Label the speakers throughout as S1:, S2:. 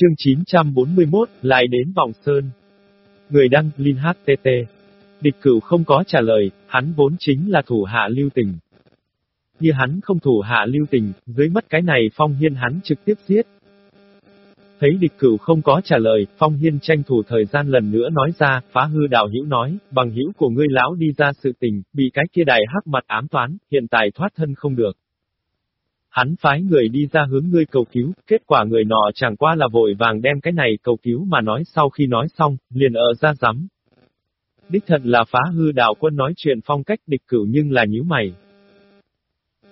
S1: Chương 941, lại đến vòng sơn. Người đăng, Linh HTT. Địch cửu không có trả lời, hắn vốn chính là thủ hạ lưu tình. Như hắn không thủ hạ lưu tình, dưới mất cái này phong hiên hắn trực tiếp giết. Thấy địch cửu không có trả lời, phong hiên tranh thủ thời gian lần nữa nói ra, phá hư đạo hữu nói, bằng hữu của ngươi lão đi ra sự tình, bị cái kia đại hắc mặt ám toán, hiện tại thoát thân không được. Hắn phái người đi ra hướng ngươi cầu cứu, kết quả người nọ chẳng qua là vội vàng đem cái này cầu cứu mà nói sau khi nói xong, liền ở ra rắm. Đích thật là phá hư đạo quân nói chuyện phong cách địch cửu nhưng là nhíu mày.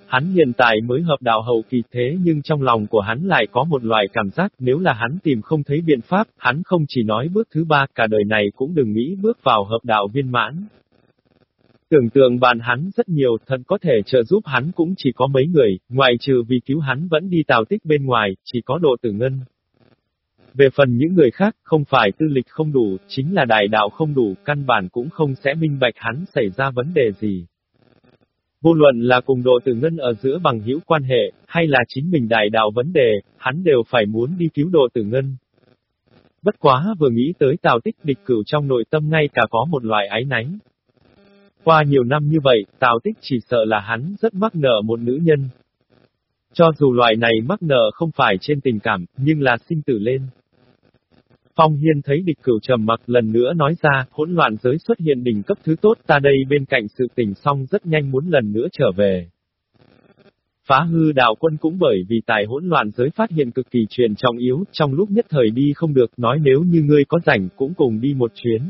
S1: Hắn hiện tại mới hợp đạo hậu kỳ thế nhưng trong lòng của hắn lại có một loại cảm giác nếu là hắn tìm không thấy biện pháp, hắn không chỉ nói bước thứ ba cả đời này cũng đừng nghĩ bước vào hợp đạo viên mãn. Tưởng tượng bàn hắn rất nhiều, thật có thể trợ giúp hắn cũng chỉ có mấy người, ngoài trừ vì cứu hắn vẫn đi tào tích bên ngoài, chỉ có độ tử ngân. Về phần những người khác, không phải tư lịch không đủ, chính là đại đạo không đủ, căn bản cũng không sẽ minh bạch hắn xảy ra vấn đề gì. Vô luận là cùng độ tử ngân ở giữa bằng hữu quan hệ, hay là chính mình đại đạo vấn đề, hắn đều phải muốn đi cứu độ tử ngân. Bất quá vừa nghĩ tới tào tích địch cửu trong nội tâm ngay cả có một loại ái náy. Qua nhiều năm như vậy, Tào Tích chỉ sợ là hắn rất mắc nợ một nữ nhân. Cho dù loại này mắc nợ không phải trên tình cảm, nhưng là sinh tử lên. Phong Hiên thấy địch cửu trầm mặc lần nữa nói ra, hỗn loạn giới xuất hiện đỉnh cấp thứ tốt ta đây bên cạnh sự tình xong rất nhanh muốn lần nữa trở về. Phá hư đạo quân cũng bởi vì tài hỗn loạn giới phát hiện cực kỳ truyền trọng yếu, trong lúc nhất thời đi không được nói nếu như ngươi có rảnh cũng cùng đi một chuyến.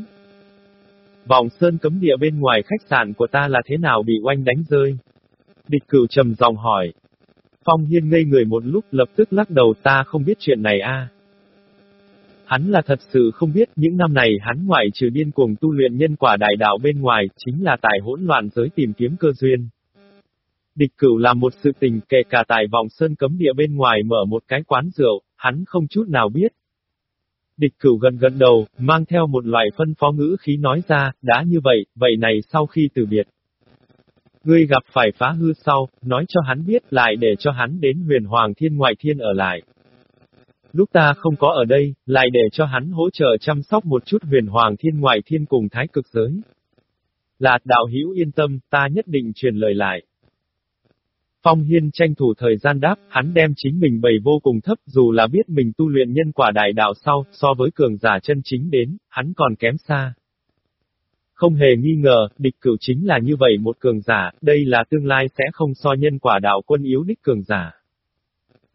S1: Vòng sơn cấm địa bên ngoài khách sạn của ta là thế nào bị oanh đánh rơi? Địch cửu trầm dòng hỏi. Phong Hiên ngây người một lúc lập tức lắc đầu ta không biết chuyện này a. Hắn là thật sự không biết những năm này hắn ngoại trừ điên cuồng tu luyện nhân quả đại đạo bên ngoài chính là tại hỗn loạn giới tìm kiếm cơ duyên. Địch cửu làm một sự tình kể cả tại vòng sơn cấm địa bên ngoài mở một cái quán rượu, hắn không chút nào biết, Địch cửu gần gần đầu, mang theo một loại phân phó ngữ khí nói ra, đã như vậy, vậy này sau khi từ biệt. Ngươi gặp phải phá hư sau, nói cho hắn biết lại để cho hắn đến huyền hoàng thiên ngoại thiên ở lại. Lúc ta không có ở đây, lại để cho hắn hỗ trợ chăm sóc một chút huyền hoàng thiên ngoại thiên cùng thái cực giới. Là đạo hữu yên tâm, ta nhất định truyền lời lại. Phong Hiên tranh thủ thời gian đáp, hắn đem chính mình bày vô cùng thấp dù là biết mình tu luyện nhân quả đại đạo sau, so với cường giả chân chính đến, hắn còn kém xa. Không hề nghi ngờ, địch cửu chính là như vậy một cường giả, đây là tương lai sẽ không so nhân quả đạo quân yếu đích cường giả.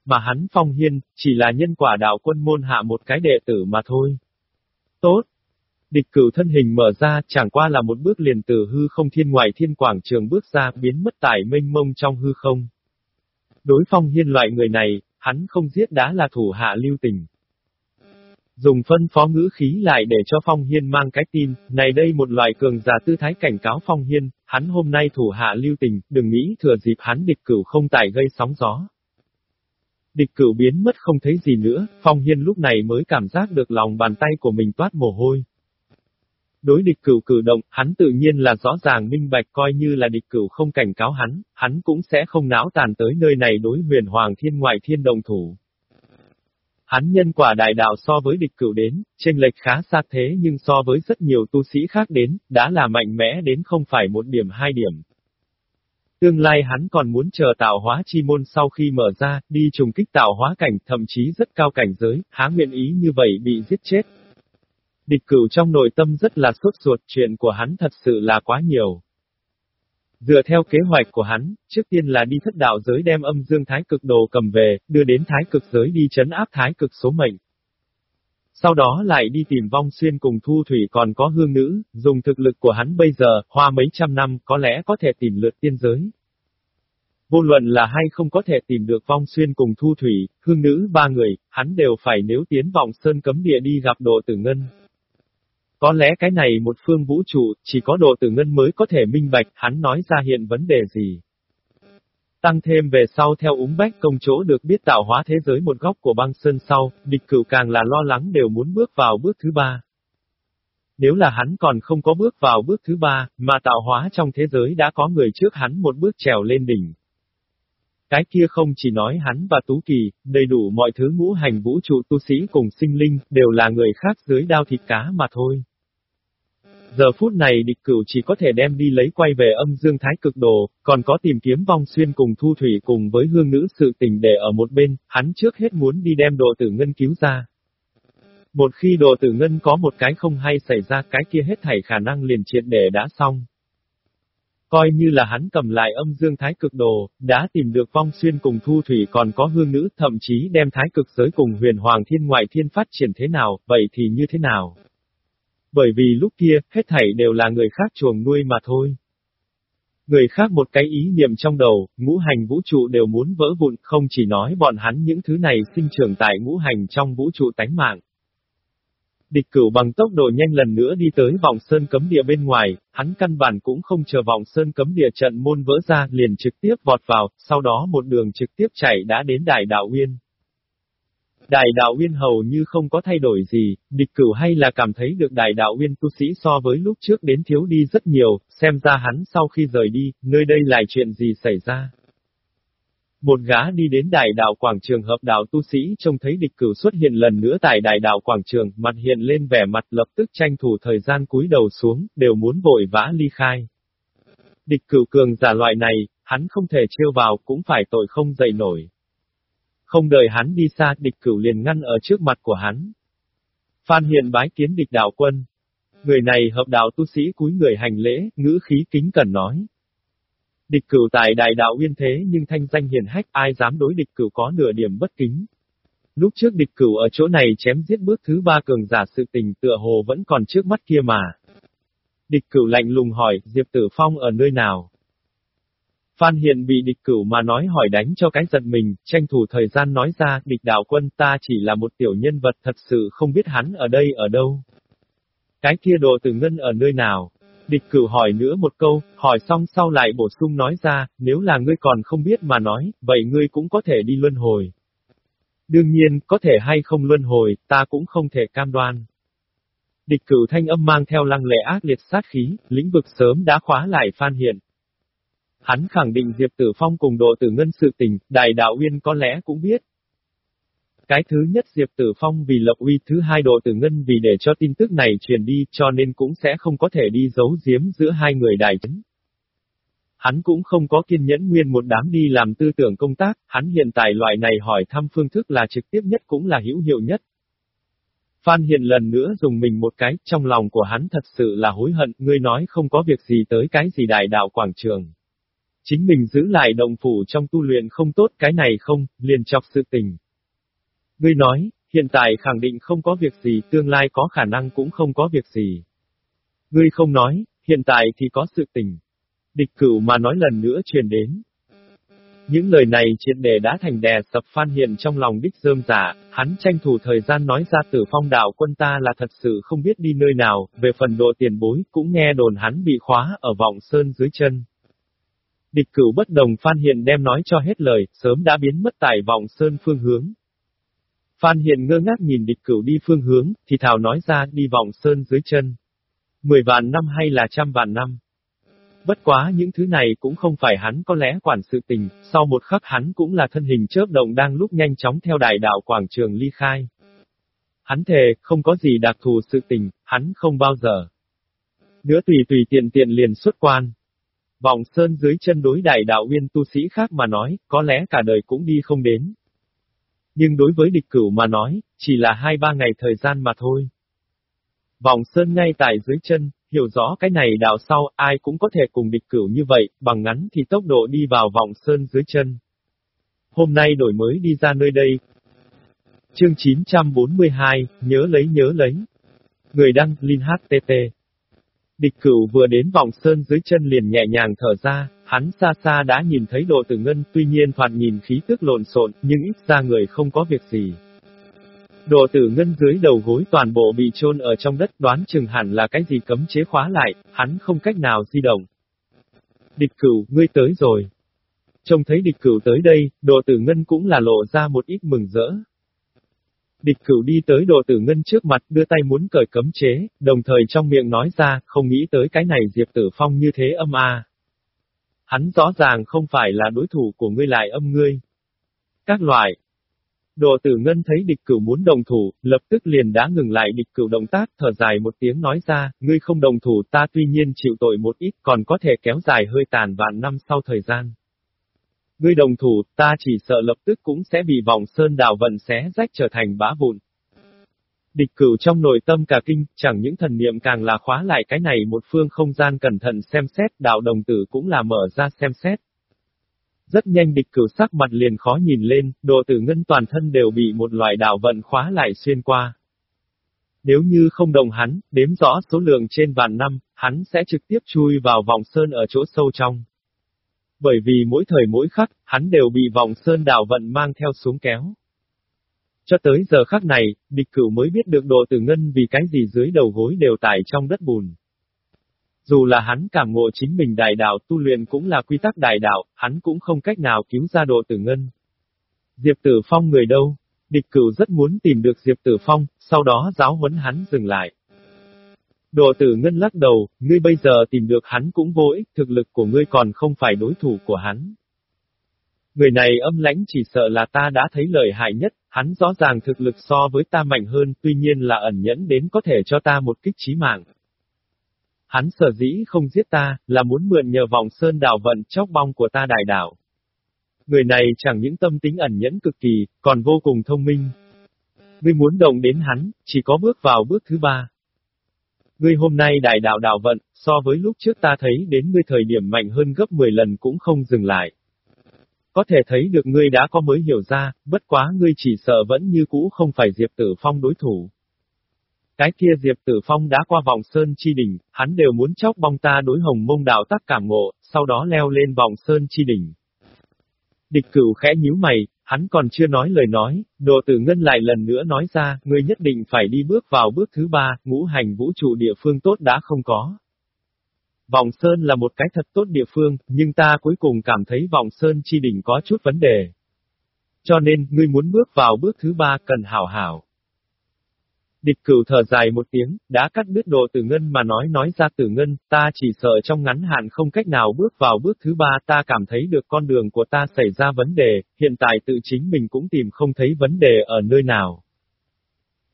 S1: Mà hắn Phong Hiên, chỉ là nhân quả đạo quân môn hạ một cái đệ tử mà thôi. Tốt, Địch cửu thân hình mở ra, chẳng qua là một bước liền từ hư không thiên ngoại thiên quảng trường bước ra, biến mất tại mênh mông trong hư không. Đối phong hiên loại người này, hắn không giết đã là thủ hạ lưu tình. Dùng phân phó ngữ khí lại để cho Phong Hiên mang cái tin, này đây một loại cường giả tư thái cảnh cáo Phong Hiên, hắn hôm nay thủ hạ lưu tình, đừng nghĩ thừa dịp hắn địch cửu không tải gây sóng gió. Địch cửu biến mất không thấy gì nữa, Phong Hiên lúc này mới cảm giác được lòng bàn tay của mình toát mồ hôi. Đối địch cửu cử động, hắn tự nhiên là rõ ràng minh bạch coi như là địch cửu không cảnh cáo hắn, hắn cũng sẽ không náo tàn tới nơi này đối huyền hoàng thiên ngoại thiên đồng thủ. Hắn nhân quả đại đạo so với địch cửu đến, trên lệch khá xa thế nhưng so với rất nhiều tu sĩ khác đến, đã là mạnh mẽ đến không phải một điểm hai điểm. Tương lai hắn còn muốn chờ tạo hóa chi môn sau khi mở ra, đi trùng kích tạo hóa cảnh, thậm chí rất cao cảnh giới, há nguyện ý như vậy bị giết chết, Địch cửu trong nội tâm rất là sốt ruột, chuyện của hắn thật sự là quá nhiều. Dựa theo kế hoạch của hắn, trước tiên là đi thất đạo giới đem âm dương thái cực đồ cầm về, đưa đến thái cực giới đi chấn áp thái cực số mệnh. Sau đó lại đi tìm vong xuyên cùng thu thủy còn có hương nữ, dùng thực lực của hắn bây giờ, hoa mấy trăm năm, có lẽ có thể tìm lượt tiên giới. Vô luận là hay không có thể tìm được vong xuyên cùng thu thủy, hương nữ ba người, hắn đều phải nếu tiến vọng sơn cấm địa đi gặp độ tử ngân. Có lẽ cái này một phương vũ trụ, chỉ có độ tử ngân mới có thể minh bạch, hắn nói ra hiện vấn đề gì. Tăng thêm về sau theo úng bách công chỗ được biết tạo hóa thế giới một góc của băng sơn sau, địch cửu càng là lo lắng đều muốn bước vào bước thứ ba. Nếu là hắn còn không có bước vào bước thứ ba, mà tạo hóa trong thế giới đã có người trước hắn một bước trèo lên đỉnh. Cái kia không chỉ nói hắn và Tú Kỳ, đầy đủ mọi thứ ngũ hành vũ trụ tu sĩ cùng sinh linh, đều là người khác dưới đao thịt cá mà thôi. Giờ phút này địch cửu chỉ có thể đem đi lấy quay về âm dương thái cực đồ, còn có tìm kiếm vong xuyên cùng thu thủy cùng với hương nữ sự tình để ở một bên, hắn trước hết muốn đi đem đồ tử ngân cứu ra. Một khi đồ tử ngân có một cái không hay xảy ra cái kia hết thảy khả năng liền triệt để đã xong. Coi như là hắn cầm lại âm dương thái cực đồ, đã tìm được vong xuyên cùng thu thủy còn có hương nữ thậm chí đem thái cực giới cùng huyền hoàng thiên ngoại thiên phát triển thế nào, vậy thì như thế nào? Bởi vì lúc kia, hết thảy đều là người khác chuồng nuôi mà thôi. Người khác một cái ý niệm trong đầu, ngũ hành vũ trụ đều muốn vỡ vụn, không chỉ nói bọn hắn những thứ này sinh trưởng tại ngũ hành trong vũ trụ tánh mạng. Địch cửu bằng tốc độ nhanh lần nữa đi tới vòng sơn cấm địa bên ngoài, hắn căn bản cũng không chờ vòng sơn cấm địa trận môn vỡ ra liền trực tiếp vọt vào, sau đó một đường trực tiếp chạy đã đến đại đạo Uyên. Đại đạo Uyên hầu như không có thay đổi gì, địch cửu hay là cảm thấy được đại đạo Uyên tu sĩ so với lúc trước đến thiếu đi rất nhiều, xem ra hắn sau khi rời đi, nơi đây lại chuyện gì xảy ra. Một gã đi đến đại đạo quảng trường hợp đạo tu sĩ trông thấy địch cửu xuất hiện lần nữa tại đại đạo quảng trường, mặt hiện lên vẻ mặt lập tức tranh thủ thời gian cúi đầu xuống, đều muốn vội vã ly khai. Địch cửu cường giả loại này, hắn không thể trêu vào cũng phải tội không dậy nổi. Không đợi hắn đi xa, địch cửu liền ngăn ở trước mặt của hắn. Phan Hiền bái kiến địch đạo quân. Người này hợp đạo tu sĩ cúi người hành lễ, ngữ khí kính cẩn nói. Địch cửu tại đại đạo uyên thế nhưng thanh danh hiền hách ai dám đối địch cửu có nửa điểm bất kính. Lúc trước địch cửu ở chỗ này chém giết bước thứ ba cường giả sự tình tựa hồ vẫn còn trước mắt kia mà. Địch cửu lạnh lùng hỏi, Diệp Tử Phong ở nơi nào? Phan Hiền bị địch cửu mà nói hỏi đánh cho cái giận mình, tranh thủ thời gian nói ra, địch đạo quân ta chỉ là một tiểu nhân vật thật sự không biết hắn ở đây ở đâu. Cái kia đồ tử ngân ở nơi nào? Địch cửu hỏi nữa một câu, hỏi xong sau lại bổ sung nói ra, nếu là ngươi còn không biết mà nói, vậy ngươi cũng có thể đi luân hồi. Đương nhiên, có thể hay không luân hồi, ta cũng không thể cam đoan. Địch cửu thanh âm mang theo lăng lệ ác liệt sát khí, lĩnh vực sớm đã khóa lại Phan Hiền. Hắn khẳng định Diệp Tử Phong cùng độ tử ngân sự tình, đại đạo uyên có lẽ cũng biết, cái thứ nhất Diệp Tử Phong vì lập uy thứ hai độ tử ngân vì để cho tin tức này truyền đi cho nên cũng sẽ không có thể đi giấu giếm giữa hai người đại chính. Hắn cũng không có kiên nhẫn nguyên một đám đi làm tư tưởng công tác, hắn hiện tại loại này hỏi thăm phương thức là trực tiếp nhất cũng là hữu hiệu nhất. Phan Hiền lần nữa dùng mình một cái, trong lòng của hắn thật sự là hối hận, ngươi nói không có việc gì tới cái gì đại đạo quảng trường. Chính mình giữ lại động phủ trong tu luyện không tốt cái này không, liền chọc sự tình. Ngươi nói, hiện tại khẳng định không có việc gì, tương lai có khả năng cũng không có việc gì. Ngươi không nói, hiện tại thì có sự tình. Địch cửu mà nói lần nữa truyền đến. Những lời này triệt đề đã thành đè sập phan hiện trong lòng đích dơm giả, hắn tranh thủ thời gian nói ra tử phong đạo quân ta là thật sự không biết đi nơi nào, về phần độ tiền bối, cũng nghe đồn hắn bị khóa ở vọng sơn dưới chân. Địch cửu bất đồng phan hiện đem nói cho hết lời, sớm đã biến mất tại vọng sơn phương hướng. Phan Hiền ngơ ngác nhìn địch cửu đi phương hướng, thì thảo nói ra đi vọng sơn dưới chân. Mười vạn năm hay là trăm vạn năm. Bất quá những thứ này cũng không phải hắn có lẽ quản sự tình, sau một khắc hắn cũng là thân hình chớp động đang lúc nhanh chóng theo đại đạo quảng trường ly khai. Hắn thề, không có gì đặc thù sự tình, hắn không bao giờ. Nữa tùy tùy tiện tiện liền xuất quan. Vọng sơn dưới chân đối đại đạo uyên tu sĩ khác mà nói, có lẽ cả đời cũng đi không đến. Nhưng đối với địch cửu mà nói, chỉ là hai ba ngày thời gian mà thôi. Vòng sơn ngay tại dưới chân, hiểu rõ cái này đào sau, ai cũng có thể cùng địch cửu như vậy, bằng ngắn thì tốc độ đi vào vòng sơn dưới chân. Hôm nay đổi mới đi ra nơi đây. Chương 942, nhớ lấy nhớ lấy. Người đăng, Linh HTT. Địch cửu vừa đến vòng sơn dưới chân liền nhẹ nhàng thở ra, hắn xa xa đã nhìn thấy độ tử ngân, tuy nhiên thoạt nhìn khí tức lộn xộn, nhưng ít ra người không có việc gì. Độ tử ngân dưới đầu gối toàn bộ bị chôn ở trong đất đoán chừng hẳn là cái gì cấm chế khóa lại, hắn không cách nào di động. Địch cửu, ngươi tới rồi. Trông thấy địch cửu tới đây, độ tử ngân cũng là lộ ra một ít mừng rỡ, Địch cửu đi tới đồ tử ngân trước mặt đưa tay muốn cởi cấm chế, đồng thời trong miệng nói ra, không nghĩ tới cái này Diệp Tử Phong như thế âm a. Hắn rõ ràng không phải là đối thủ của ngươi lại âm ngươi. Các loại. Đồ tử ngân thấy địch cửu muốn đồng thủ, lập tức liền đã ngừng lại địch cửu động tác, thở dài một tiếng nói ra, ngươi không đồng thủ ta tuy nhiên chịu tội một ít còn có thể kéo dài hơi tàn vạn năm sau thời gian. Ngươi đồng thủ, ta chỉ sợ lập tức cũng sẽ bị vòng sơn đào vận xé rách trở thành bã vụn. Địch cửu trong nội tâm cả kinh, chẳng những thần niệm càng là khóa lại cái này một phương không gian cẩn thận xem xét, đạo đồng tử cũng là mở ra xem xét. Rất nhanh địch cửu sắc mặt liền khó nhìn lên, đồ tử ngân toàn thân đều bị một loại đạo vận khóa lại xuyên qua. Nếu như không đồng hắn, đếm rõ số lượng trên vạn năm, hắn sẽ trực tiếp chui vào vòng sơn ở chỗ sâu trong. Bởi vì mỗi thời mỗi khắc, hắn đều bị vòng sơn đảo vận mang theo xuống kéo. Cho tới giờ khắc này, địch cửu mới biết được đồ tử ngân vì cái gì dưới đầu gối đều tải trong đất bùn. Dù là hắn cảm ngộ chính mình đại đạo tu luyện cũng là quy tắc đại đạo, hắn cũng không cách nào cứu ra đồ tử ngân. Diệp tử phong người đâu? Địch cửu rất muốn tìm được Diệp tử phong, sau đó giáo huấn hắn dừng lại. Đồ tử ngân lắc đầu, ngươi bây giờ tìm được hắn cũng vô ích, thực lực của ngươi còn không phải đối thủ của hắn. Người này âm lãnh chỉ sợ là ta đã thấy lợi hại nhất, hắn rõ ràng thực lực so với ta mạnh hơn, tuy nhiên là ẩn nhẫn đến có thể cho ta một kích chí mạng. Hắn sở dĩ không giết ta, là muốn mượn nhờ vòng sơn đảo vận chóc bong của ta đại đảo. Người này chẳng những tâm tính ẩn nhẫn cực kỳ, còn vô cùng thông minh. Ngươi muốn động đến hắn, chỉ có bước vào bước thứ ba. Ngươi hôm nay đại đạo đạo vận, so với lúc trước ta thấy đến ngươi thời điểm mạnh hơn gấp 10 lần cũng không dừng lại. Có thể thấy được ngươi đã có mới hiểu ra, bất quá ngươi chỉ sợ vẫn như cũ không phải Diệp Tử Phong đối thủ. Cái kia Diệp Tử Phong đã qua vòng Sơn Chi Đỉnh, hắn đều muốn chóc bong ta đối hồng mông đạo tắc cảm ngộ, sau đó leo lên vòng Sơn Chi Đỉnh. Địch cửu khẽ nhíu mày, hắn còn chưa nói lời nói, đồ tử ngân lại lần nữa nói ra, ngươi nhất định phải đi bước vào bước thứ ba, ngũ hành vũ trụ địa phương tốt đã không có. Vòng Sơn là một cái thật tốt địa phương, nhưng ta cuối cùng cảm thấy vòng Sơn chi đỉnh có chút vấn đề. Cho nên, ngươi muốn bước vào bước thứ ba cần hảo hảo. Địch cửu thở dài một tiếng, đã cắt đứt độ tử ngân mà nói nói ra tử ngân, ta chỉ sợ trong ngắn hạn không cách nào bước vào bước thứ ba ta cảm thấy được con đường của ta xảy ra vấn đề, hiện tại tự chính mình cũng tìm không thấy vấn đề ở nơi nào.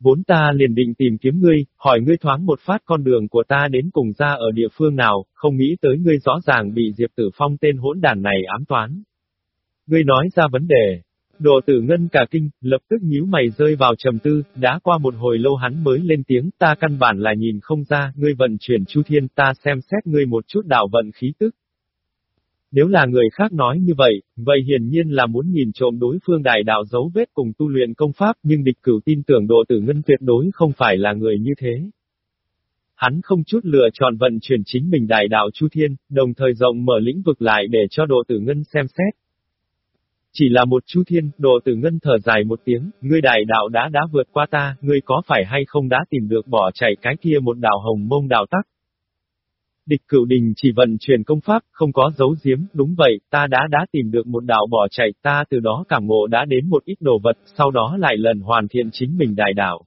S1: Vốn ta liền định tìm kiếm ngươi, hỏi ngươi thoáng một phát con đường của ta đến cùng ra ở địa phương nào, không nghĩ tới ngươi rõ ràng bị Diệp Tử Phong tên hỗn đàn này ám toán. Ngươi nói ra vấn đề. Đồ tử ngân cả kinh, lập tức nhíu mày rơi vào trầm tư, đã qua một hồi lâu hắn mới lên tiếng, ta căn bản là nhìn không ra, ngươi vận chuyển chu thiên, ta xem xét ngươi một chút đạo vận khí tức, nếu là người khác nói như vậy, vậy hiển nhiên là muốn nhìn trộm đối phương đại đạo dấu vết cùng tu luyện công pháp nhưng địch cửu tin tưởng độ tử ngân tuyệt đối không phải là người như thế. Hắn không chút lựa chọn vận chuyển chính mình đại đạo Chu Thiên, đồng thời rộng mở lĩnh vực lại để cho độ tử ngân xem xét. Chỉ là một Chu Thiên, đồ tử ngân thở dài một tiếng, ngươi đại đạo đã đã vượt qua ta, ngươi có phải hay không đã tìm được bỏ chạy cái kia một đạo hồng mông đạo tắc. Địch cửu đình chỉ vận chuyển công pháp, không có dấu giếm, đúng vậy, ta đã đã tìm được một đạo bỏ chạy, ta từ đó cảm ngộ đã đến một ít đồ vật, sau đó lại lần hoàn thiện chính mình đại đạo.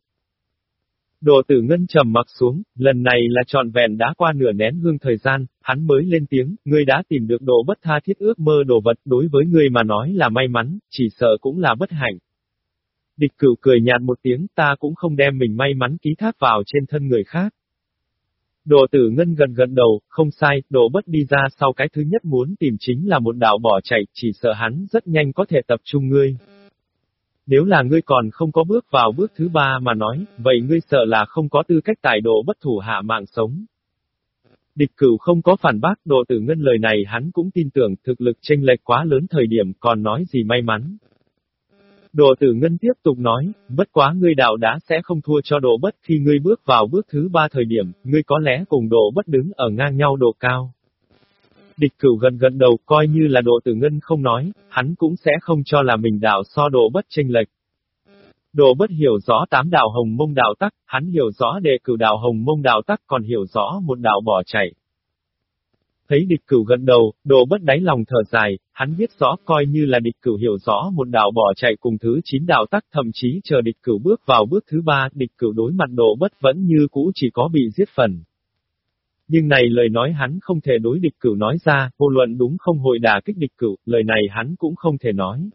S1: Đồ tử ngân trầm mặc xuống, lần này là trọn vẹn đã qua nửa nén hương thời gian, hắn mới lên tiếng, ngươi đã tìm được đồ bất tha thiết ước mơ đồ vật đối với ngươi mà nói là may mắn, chỉ sợ cũng là bất hạnh. Địch cửu cười nhạt một tiếng ta cũng không đem mình may mắn ký thác vào trên thân người khác. Đồ tử ngân gần gần đầu, không sai, đồ bất đi ra sau cái thứ nhất muốn tìm chính là một đạo bỏ chạy, chỉ sợ hắn rất nhanh có thể tập trung ngươi. Nếu là ngươi còn không có bước vào bước thứ ba mà nói, vậy ngươi sợ là không có tư cách tài độ bất thủ hạ mạng sống. Địch cửu không có phản bác đồ tử ngân lời này hắn cũng tin tưởng thực lực tranh lệch quá lớn thời điểm còn nói gì may mắn. Đồ tử ngân tiếp tục nói, bất quá ngươi đạo đã sẽ không thua cho độ bất khi ngươi bước vào bước thứ ba thời điểm, ngươi có lẽ cùng độ bất đứng ở ngang nhau độ cao. Địch cửu gần gần đầu coi như là độ tử ngân không nói, hắn cũng sẽ không cho là mình đạo so độ bất tranh lệch. Độ bất hiểu rõ tám đạo hồng mông đạo tắc, hắn hiểu rõ đệ cửu đạo hồng mông đạo tắc còn hiểu rõ một đạo bỏ chạy. Thấy địch cửu gần đầu, đồ bất đáy lòng thở dài, hắn biết rõ coi như là địch cửu hiểu rõ một đạo bỏ chạy cùng thứ chín đạo tắc thậm chí chờ địch cửu bước vào bước thứ ba, địch cửu đối mặt đồ bất vẫn như cũ chỉ có bị giết phần. Nhưng này lời nói hắn không thể đối địch cửu nói ra, vô luận đúng không hội đả kích địch cửu, lời này hắn cũng không thể nói.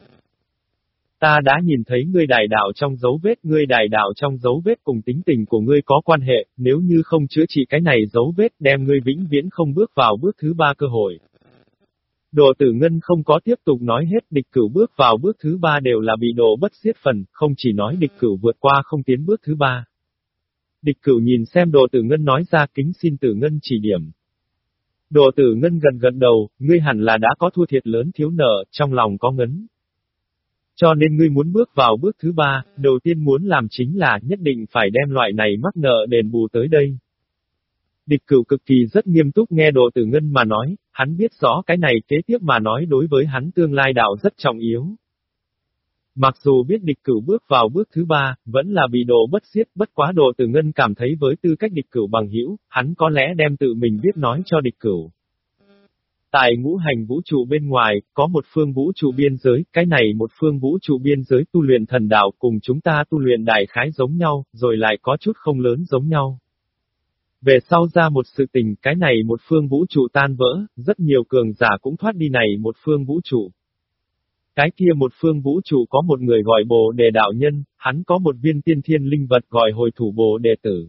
S1: Ta đã nhìn thấy ngươi đại đạo trong dấu vết, ngươi đại đạo trong dấu vết cùng tính tình của ngươi có quan hệ, nếu như không chữa trị cái này dấu vết đem ngươi vĩnh viễn không bước vào bước thứ ba cơ hội. Đồ tử ngân không có tiếp tục nói hết địch cửu bước vào bước thứ ba đều là bị đồ bất xiết phần, không chỉ nói địch cửu vượt qua không tiến bước thứ ba. Địch cửu nhìn xem đồ tử ngân nói ra kính xin tử ngân chỉ điểm. Đồ tử ngân gần gần đầu, ngươi hẳn là đã có thua thiệt lớn thiếu nợ, trong lòng có ngấn. Cho nên ngươi muốn bước vào bước thứ ba, đầu tiên muốn làm chính là nhất định phải đem loại này mắc nợ đền bù tới đây. Địch cửu cực kỳ rất nghiêm túc nghe đồ tử ngân mà nói, hắn biết rõ cái này kế tiếp mà nói đối với hắn tương lai đạo rất trọng yếu. Mặc dù biết địch cửu bước vào bước thứ ba, vẫn là bị đồ bất xiết, bất quá đồ tử ngân cảm thấy với tư cách địch cửu bằng hữu hắn có lẽ đem tự mình biết nói cho địch cửu. Tại ngũ hành vũ trụ bên ngoài, có một phương vũ trụ biên giới, cái này một phương vũ trụ biên giới tu luyện thần đạo cùng chúng ta tu luyện đại khái giống nhau, rồi lại có chút không lớn giống nhau. Về sau ra một sự tình, cái này một phương vũ trụ tan vỡ, rất nhiều cường giả cũng thoát đi này một phương vũ trụ. Cái kia một phương vũ trụ có một người gọi bồ đề đạo nhân, hắn có một viên tiên thiên linh vật gọi hồi thủ bồ đề tử.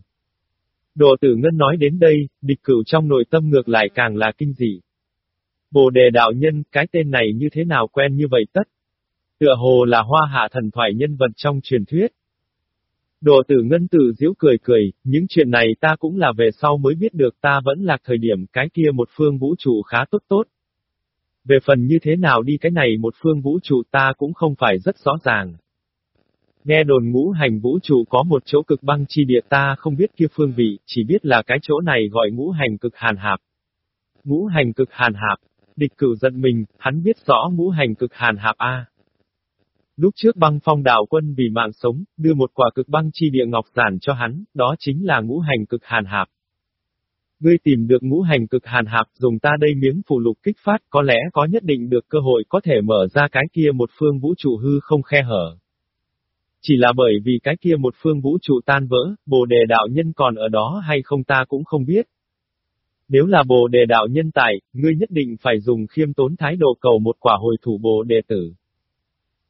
S1: Đồ tử ngân nói đến đây, địch cửu trong nội tâm ngược lại càng là kinh dị. Bồ đề đạo nhân, cái tên này như thế nào quen như vậy tất? Tựa hồ là hoa hạ thần thoại nhân vật trong truyền thuyết. Đồ tử ngân tử diễu cười cười, những chuyện này ta cũng là về sau mới biết được ta vẫn là thời điểm cái kia một phương vũ trụ khá tốt tốt. Về phần như thế nào đi cái này một phương vũ trụ ta cũng không phải rất rõ ràng. Nghe đồn ngũ hành vũ trụ có một chỗ cực băng chi địa ta không biết kia phương vị, chỉ biết là cái chỗ này gọi ngũ hành cực hàn hạp. Ngũ hành cực hàn hạp, địch cửu giận mình, hắn biết rõ ngũ hành cực hàn hạp A. Lúc trước băng phong đạo quân vì mạng sống, đưa một quả cực băng chi địa ngọc giản cho hắn, đó chính là ngũ hành cực hàn hạp. Ngươi tìm được ngũ hành cực hàn hạp dùng ta đây miếng phù lục kích phát có lẽ có nhất định được cơ hội có thể mở ra cái kia một phương vũ trụ hư không khe hở. Chỉ là bởi vì cái kia một phương vũ trụ tan vỡ, bồ đề đạo nhân còn ở đó hay không ta cũng không biết. Nếu là bồ đề đạo nhân tại, ngươi nhất định phải dùng khiêm tốn thái độ cầu một quả hồi thủ bồ đề tử.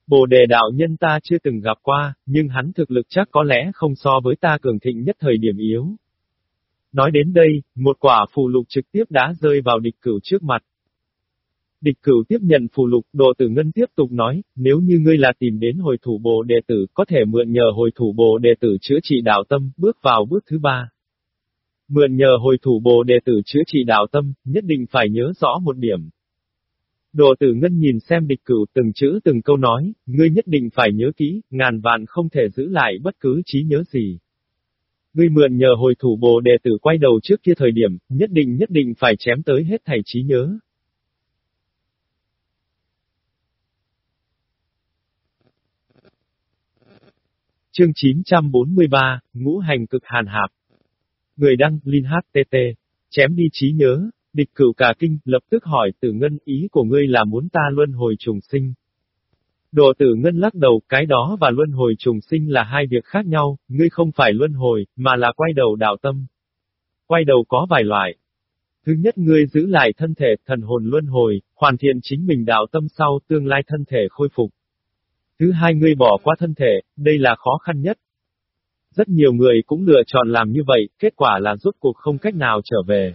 S1: Bồ đề đạo nhân ta chưa từng gặp qua, nhưng hắn thực lực chắc có lẽ không so với ta cường thịnh nhất thời điểm yếu. Nói đến đây, một quả phù lục trực tiếp đã rơi vào địch cửu trước mặt. Địch cửu tiếp nhận phù lục, độ tử ngân tiếp tục nói, nếu như ngươi là tìm đến hồi thủ bộ đệ tử, có thể mượn nhờ hồi thủ bộ đệ tử chữa trị đạo tâm, bước vào bước thứ ba. Mượn nhờ hồi thủ bộ đệ tử chữa trị đạo tâm, nhất định phải nhớ rõ một điểm. Đồ tử ngân nhìn xem địch cửu từng chữ từng câu nói, ngươi nhất định phải nhớ kỹ, ngàn vạn không thể giữ lại bất cứ trí nhớ gì. Ngươi mượn nhờ hồi thủ bồ đệ tử quay đầu trước kia thời điểm, nhất định nhất định phải chém tới hết thảy trí nhớ. Chương 943, Ngũ hành cực hàn hạp. Người đăng, Linh HTT. Chém đi trí nhớ, địch cửu cả kinh, lập tức hỏi tử ngân ý của ngươi là muốn ta luân hồi trùng sinh. Đồ tử ngân lắc đầu, cái đó và luân hồi trùng sinh là hai việc khác nhau, ngươi không phải luân hồi, mà là quay đầu đạo tâm. Quay đầu có vài loại. Thứ nhất ngươi giữ lại thân thể, thần hồn luân hồi, hoàn thiện chính mình đạo tâm sau tương lai thân thể khôi phục. Thứ hai ngươi bỏ qua thân thể, đây là khó khăn nhất. Rất nhiều người cũng lựa chọn làm như vậy, kết quả là rốt cuộc không cách nào trở về.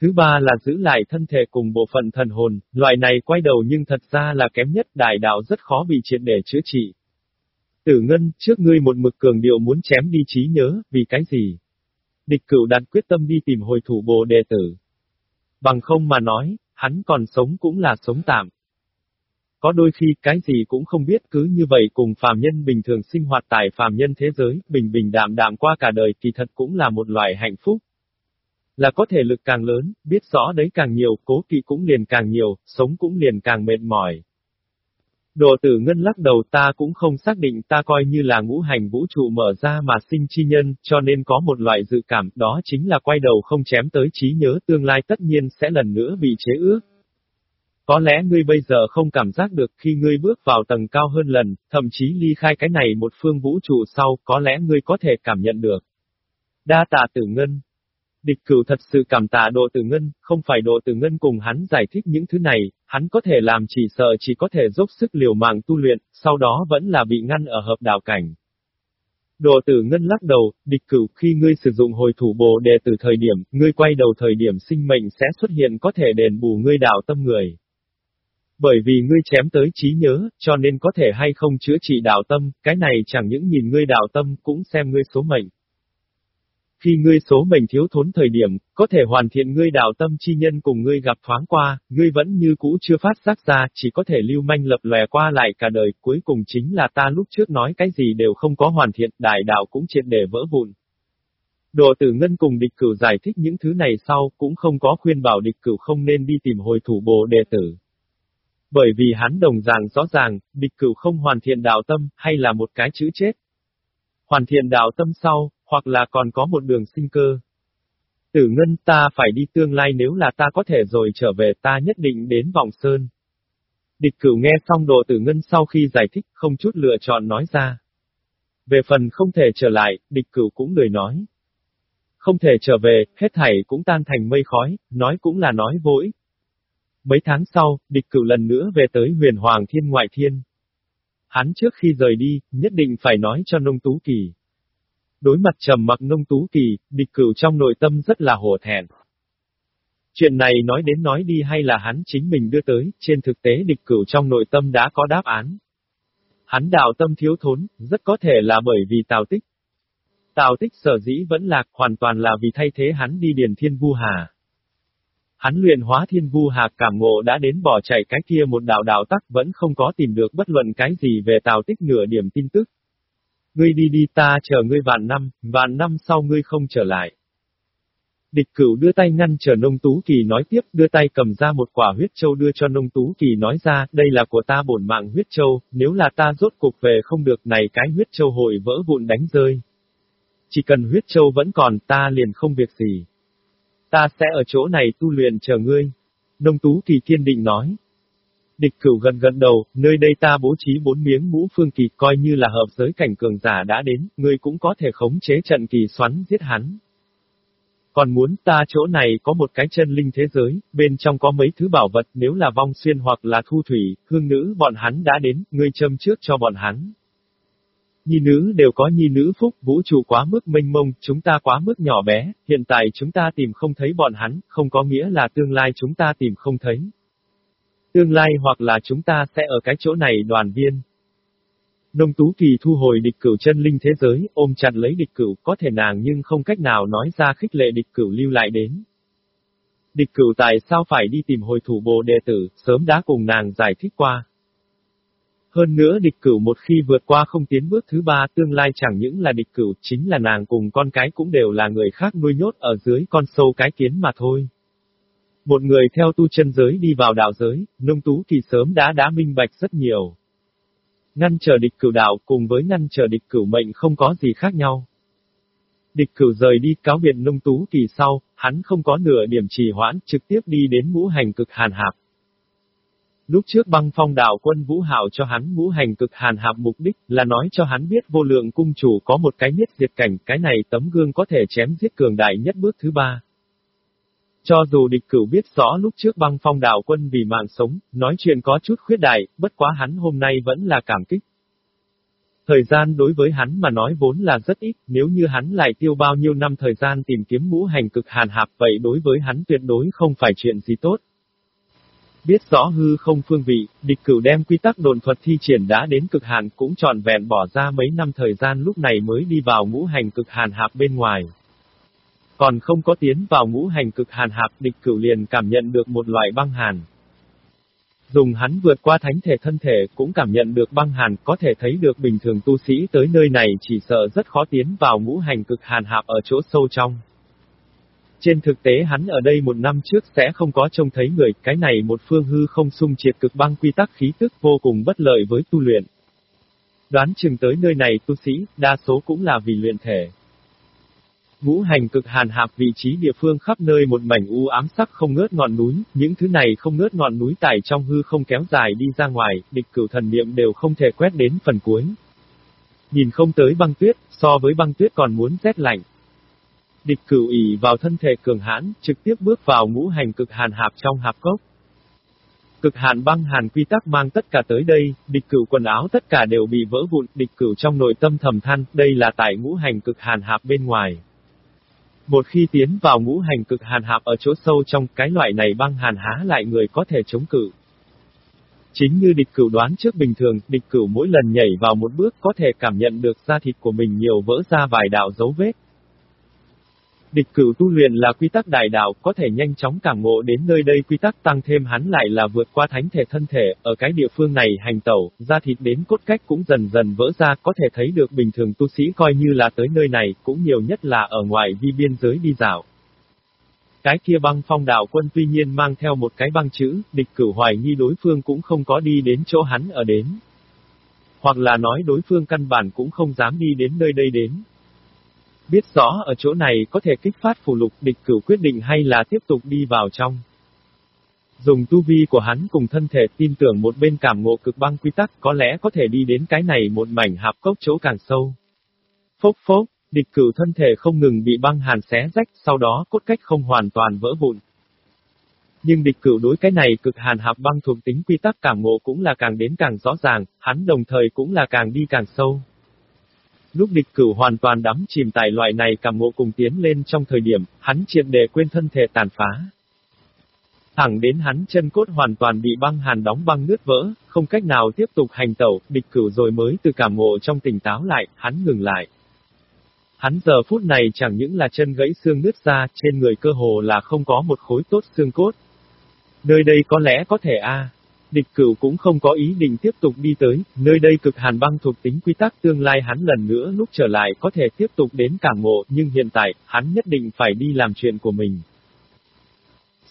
S1: Thứ ba là giữ lại thân thể cùng bộ phận thần hồn, loại này quay đầu nhưng thật ra là kém nhất đại đạo rất khó bị triệt để chữa trị. Tử Ngân, trước ngươi một mực cường điệu muốn chém đi trí nhớ, vì cái gì? Địch cửu đặt quyết tâm đi tìm hồi thủ bồ đệ tử. Bằng không mà nói, hắn còn sống cũng là sống tạm. Có đôi khi cái gì cũng không biết cứ như vậy cùng phàm nhân bình thường sinh hoạt tại phàm nhân thế giới, bình bình đạm đạm qua cả đời kỳ thật cũng là một loại hạnh phúc. Là có thể lực càng lớn, biết rõ đấy càng nhiều, cố kỵ cũng liền càng nhiều, sống cũng liền càng mệt mỏi. Đồ tử ngân lắc đầu ta cũng không xác định ta coi như là ngũ hành vũ trụ mở ra mà sinh chi nhân, cho nên có một loại dự cảm, đó chính là quay đầu không chém tới trí nhớ tương lai tất nhiên sẽ lần nữa bị chế ước. Có lẽ ngươi bây giờ không cảm giác được khi ngươi bước vào tầng cao hơn lần, thậm chí ly khai cái này một phương vũ trụ sau, có lẽ ngươi có thể cảm nhận được. Đa tạ tử ngân, Địch cửu thật sự cảm tạ độ tử ngân, không phải độ tử ngân cùng hắn giải thích những thứ này, hắn có thể làm chỉ sợ chỉ có thể dốc sức liều mạng tu luyện, sau đó vẫn là bị ngăn ở hợp đạo cảnh. Độ tử ngân lắc đầu, địch cửu khi ngươi sử dụng hồi thủ bồ đề từ thời điểm, ngươi quay đầu thời điểm sinh mệnh sẽ xuất hiện có thể đền bù ngươi đạo tâm người. Bởi vì ngươi chém tới trí nhớ, cho nên có thể hay không chữa trị đạo tâm, cái này chẳng những nhìn ngươi đạo tâm cũng xem ngươi số mệnh. Khi ngươi số mệnh thiếu thốn thời điểm, có thể hoàn thiện ngươi đạo tâm chi nhân cùng ngươi gặp thoáng qua, ngươi vẫn như cũ chưa phát giác ra, chỉ có thể lưu manh lập lòe qua lại cả đời, cuối cùng chính là ta lúc trước nói cái gì đều không có hoàn thiện, đại đạo cũng triệt để vỡ vụn. Đồ tử ngân cùng địch cửu giải thích những thứ này sau, cũng không có khuyên bảo địch cửu không nên đi tìm hồi thủ bộ đệ tử. Bởi vì hắn đồng dạng rõ ràng, địch cửu không hoàn thiện đạo tâm, hay là một cái chữ chết. Hoàn thiện đạo tâm sau, hoặc là còn có một đường sinh cơ. Tử ngân ta phải đi tương lai nếu là ta có thể rồi trở về ta nhất định đến vòng sơn. Địch cửu nghe xong đồ tử ngân sau khi giải thích không chút lựa chọn nói ra. Về phần không thể trở lại, địch cửu cũng lười nói. Không thể trở về, hết thảy cũng tan thành mây khói, nói cũng là nói vỗi. Mấy tháng sau, địch cửu lần nữa về tới huyền hoàng thiên ngoại thiên. Hắn trước khi rời đi, nhất định phải nói cho nông tú kỳ. Đối mặt trầm mặc nông tú kỳ, địch cửu trong nội tâm rất là hổ thẹn. Chuyện này nói đến nói đi hay là hắn chính mình đưa tới, trên thực tế địch cửu trong nội tâm đã có đáp án. Hắn đạo tâm thiếu thốn, rất có thể là bởi vì Tào Tích. Tào Tích sở dĩ vẫn lạc hoàn toàn là vì thay thế hắn đi điền thiên vu hà. Hắn luyện hóa thiên vu hà cảm ngộ đã đến bỏ chạy cái kia một đạo đạo tắc vẫn không có tìm được bất luận cái gì về Tào Tích nửa điểm tin tức. Ngươi đi đi ta chờ ngươi vạn năm, vạn năm sau ngươi không trở lại. Địch cửu đưa tay ngăn chờ nông tú kỳ nói tiếp, đưa tay cầm ra một quả huyết châu đưa cho nông tú kỳ nói ra, đây là của ta bổn mạng huyết châu, nếu là ta rốt cục về không được này cái huyết châu hội vỡ vụn đánh rơi. Chỉ cần huyết châu vẫn còn ta liền không việc gì. Ta sẽ ở chỗ này tu luyện chờ ngươi. Nông tú kỳ kiên định nói, Địch cửu gần gần đầu, nơi đây ta bố trí bốn miếng ngũ phương kỳ coi như là hợp giới cảnh cường giả đã đến, ngươi cũng có thể khống chế trận kỳ xoắn giết hắn. Còn muốn ta chỗ này có một cái chân linh thế giới, bên trong có mấy thứ bảo vật nếu là vong xuyên hoặc là thu thủy, hương nữ bọn hắn đã đến, ngươi châm trước cho bọn hắn. Nhi nữ đều có nhi nữ phúc, vũ trụ quá mức mênh mông, chúng ta quá mức nhỏ bé, hiện tại chúng ta tìm không thấy bọn hắn, không có nghĩa là tương lai chúng ta tìm không thấy. Tương lai hoặc là chúng ta sẽ ở cái chỗ này đoàn viên. Nông Tú Kỳ thu hồi địch cửu chân linh thế giới, ôm chặt lấy địch cửu, có thể nàng nhưng không cách nào nói ra khích lệ địch cửu lưu lại đến. Địch cửu tại sao phải đi tìm hồi thủ bồ đệ tử, sớm đã cùng nàng giải thích qua. Hơn nữa địch cửu một khi vượt qua không tiến bước thứ ba tương lai chẳng những là địch cửu, chính là nàng cùng con cái cũng đều là người khác nuôi nhốt ở dưới con sâu cái kiến mà thôi. Một người theo tu chân giới đi vào đạo giới, nông tú thì sớm đã đã minh bạch rất nhiều. Ngăn trở địch cửu đạo cùng với ngăn trở địch cửu mệnh không có gì khác nhau. Địch cửu rời đi cáo biệt nông tú kỳ sau, hắn không có nửa điểm trì hoãn, trực tiếp đi đến ngũ hành cực hàn hạp. Lúc trước băng phong đạo quân Vũ Hạo cho hắn ngũ hành cực hàn hạp mục đích là nói cho hắn biết vô lượng cung chủ có một cái miết diệt cảnh, cái này tấm gương có thể chém giết cường đại nhất bước thứ ba. Cho dù địch cửu biết rõ lúc trước băng phong đạo quân vì mạng sống, nói chuyện có chút khuyết đại, bất quá hắn hôm nay vẫn là cảm kích. Thời gian đối với hắn mà nói vốn là rất ít, nếu như hắn lại tiêu bao nhiêu năm thời gian tìm kiếm ngũ hành cực hàn hạp vậy đối với hắn tuyệt đối không phải chuyện gì tốt. Biết rõ hư không phương vị, địch cửu đem quy tắc đồn thuật thi triển đã đến cực hàn cũng trọn vẹn bỏ ra mấy năm thời gian lúc này mới đi vào ngũ hành cực hàn hạp bên ngoài. Còn không có tiến vào ngũ hành cực hàn hạp địch cửu liền cảm nhận được một loại băng hàn. Dùng hắn vượt qua thánh thể thân thể cũng cảm nhận được băng hàn có thể thấy được bình thường tu sĩ tới nơi này chỉ sợ rất khó tiến vào ngũ hành cực hàn hạp ở chỗ sâu trong. Trên thực tế hắn ở đây một năm trước sẽ không có trông thấy người, cái này một phương hư không xung triệt cực băng quy tắc khí tức vô cùng bất lợi với tu luyện. Đoán chừng tới nơi này tu sĩ, đa số cũng là vì luyện thể. Ngũ hành cực hàn hạp vị trí địa phương khắp nơi một mảnh u ám sắc không ngớt ngọn núi, những thứ này không ngớt ngọn núi tải trong hư không kéo dài đi ra ngoài, địch cửu thần niệm đều không thể quét đến phần cuối. Nhìn không tới băng tuyết, so với băng tuyết còn muốn rét lạnh. Địch cửu ỉ vào thân thể cường hãn, trực tiếp bước vào ngũ hành cực hàn hạp trong hạp cốc. Cực hàn băng hàn quy tắc mang tất cả tới đây, địch cửu quần áo tất cả đều bị vỡ vụn, địch cửu trong nội tâm thầm than, đây là tại ngũ hành cực hàn hạp bên ngoài. Một khi tiến vào ngũ hành cực hàn hạp ở chỗ sâu trong cái loại này băng hàn há lại người có thể chống cự. Chính như địch cửu đoán trước bình thường, địch cửu mỗi lần nhảy vào một bước có thể cảm nhận được da thịt của mình nhiều vỡ ra vài đạo dấu vết. Địch cửu tu luyện là quy tắc đại đạo, có thể nhanh chóng cảm ngộ đến nơi đây quy tắc tăng thêm hắn lại là vượt qua thánh thể thân thể, ở cái địa phương này hành tẩu, da thịt đến cốt cách cũng dần dần vỡ ra, có thể thấy được bình thường tu sĩ coi như là tới nơi này, cũng nhiều nhất là ở ngoài vi biên giới đi dạo. Cái kia băng phong đạo quân tuy nhiên mang theo một cái băng chữ, địch cửu hoài nghi đối phương cũng không có đi đến chỗ hắn ở đến. Hoặc là nói đối phương căn bản cũng không dám đi đến nơi đây đến. Biết rõ ở chỗ này có thể kích phát phù lục địch cửu quyết định hay là tiếp tục đi vào trong. Dùng tu vi của hắn cùng thân thể tin tưởng một bên cảm ngộ cực băng quy tắc có lẽ có thể đi đến cái này một mảnh hạp cốc chỗ càng sâu. Phốc phốc, địch cửu thân thể không ngừng bị băng hàn xé rách, sau đó cốt cách không hoàn toàn vỡ vụn. Nhưng địch cửu đối cái này cực hàn hạp băng thuộc tính quy tắc cảm ngộ cũng là càng đến càng rõ ràng, hắn đồng thời cũng là càng đi càng sâu. Lúc địch cửu hoàn toàn đắm chìm tại loại này cảm ngộ cùng tiến lên trong thời điểm, hắn triệt để quên thân thể tàn phá. Thẳng đến hắn chân cốt hoàn toàn bị băng hàn đóng băng nứt vỡ, không cách nào tiếp tục hành tẩu, địch cửu rồi mới từ cảm ngộ trong tỉnh táo lại, hắn ngừng lại. Hắn giờ phút này chẳng những là chân gãy xương nứt ra, trên người cơ hồ là không có một khối tốt xương cốt. Nơi đây có lẽ có thể a Địch cửu cũng không có ý định tiếp tục đi tới, nơi đây cực hàn băng thuộc tính quy tắc tương lai hắn lần nữa lúc trở lại có thể tiếp tục đến cảng ngộ, nhưng hiện tại, hắn nhất định phải đi làm chuyện của mình.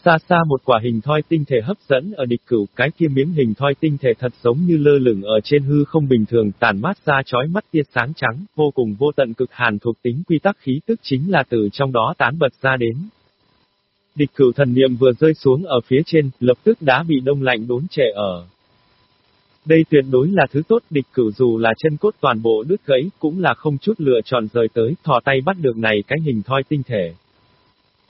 S1: Xa xa một quả hình thoi tinh thể hấp dẫn ở địch cửu, cái kia miếng hình thoi tinh thể thật giống như lơ lửng ở trên hư không bình thường, tàn mát ra chói mắt tia sáng trắng, vô cùng vô tận cực hàn thuộc tính quy tắc khí tức chính là từ trong đó tán bật ra đến. Địch cửu thần niệm vừa rơi xuống ở phía trên, lập tức đã bị đông lạnh đốn trẻ ở. Đây tuyệt đối là thứ tốt, địch cửu dù là chân cốt toàn bộ đứt gãy, cũng là không chút lựa chọn rời tới, thò tay bắt được này cái hình thoi tinh thể.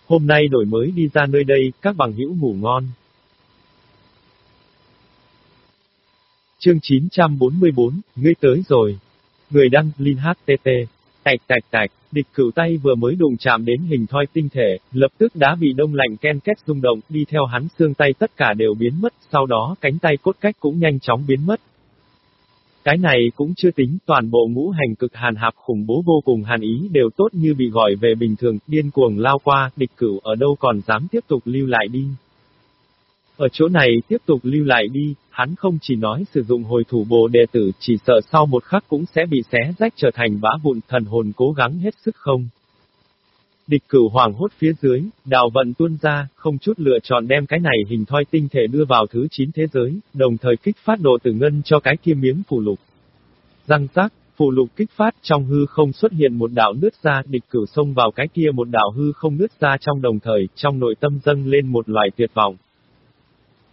S1: Hôm nay đổi mới đi ra nơi đây, các bằng hữu ngủ ngon. Chương 944, ngươi tới rồi. Người đăng, Linh HTT. Tạch tạch tạch, địch cửu tay vừa mới đụng chạm đến hình thoi tinh thể, lập tức đã bị đông lạnh ken két rung động, đi theo hắn xương tay tất cả đều biến mất, sau đó cánh tay cốt cách cũng nhanh chóng biến mất. Cái này cũng chưa tính, toàn bộ ngũ hành cực hàn hạp khủng bố vô cùng hàn ý đều tốt như bị gọi về bình thường, điên cuồng lao qua, địch cửu ở đâu còn dám tiếp tục lưu lại đi. Ở chỗ này tiếp tục lưu lại đi, hắn không chỉ nói sử dụng hồi thủ bồ đệ tử chỉ sợ sau một khắc cũng sẽ bị xé rách trở thành bã vụn thần hồn cố gắng hết sức không. Địch cửu hoàng hốt phía dưới, đào vận tuôn ra, không chút lựa chọn đem cái này hình thoi tinh thể đưa vào thứ 9 thế giới, đồng thời kích phát độ tử ngân cho cái kia miếng phù lục. Răng rác, phù lục kích phát trong hư không xuất hiện một đạo nước ra, địch cửu xông vào cái kia một đạo hư không nước ra trong đồng thời, trong nội tâm dâng lên một loại tuyệt vọng.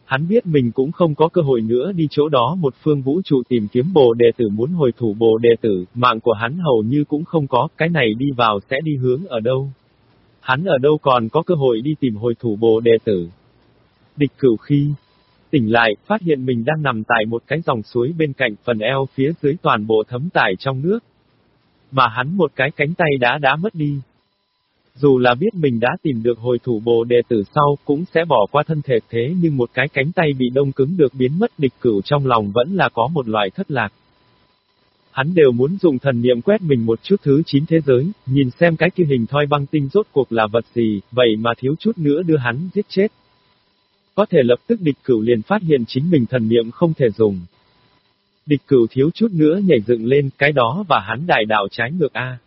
S1: Hắn biết mình cũng không có cơ hội nữa đi chỗ đó một phương vũ trụ tìm kiếm bồ đệ tử muốn hồi thủ bồ đệ tử, mạng của hắn hầu như cũng không có, cái này đi vào sẽ đi hướng ở đâu. Hắn ở đâu còn có cơ hội đi tìm hồi thủ bồ đệ tử. Địch cửu khi tỉnh lại, phát hiện mình đang nằm tại một cái dòng suối bên cạnh phần eo phía dưới toàn bộ thấm tải trong nước. Mà hắn một cái cánh tay đã đã mất đi, dù là biết mình đã tìm được hồi thủ bồ đệ tử sau, cũng sẽ bỏ qua thân thể thế nhưng một cái cánh tay bị đông cứng được biến mất địch cửu trong lòng vẫn là có một loại thất lạc. Hắn đều muốn dùng thần niệm quét mình một chút thứ chín thế giới, nhìn xem cái kia hình thoi băng tinh rốt cuộc là vật gì, vậy mà thiếu chút nữa đưa hắn giết chết. Có thể lập tức địch cửu liền phát hiện chính mình thần niệm không thể dùng. Địch cửu thiếu chút nữa nhảy dựng lên, cái đó và hắn đại đạo trái ngược A.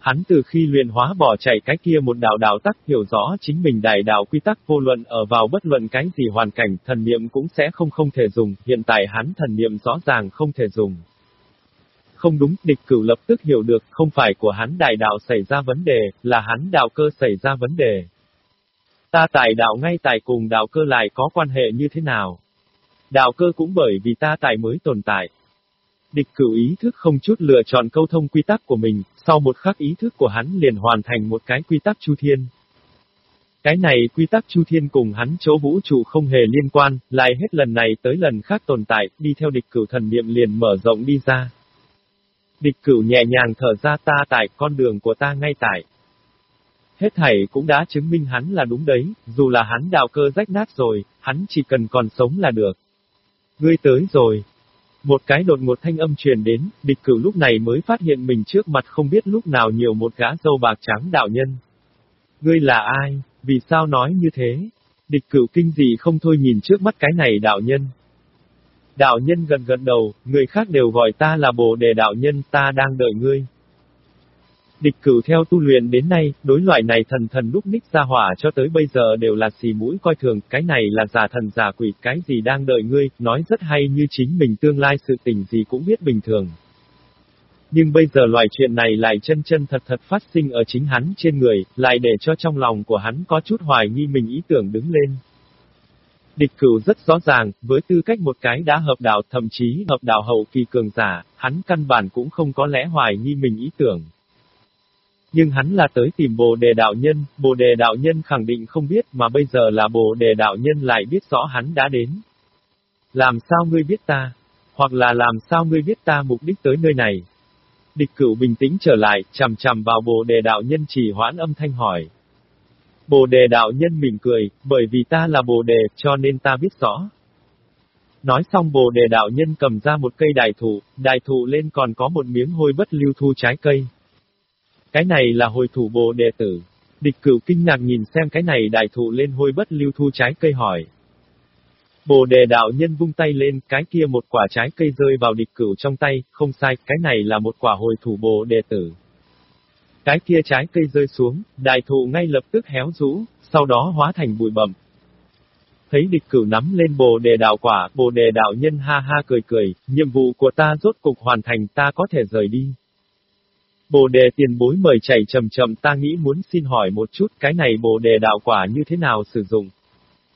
S1: Hắn từ khi luyện hóa bỏ chạy cái kia một đạo đạo tắc hiểu rõ chính mình đại đạo quy tắc vô luận ở vào bất luận cái gì hoàn cảnh, thần niệm cũng sẽ không không thể dùng, hiện tại hắn thần niệm rõ ràng không thể dùng. Không đúng, địch cửu lập tức hiểu được, không phải của hắn đại đạo xảy ra vấn đề, là hắn đạo cơ xảy ra vấn đề. Ta tài đạo ngay tại cùng đạo cơ lại có quan hệ như thế nào? Đạo cơ cũng bởi vì ta tài mới tồn tại. Địch cửu ý thức không chút lựa chọn câu thông quy tắc của mình, sau một khắc ý thức của hắn liền hoàn thành một cái quy tắc chu thiên. Cái này quy tắc chu thiên cùng hắn chỗ vũ trụ không hề liên quan, lại hết lần này tới lần khác tồn tại, đi theo địch cửu thần niệm liền mở rộng đi ra. Địch cửu nhẹ nhàng thở ra ta tại con đường của ta ngay tại. Hết thảy cũng đã chứng minh hắn là đúng đấy, dù là hắn đạo cơ rách nát rồi, hắn chỉ cần còn sống là được. Ngươi tới rồi. Một cái đột ngột thanh âm truyền đến, địch cửu lúc này mới phát hiện mình trước mặt không biết lúc nào nhiều một gã dâu bạc trắng đạo nhân. Ngươi là ai? Vì sao nói như thế? Địch cửu kinh dị không thôi nhìn trước mắt cái này đạo nhân. Đạo nhân gần gần đầu, người khác đều gọi ta là bồ đề đạo nhân, ta đang đợi ngươi. Địch cửu theo tu luyện đến nay, đối loại này thần thần lúc ních ra hỏa cho tới bây giờ đều là xì mũi coi thường, cái này là giả thần giả quỷ, cái gì đang đợi ngươi, nói rất hay như chính mình tương lai sự tình gì cũng biết bình thường. Nhưng bây giờ loại chuyện này lại chân chân thật thật phát sinh ở chính hắn trên người, lại để cho trong lòng của hắn có chút hoài nghi mình ý tưởng đứng lên. Địch cửu rất rõ ràng, với tư cách một cái đã hợp đạo thậm chí hợp đạo hậu kỳ cường giả, hắn căn bản cũng không có lẽ hoài nghi mình ý tưởng. Nhưng hắn là tới tìm bồ đề đạo nhân, bồ đề đạo nhân khẳng định không biết mà bây giờ là bồ đề đạo nhân lại biết rõ hắn đã đến. Làm sao ngươi biết ta? Hoặc là làm sao ngươi biết ta mục đích tới nơi này? Địch cửu bình tĩnh trở lại, chằm chằm vào bồ đề đạo nhân chỉ hoãn âm thanh hỏi. Bồ đề đạo nhân mỉm cười, bởi vì ta là bồ đề, cho nên ta biết rõ. Nói xong bồ đề đạo nhân cầm ra một cây đại thụ, đại thụ lên còn có một miếng hôi bất lưu thu trái cây. Cái này là hồi thủ bồ đề tử. Địch cửu kinh ngạc nhìn xem cái này đại thụ lên hôi bất lưu thu trái cây hỏi. Bồ đề đạo nhân vung tay lên, cái kia một quả trái cây rơi vào địch cửu trong tay, không sai, cái này là một quả hồi thủ bồ đề tử. Cái kia trái cây rơi xuống, đại thụ ngay lập tức héo rũ, sau đó hóa thành bụi bẩm. Thấy địch cửu nắm lên bồ đề đạo quả, bồ đề đạo nhân ha ha cười cười, nhiệm vụ của ta rốt cục hoàn thành ta có thể rời đi. Bồ đề tiền bối mời chảy chậm chậm ta nghĩ muốn xin hỏi một chút cái này bồ đề đạo quả như thế nào sử dụng.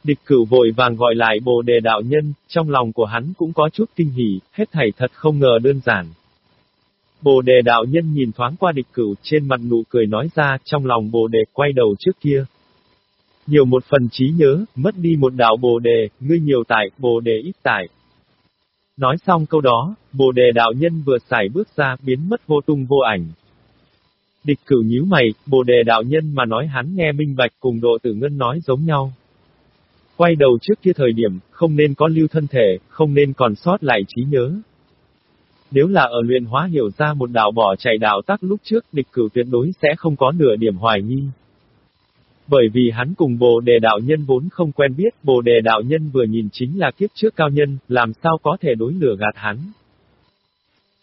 S1: Địch cửu vội vàng gọi lại bồ đề đạo nhân, trong lòng của hắn cũng có chút kinh hỉ, hết thảy thật không ngờ đơn giản. Bồ đề đạo nhân nhìn thoáng qua địch cửu trên mặt nụ cười nói ra trong lòng bồ đề quay đầu trước kia. Nhiều một phần trí nhớ, mất đi một đạo bồ đề, ngươi nhiều tải bồ đề ít tải Nói xong câu đó, bồ đề đạo nhân vừa xài bước ra biến mất vô tung vô ảnh. Địch cửu nhíu mày, bồ đề đạo nhân mà nói hắn nghe minh bạch cùng độ tử ngân nói giống nhau. Quay đầu trước kia thời điểm, không nên có lưu thân thể, không nên còn sót lại trí nhớ. Nếu là ở luyện hóa hiểu ra một đạo bỏ chạy đạo tắc lúc trước, địch cửu tuyệt đối sẽ không có nửa điểm hoài nghi. Bởi vì hắn cùng bồ đề đạo nhân vốn không quen biết, bồ đề đạo nhân vừa nhìn chính là kiếp trước cao nhân, làm sao có thể đối lửa gạt hắn.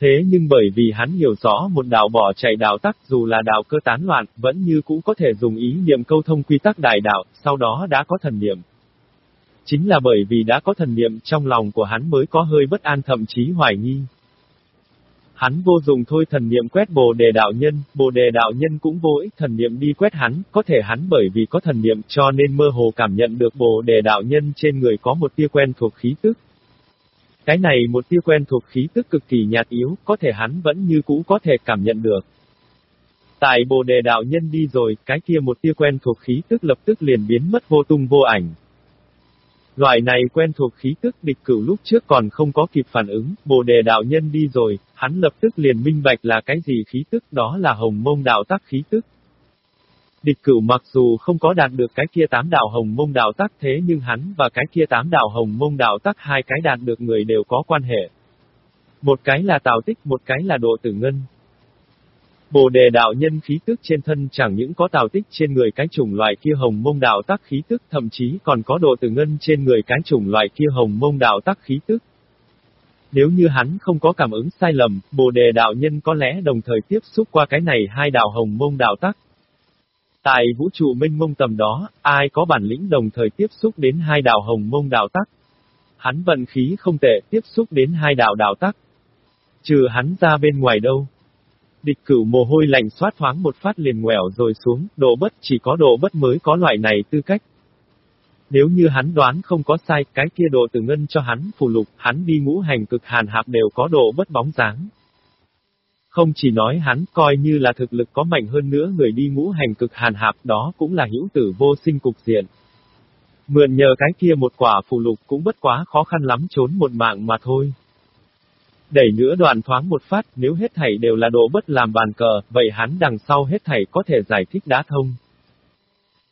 S1: Thế nhưng bởi vì hắn hiểu rõ một đạo bỏ chạy đạo tắc dù là đạo cơ tán loạn, vẫn như cũ có thể dùng ý niệm câu thông quy tắc đại đạo, sau đó đã có thần niệm. Chính là bởi vì đã có thần niệm trong lòng của hắn mới có hơi bất an thậm chí hoài nghi. Hắn vô dụng thôi thần niệm quét bồ đề đạo nhân, bồ đề đạo nhân cũng vô ích thần niệm đi quét hắn, có thể hắn bởi vì có thần niệm cho nên mơ hồ cảm nhận được bồ đề đạo nhân trên người có một tia quen thuộc khí tức. Cái này một tia quen thuộc khí tức cực kỳ nhạt yếu, có thể hắn vẫn như cũ có thể cảm nhận được. Tại bồ đề đạo nhân đi rồi, cái kia một tia quen thuộc khí tức lập tức liền biến mất vô tung vô ảnh. Loại này quen thuộc khí tức địch cửu lúc trước còn không có kịp phản ứng, bồ đề đạo nhân đi rồi, hắn lập tức liền minh bạch là cái gì khí tức đó là hồng mông đạo tắc khí tức. Địch cửu mặc dù không có đạt được cái kia tám đạo hồng mông đạo tắc thế nhưng hắn và cái kia tám đạo hồng mông đạo tắc hai cái đạt được người đều có quan hệ. Một cái là tào tích, một cái là độ tử ngân. Bồ đề đạo nhân khí tức trên thân chẳng những có tào tích trên người cái chủng loại kia hồng mông đạo tắc khí tức thậm chí còn có độ tử ngân trên người cái chủng loại kia hồng mông đạo tắc khí tức. Nếu như hắn không có cảm ứng sai lầm, bồ đề đạo nhân có lẽ đồng thời tiếp xúc qua cái này hai đạo hồng mông đạo tắc. Tại vũ trụ minh mông tầm đó, ai có bản lĩnh đồng thời tiếp xúc đến hai đạo hồng mông đạo tắc? Hắn vận khí không tệ tiếp xúc đến hai đạo đạo tắc. Trừ hắn ra bên ngoài đâu. Địch cửu mồ hôi lạnh xoát thoáng một phát liền ngoẻo rồi xuống, độ bất chỉ có độ bất mới có loại này tư cách. Nếu như hắn đoán không có sai, cái kia độ từ ngân cho hắn phù lục, hắn đi ngũ hành cực hàn hạp đều có độ bất bóng dáng. Không chỉ nói hắn coi như là thực lực có mạnh hơn nữa người đi ngũ hành cực hàn hạp đó cũng là hữu tử vô sinh cục diện. Mượn nhờ cái kia một quả phù lục cũng bất quá khó khăn lắm trốn một mạng mà thôi. Đẩy nữa đoàn thoáng một phát, nếu hết thảy đều là độ bất làm bàn cờ, vậy hắn đằng sau hết thảy có thể giải thích đá thông.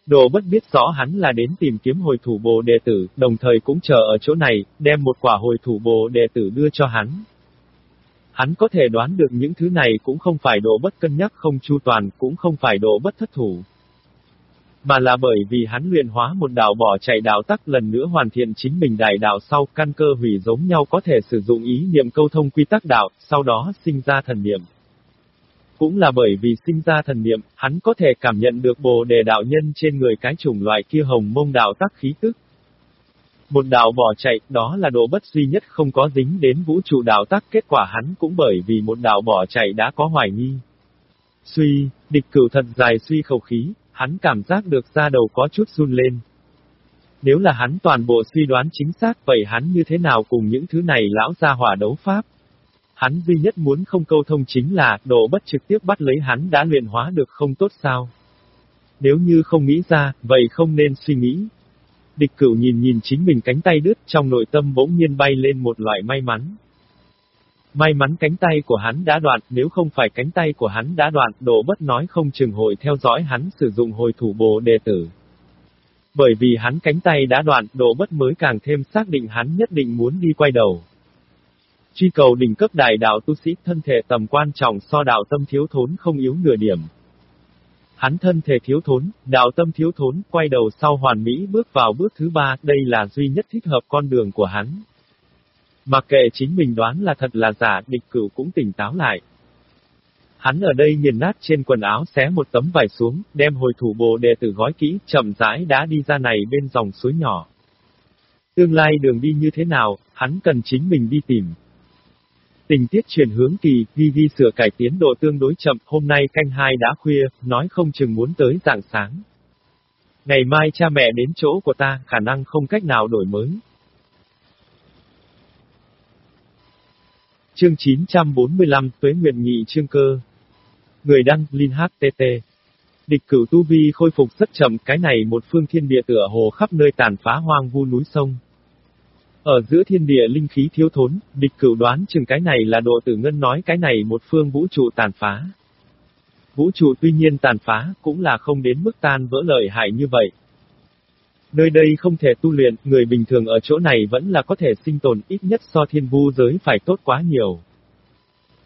S1: Đồ bất biết rõ hắn là đến tìm kiếm hồi thủ bồ đệ tử, đồng thời cũng chờ ở chỗ này, đem một quả hồi thủ bồ đệ tử đưa cho hắn. Hắn có thể đoán được những thứ này cũng không phải độ bất cân nhắc không chu toàn, cũng không phải độ bất thất thủ. Mà là bởi vì hắn luyện hóa một đạo bỏ chạy đạo tắc lần nữa hoàn thiện chính mình đại đạo sau căn cơ hủy giống nhau có thể sử dụng ý niệm câu thông quy tắc đạo, sau đó sinh ra thần niệm. Cũng là bởi vì sinh ra thần niệm, hắn có thể cảm nhận được bồ đề đạo nhân trên người cái chủng loại kia hồng mông đạo tắc khí tức. Một đạo bỏ chạy, đó là độ bất duy nhất không có dính đến vũ trụ đạo tắc, kết quả hắn cũng bởi vì một đạo bỏ chạy đã có hoài nghi. Suy, địch cửu thật dài suy khẩu khí, hắn cảm giác được da đầu có chút run lên. Nếu là hắn toàn bộ suy đoán chính xác vậy hắn như thế nào cùng những thứ này lão ra hỏa đấu pháp? Hắn duy nhất muốn không câu thông chính là, độ bất trực tiếp bắt lấy hắn đã luyện hóa được không tốt sao? Nếu như không nghĩ ra, vậy không nên suy nghĩ. Địch cửu nhìn nhìn chính mình cánh tay đứt trong nội tâm bỗng nhiên bay lên một loại may mắn. May mắn cánh tay của hắn đã đoạn, nếu không phải cánh tay của hắn đã đoạn, độ bất nói không chừng hội theo dõi hắn sử dụng hồi thủ bồ đệ tử. Bởi vì hắn cánh tay đã đoạn, độ bất mới càng thêm xác định hắn nhất định muốn đi quay đầu. Truy cầu đỉnh cấp đại đạo tu sĩ thân thể tầm quan trọng so đạo tâm thiếu thốn không yếu nửa điểm. Hắn thân thể thiếu thốn, đạo tâm thiếu thốn, quay đầu sau hoàn mỹ bước vào bước thứ ba, đây là duy nhất thích hợp con đường của hắn. Mặc kệ chính mình đoán là thật là giả, địch cửu cũng tỉnh táo lại. Hắn ở đây nghiền nát trên quần áo xé một tấm vải xuống, đem hồi thủ bồ đệ tử gói kỹ, chậm rãi đã đi ra này bên dòng suối nhỏ. Tương lai đường đi như thế nào, hắn cần chính mình đi tìm. Tình tiết chuyển hướng kỳ, vi vi sửa cải tiến độ tương đối chậm, hôm nay canh hai đã khuya, nói không chừng muốn tới dạng sáng. Ngày mai cha mẹ đến chỗ của ta, khả năng không cách nào đổi mới. Chương 945, Tuế Nguyện Nghị Chương Cơ. Người đăng, Linh HTT. Địch cửu tu vi khôi phục rất chậm, cái này một phương thiên địa tựa hồ khắp nơi tàn phá hoang vu núi sông. Ở giữa thiên địa linh khí thiếu thốn, địch cửu đoán chừng cái này là độ tử ngân nói cái này một phương vũ trụ tàn phá. Vũ trụ tuy nhiên tàn phá, cũng là không đến mức tan vỡ lợi hại như vậy. Nơi đây không thể tu luyện, người bình thường ở chỗ này vẫn là có thể sinh tồn ít nhất so thiên vu giới phải tốt quá nhiều.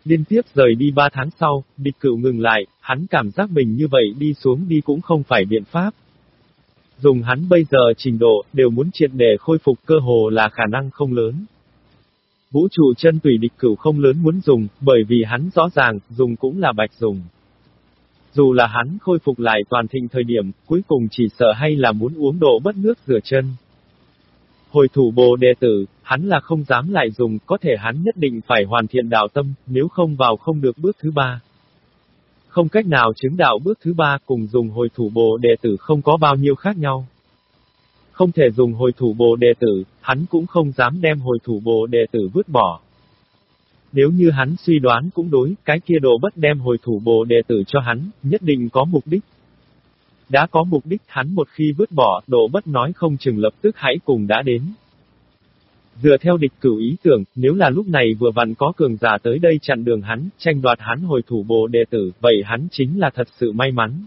S1: Liên tiếp rời đi ba tháng sau, địch cửu ngừng lại, hắn cảm giác mình như vậy đi xuống đi cũng không phải biện pháp. Dùng hắn bây giờ trình độ, đều muốn triệt để khôi phục cơ hồ là khả năng không lớn. Vũ trụ chân tùy địch cửu không lớn muốn dùng, bởi vì hắn rõ ràng, dùng cũng là bạch dùng. Dù là hắn khôi phục lại toàn thịnh thời điểm, cuối cùng chỉ sợ hay là muốn uống độ bất nước rửa chân. Hồi thủ bồ đệ tử, hắn là không dám lại dùng, có thể hắn nhất định phải hoàn thiện đạo tâm, nếu không vào không được bước thứ ba. Không cách nào chứng đạo bước thứ ba cùng dùng hồi thủ bồ đệ tử không có bao nhiêu khác nhau. Không thể dùng hồi thủ bồ đệ tử, hắn cũng không dám đem hồi thủ bồ đệ tử vứt bỏ. Nếu như hắn suy đoán cũng đối, cái kia đồ bất đem hồi thủ bồ đệ tử cho hắn, nhất định có mục đích. Đã có mục đích hắn một khi vứt bỏ, đồ bất nói không chừng lập tức hãy cùng đã đến. Dựa theo địch cửu ý tưởng, nếu là lúc này vừa vặn có cường giả tới đây chặn đường hắn, tranh đoạt hắn hồi thủ bộ đệ tử, vậy hắn chính là thật sự may mắn.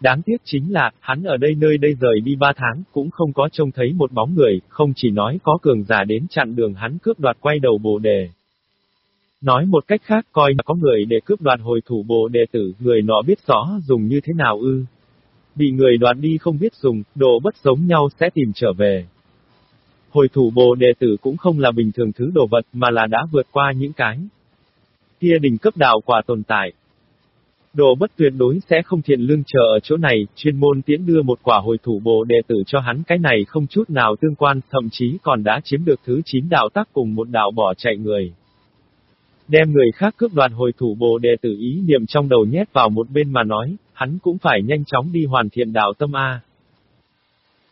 S1: Đáng tiếc chính là, hắn ở đây nơi đây rời đi ba tháng, cũng không có trông thấy một bóng người, không chỉ nói có cường giả đến chặn đường hắn cướp đoạt quay đầu bồ đề. Nói một cách khác coi là có người để cướp đoạt hồi thủ bộ đệ tử, người nọ biết rõ dùng như thế nào ư. Bị người đoạt đi không biết dùng, đồ bất giống nhau sẽ tìm trở về. Hồi thủ bồ đệ tử cũng không là bình thường thứ đồ vật mà là đã vượt qua những cái. Kia đỉnh cấp đạo quả tồn tại. Đồ bất tuyệt đối sẽ không thiện lương chờ ở chỗ này, chuyên môn tiễn đưa một quả hồi thủ bồ đệ tử cho hắn cái này không chút nào tương quan, thậm chí còn đã chiếm được thứ 9 đạo tác cùng một đạo bỏ chạy người. Đem người khác cướp đoạt hồi thủ bồ đệ tử ý niệm trong đầu nhét vào một bên mà nói, hắn cũng phải nhanh chóng đi hoàn thiện đạo tâm A.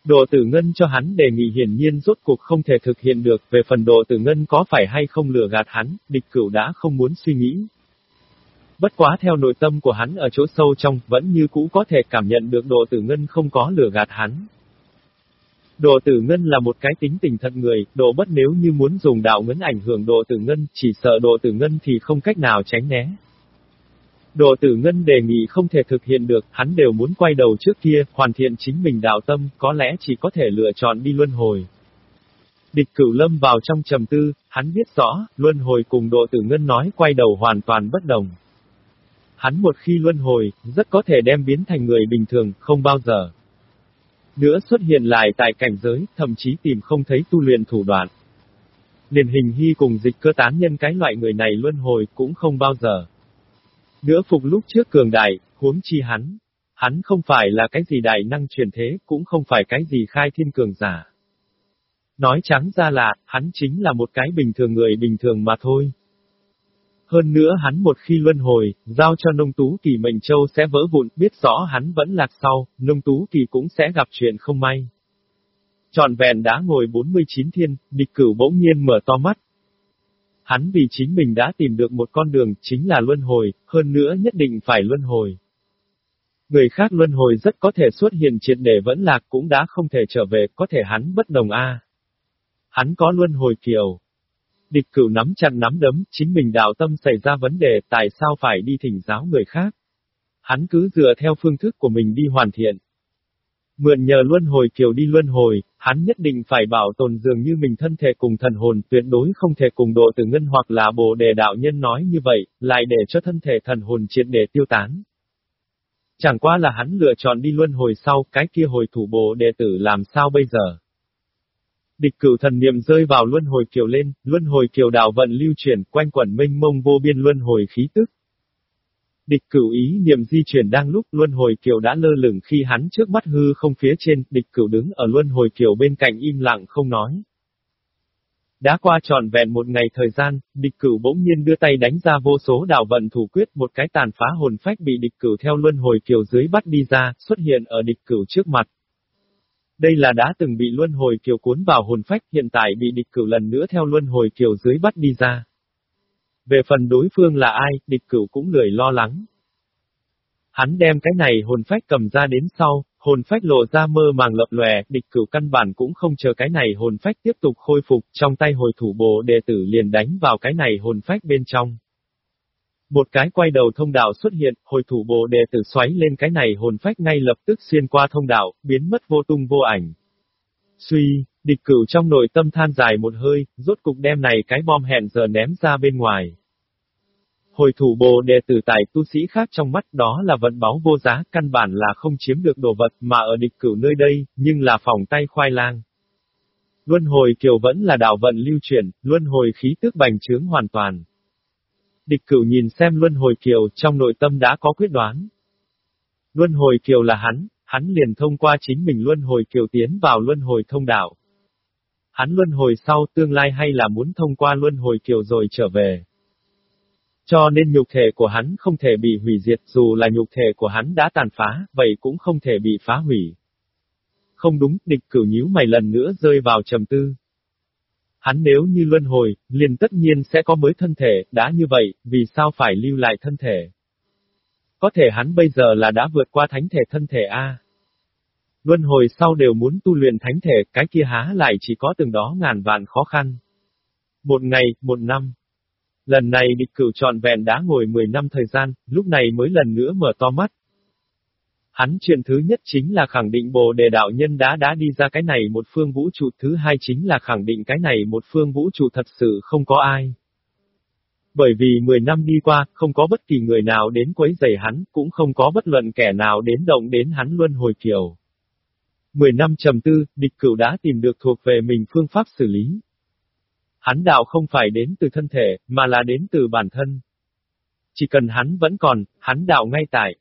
S1: Độ tử ngân cho hắn đề nghị hiển nhiên rốt cuộc không thể thực hiện được, về phần độ tử ngân có phải hay không lừa gạt hắn, địch cửu đã không muốn suy nghĩ. Bất quá theo nội tâm của hắn ở chỗ sâu trong, vẫn như cũ có thể cảm nhận được độ tử ngân không có lừa gạt hắn. Độ tử ngân là một cái tính tình thật người, độ bất nếu như muốn dùng đạo ngấn ảnh hưởng độ tử ngân, chỉ sợ độ tử ngân thì không cách nào tránh né. Độ tử ngân đề nghị không thể thực hiện được, hắn đều muốn quay đầu trước kia, hoàn thiện chính mình đạo tâm, có lẽ chỉ có thể lựa chọn đi luân hồi. Địch cửu lâm vào trong trầm tư, hắn biết rõ, luân hồi cùng độ tử ngân nói quay đầu hoàn toàn bất đồng. Hắn một khi luân hồi, rất có thể đem biến thành người bình thường, không bao giờ. Nữa xuất hiện lại tại cảnh giới, thậm chí tìm không thấy tu luyện thủ đoạn. Liền hình hy cùng dịch cơ tán nhân cái loại người này luân hồi cũng không bao giờ. Nữa phục lúc trước cường đại, huống chi hắn. Hắn không phải là cái gì đại năng truyền thế, cũng không phải cái gì khai thiên cường giả. Nói trắng ra là, hắn chính là một cái bình thường người bình thường mà thôi. Hơn nữa hắn một khi luân hồi, giao cho nông tú kỳ mệnh châu sẽ vỡ vụn, biết rõ hắn vẫn lạc sau, nông tú kỳ cũng sẽ gặp chuyện không may. Trọn vẹn đã ngồi 49 thiên, địch cửu bỗng nhiên mở to mắt, Hắn vì chính mình đã tìm được một con đường, chính là luân hồi, hơn nữa nhất định phải luân hồi. Người khác luân hồi rất có thể xuất hiện triệt để vẫn lạc cũng đã không thể trở về, có thể hắn bất đồng a. Hắn có luân hồi kiều. Địch cửu nắm chặt nắm đấm, chính mình đạo tâm xảy ra vấn đề, tại sao phải đi thỉnh giáo người khác. Hắn cứ dựa theo phương thức của mình đi hoàn thiện, Mượn nhờ luân hồi kiều đi luân hồi, hắn nhất định phải bảo tồn dường như mình thân thể cùng thần hồn, tuyệt đối không thể cùng độ tử ngân hoặc là bồ đề đạo nhân nói như vậy, lại để cho thân thể thần hồn triệt để tiêu tán. Chẳng qua là hắn lựa chọn đi luân hồi sau, cái kia hồi thủ bộ đệ tử làm sao bây giờ? Địch cửu thần niệm rơi vào luân hồi kiều lên, luân hồi kiều đạo vận lưu chuyển, quanh quẩn minh mông vô biên luân hồi khí tức, Địch cửu ý niệm di chuyển đang lúc luân hồi kiều đã lơ lửng khi hắn trước mắt hư không phía trên, địch cửu đứng ở luân hồi kiều bên cạnh im lặng không nói. Đã qua tròn vẹn một ngày thời gian, địch cửu bỗng nhiên đưa tay đánh ra vô số đạo vận thủ quyết một cái tàn phá hồn phách bị địch cửu theo luân hồi kiều dưới bắt đi ra, xuất hiện ở địch cửu trước mặt. Đây là đã từng bị luân hồi kiều cuốn vào hồn phách hiện tại bị địch cửu lần nữa theo luân hồi kiều dưới bắt đi ra. Về phần đối phương là ai, địch cửu cũng lười lo lắng. Hắn đem cái này hồn phách cầm ra đến sau, hồn phách lộ ra mơ màng lập lòe, địch cửu căn bản cũng không chờ cái này hồn phách tiếp tục khôi phục, trong tay hồi thủ bộ đệ tử liền đánh vào cái này hồn phách bên trong. Một cái quay đầu thông đạo xuất hiện, hồi thủ bộ đệ tử xoáy lên cái này hồn phách ngay lập tức xuyên qua thông đạo, biến mất vô tung vô ảnh. Suy, địch cửu trong nội tâm than dài một hơi, rốt cục đem này cái bom hẹn giờ ném ra bên ngoài. Hồi thủ bồ đề tử tại tu sĩ khác trong mắt đó là vận báu vô giá, căn bản là không chiếm được đồ vật mà ở địch cửu nơi đây, nhưng là phòng tay khoai lang. Luân hồi kiều vẫn là đạo vận lưu chuyển, luân hồi khí tức bành trướng hoàn toàn. Địch cửu nhìn xem luân hồi kiều trong nội tâm đã có quyết đoán. Luân hồi kiều là hắn, hắn liền thông qua chính mình luân hồi kiều tiến vào luân hồi thông đạo. Hắn luân hồi sau tương lai hay là muốn thông qua luân hồi kiều rồi trở về. Cho nên nhục thể của hắn không thể bị hủy diệt dù là nhục thể của hắn đã tàn phá, vậy cũng không thể bị phá hủy. Không đúng, địch cửu nhíu mày lần nữa rơi vào trầm tư. Hắn nếu như luân hồi, liền tất nhiên sẽ có mới thân thể, đã như vậy, vì sao phải lưu lại thân thể? Có thể hắn bây giờ là đã vượt qua thánh thể thân thể A. Luân hồi sau đều muốn tu luyện thánh thể, cái kia há lại chỉ có từng đó ngàn vạn khó khăn. Một ngày, một năm, Lần này địch cửu trọn vẹn đã ngồi 10 năm thời gian, lúc này mới lần nữa mở to mắt. Hắn chuyện thứ nhất chính là khẳng định bồ đề đạo nhân đã đã đi ra cái này một phương vũ trụ, thứ hai chính là khẳng định cái này một phương vũ trụ thật sự không có ai. Bởi vì 10 năm đi qua, không có bất kỳ người nào đến quấy rầy hắn, cũng không có bất luận kẻ nào đến động đến hắn luân hồi kiều. 10 năm trầm tư, địch cửu đã tìm được thuộc về mình phương pháp xử lý. Hắn đạo không phải đến từ thân thể, mà là đến từ bản thân. Chỉ cần hắn vẫn còn, hắn đạo ngay tại.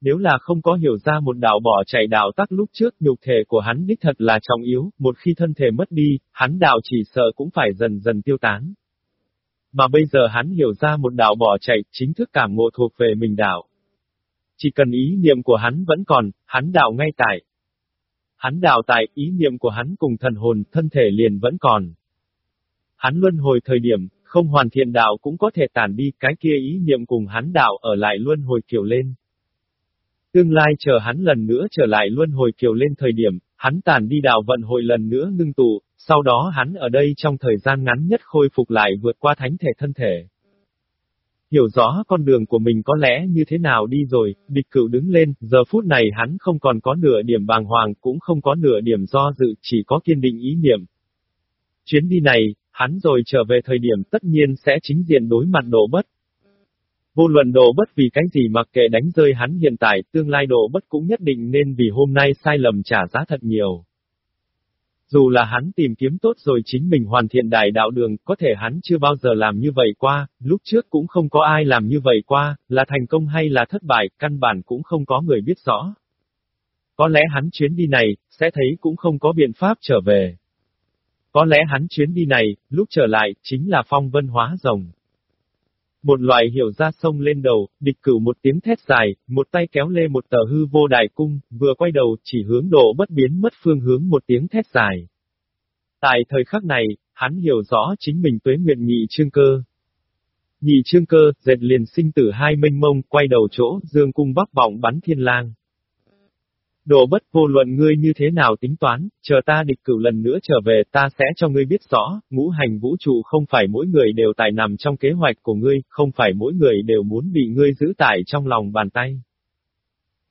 S1: Nếu là không có hiểu ra một đạo bỏ chạy đạo tắc lúc trước nhục thể của hắn đích thật là trọng yếu, một khi thân thể mất đi, hắn đạo chỉ sợ cũng phải dần dần tiêu tán. Mà bây giờ hắn hiểu ra một đạo bỏ chạy, chính thức cảm ngộ thuộc về mình đạo. Chỉ cần ý niệm của hắn vẫn còn, hắn đạo ngay tại. Hắn đào tại, ý niệm của hắn cùng thần hồn, thân thể liền vẫn còn. Hắn luân hồi thời điểm, không hoàn thiện đạo cũng có thể tản đi, cái kia ý niệm cùng hắn đạo ở lại luân hồi kiểu lên. Tương lai chờ hắn lần nữa trở lại luân hồi kiểu lên thời điểm, hắn tản đi đạo vận hội lần nữa ngưng tụ, sau đó hắn ở đây trong thời gian ngắn nhất khôi phục lại vượt qua thánh thể thân thể. Hiểu rõ con đường của mình có lẽ như thế nào đi rồi, địch cửu đứng lên, giờ phút này hắn không còn có nửa điểm bàng hoàng, cũng không có nửa điểm do dự, chỉ có kiên định ý niệm. Chuyến đi này, hắn rồi trở về thời điểm tất nhiên sẽ chính diện đối mặt đổ bất. Vô luận đổ bất vì cái gì mặc kệ đánh rơi hắn hiện tại, tương lai đổ bất cũng nhất định nên vì hôm nay sai lầm trả giá thật nhiều. Dù là hắn tìm kiếm tốt rồi chính mình hoàn thiện đại đạo đường, có thể hắn chưa bao giờ làm như vậy qua, lúc trước cũng không có ai làm như vậy qua, là thành công hay là thất bại, căn bản cũng không có người biết rõ. Có lẽ hắn chuyến đi này, sẽ thấy cũng không có biện pháp trở về. Có lẽ hắn chuyến đi này, lúc trở lại, chính là phong vân hóa rồng. Một loại hiểu ra sông lên đầu, địch cửu một tiếng thét dài, một tay kéo lê một tờ hư vô đại cung, vừa quay đầu chỉ hướng độ bất biến mất phương hướng một tiếng thét dài. Tại thời khắc này, hắn hiểu rõ chính mình tuế nguyện nhị trương cơ. Nhị trương cơ, dệt liền sinh tử hai mênh mông, quay đầu chỗ, dương cung bắc vọng bắn thiên lang. Đồ bất vô luận ngươi như thế nào tính toán, chờ ta địch cửu lần nữa trở về ta sẽ cho ngươi biết rõ, ngũ hành vũ trụ không phải mỗi người đều tài nằm trong kế hoạch của ngươi, không phải mỗi người đều muốn bị ngươi giữ tải trong lòng bàn tay.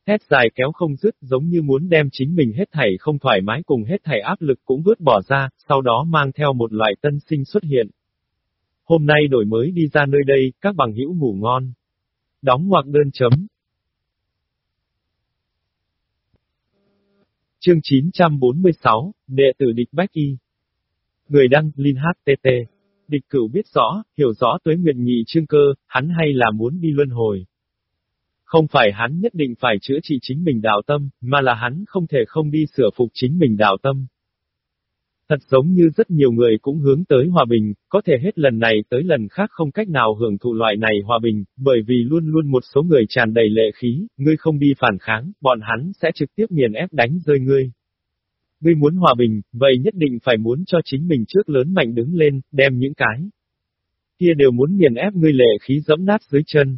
S1: Hét dài kéo không dứt giống như muốn đem chính mình hết thảy không thoải mái cùng hết thảy áp lực cũng vứt bỏ ra, sau đó mang theo một loại tân sinh xuất hiện. Hôm nay đổi mới đi ra nơi đây, các bằng hữu ngủ ngon. Đóng ngoặc đơn chấm. Chương 946, Đệ tử địch Bách Y Người đăng, Linh HTT Địch cửu biết rõ, hiểu rõ tuế nguyện nhị chương cơ, hắn hay là muốn đi luân hồi. Không phải hắn nhất định phải chữa trị chính mình đạo tâm, mà là hắn không thể không đi sửa phục chính mình đạo tâm. Thật giống như rất nhiều người cũng hướng tới hòa bình, có thể hết lần này tới lần khác không cách nào hưởng thụ loại này hòa bình, bởi vì luôn luôn một số người tràn đầy lệ khí, ngươi không đi phản kháng, bọn hắn sẽ trực tiếp nghiền ép đánh rơi ngươi. Ngươi muốn hòa bình, vậy nhất định phải muốn cho chính mình trước lớn mạnh đứng lên, đem những cái kia đều muốn nghiền ép ngươi lệ khí dẫm nát dưới chân.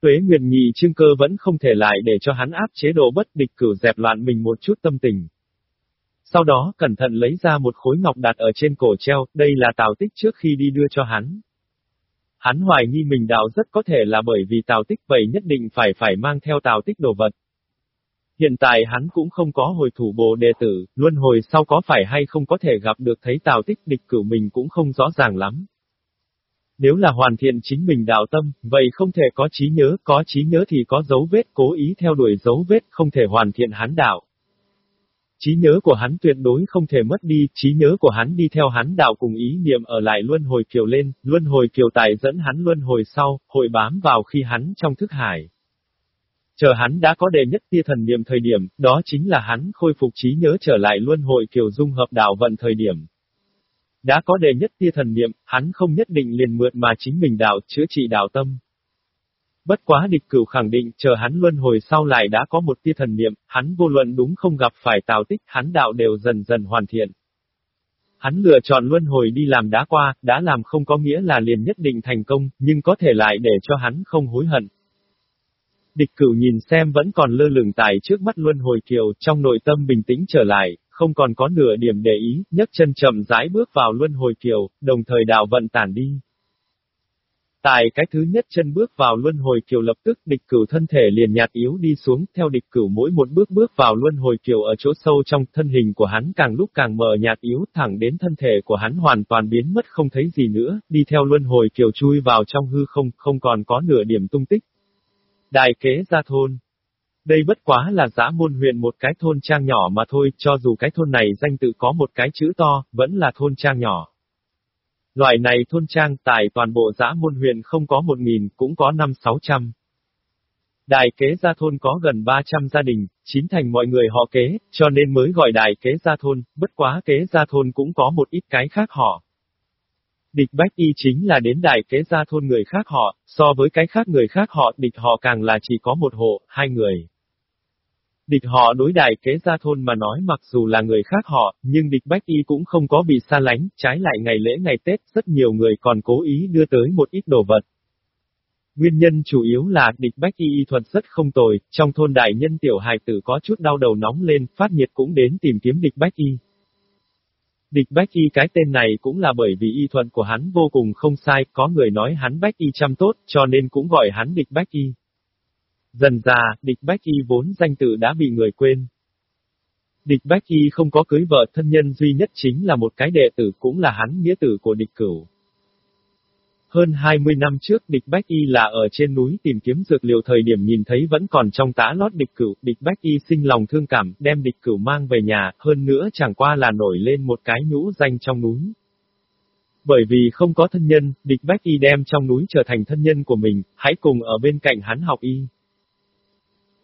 S1: Tuế Nguyệt Nhị Trương Cơ vẫn không thể lại để cho hắn áp chế độ bất địch cửu dẹp loạn mình một chút tâm tình. Sau đó cẩn thận lấy ra một khối ngọc đặt ở trên cổ treo, đây là Tào Tích trước khi đi đưa cho hắn. Hắn hoài nghi mình đạo rất có thể là bởi vì Tào Tích vậy nhất định phải phải mang theo Tào Tích đồ vật. Hiện tại hắn cũng không có hồi thủ bồ đệ tử, luân hồi sau có phải hay không có thể gặp được thấy Tào Tích địch cử mình cũng không rõ ràng lắm. Nếu là hoàn thiện chính mình đạo tâm, vậy không thể có trí nhớ, có trí nhớ thì có dấu vết, cố ý theo đuổi dấu vết, không thể hoàn thiện hắn đạo. Trí nhớ của hắn tuyệt đối không thể mất đi, trí nhớ của hắn đi theo hắn đạo cùng ý niệm ở lại luân hồi kiều lên, luân hồi kiều tài dẫn hắn luân hồi sau, hội bám vào khi hắn trong thức hải. Chờ hắn đã có đề nhất tia thần niệm thời điểm, đó chính là hắn khôi phục trí nhớ trở lại luân hồi kiều dung hợp đạo vận thời điểm. Đã có đề nhất tia thần niệm, hắn không nhất định liền mượn mà chính mình đạo chữa trị đạo tâm. Bất quá địch cửu khẳng định, chờ hắn luân hồi sau lại đã có một tia thần niệm, hắn vô luận đúng không gặp phải tào tích, hắn đạo đều dần dần hoàn thiện. Hắn lựa chọn luân hồi đi làm đá qua, đã làm không có nghĩa là liền nhất định thành công, nhưng có thể lại để cho hắn không hối hận. Địch cửu nhìn xem vẫn còn lơ lửng tại trước mắt luân hồi kiều, trong nội tâm bình tĩnh trở lại, không còn có nửa điểm để ý, nhấc chân chậm rãi bước vào luân hồi kiều, đồng thời đạo vận tản đi. Tại cái thứ nhất chân bước vào luân hồi kiều lập tức địch cửu thân thể liền nhạt yếu đi xuống, theo địch cửu mỗi một bước bước vào luân hồi kiều ở chỗ sâu trong thân hình của hắn càng lúc càng mờ nhạt yếu thẳng đến thân thể của hắn hoàn toàn biến mất không thấy gì nữa, đi theo luân hồi kiều chui vào trong hư không, không còn có nửa điểm tung tích. Đại kế gia thôn Đây bất quá là giã môn huyện một cái thôn trang nhỏ mà thôi, cho dù cái thôn này danh tự có một cái chữ to, vẫn là thôn trang nhỏ. Loại này thôn trang tại toàn bộ giã môn huyện không có một nghìn, cũng có năm sáu trăm. Đại kế gia thôn có gần 300 gia đình, chín thành mọi người họ kế, cho nên mới gọi đại kế gia thôn, bất quá kế gia thôn cũng có một ít cái khác họ. Địch bách y chính là đến đại kế gia thôn người khác họ, so với cái khác người khác họ địch họ càng là chỉ có một hộ, hai người. Địch họ đối đại kế gia thôn mà nói mặc dù là người khác họ, nhưng địch Bách Y cũng không có bị xa lánh, trái lại ngày lễ ngày Tết rất nhiều người còn cố ý đưa tới một ít đồ vật. Nguyên nhân chủ yếu là địch Bách Y y thuật rất không tồi, trong thôn đại nhân tiểu hài tử có chút đau đầu nóng lên, phát nhiệt cũng đến tìm kiếm địch Bách Y. Địch Bách Y cái tên này cũng là bởi vì y thuật của hắn vô cùng không sai, có người nói hắn Bách Y chăm tốt, cho nên cũng gọi hắn địch Bách Y. Dần già, địch Bách Y vốn danh tự đã bị người quên. Địch Bách Y không có cưới vợ thân nhân duy nhất chính là một cái đệ tử cũng là hắn nghĩa tử của địch cửu. Hơn 20 năm trước địch Bách Y là ở trên núi tìm kiếm dược liệu thời điểm nhìn thấy vẫn còn trong tá lót địch cửu, địch Bách Y sinh lòng thương cảm, đem địch cửu mang về nhà, hơn nữa chẳng qua là nổi lên một cái nhũ danh trong núi. Bởi vì không có thân nhân, địch Bách Y đem trong núi trở thành thân nhân của mình, hãy cùng ở bên cạnh hắn học y.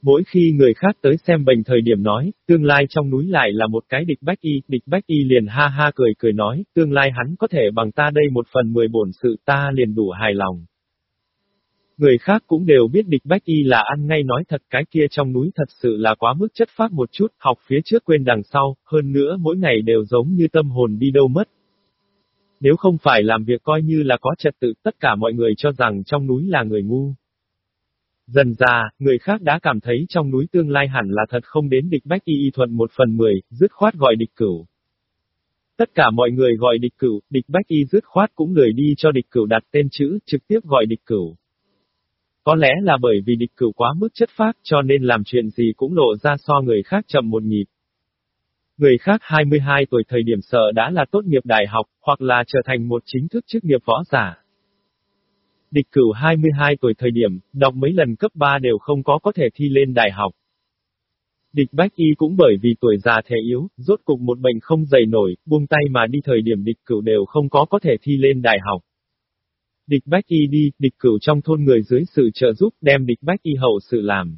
S1: Mỗi khi người khác tới xem bệnh thời điểm nói, tương lai trong núi lại là một cái địch bách y, địch bách y liền ha ha cười cười nói, tương lai hắn có thể bằng ta đây một phần mười bổn sự ta liền đủ hài lòng. Người khác cũng đều biết địch bách y là ăn ngay nói thật cái kia trong núi thật sự là quá mức chất phát một chút, học phía trước quên đằng sau, hơn nữa mỗi ngày đều giống như tâm hồn đi đâu mất. Nếu không phải làm việc coi như là có trật tự tất cả mọi người cho rằng trong núi là người ngu. Dần già, người khác đã cảm thấy trong núi tương lai hẳn là thật không đến địch bách y y thuận một phần mười, dứt khoát gọi địch cửu. Tất cả mọi người gọi địch cửu, địch bách y dứt khoát cũng lười đi cho địch cửu đặt tên chữ, trực tiếp gọi địch cửu. Có lẽ là bởi vì địch cửu quá mức chất phác cho nên làm chuyện gì cũng lộ ra so người khác chậm một nhịp. Người khác 22 tuổi thời điểm sợ đã là tốt nghiệp đại học, hoặc là trở thành một chính thức chức nghiệp võ giả. Địch cửu 22 tuổi thời điểm, đọc mấy lần cấp 3 đều không có có thể thi lên đại học. Địch Bách Y cũng bởi vì tuổi già thể yếu, rốt cục một bệnh không dày nổi, buông tay mà đi thời điểm địch cửu đều không có có thể thi lên đại học. Địch Bách Y đi, địch cửu trong thôn người dưới sự trợ giúp đem địch Bách Y hậu sự làm.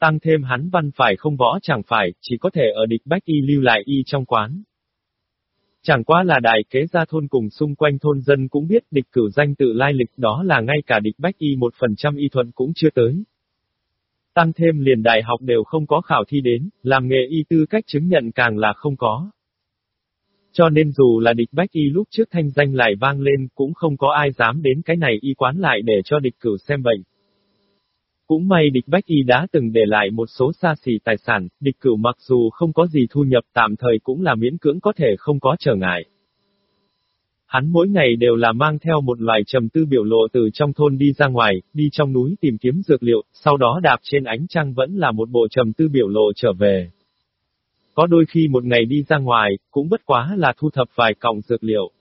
S1: Tăng thêm hắn văn phải không võ chẳng phải, chỉ có thể ở địch Bách Y lưu lại Y trong quán. Chẳng qua là đại kế gia thôn cùng xung quanh thôn dân cũng biết địch cửu danh tự lai lịch đó là ngay cả địch bách y một phần trăm y thuận cũng chưa tới. Tăng thêm liền đại học đều không có khảo thi đến, làm nghề y tư cách chứng nhận càng là không có. Cho nên dù là địch bách y lúc trước thanh danh lại vang lên cũng không có ai dám đến cái này y quán lại để cho địch cửu xem bệnh. Cũng may địch Bách Y đã từng để lại một số xa xỉ tài sản, địch cửu mặc dù không có gì thu nhập tạm thời cũng là miễn cưỡng có thể không có trở ngại. Hắn mỗi ngày đều là mang theo một loài trầm tư biểu lộ từ trong thôn đi ra ngoài, đi trong núi tìm kiếm dược liệu, sau đó đạp trên ánh trăng vẫn là một bộ trầm tư biểu lộ trở về. Có đôi khi một ngày đi ra ngoài, cũng bất quá là thu thập vài cọng dược liệu.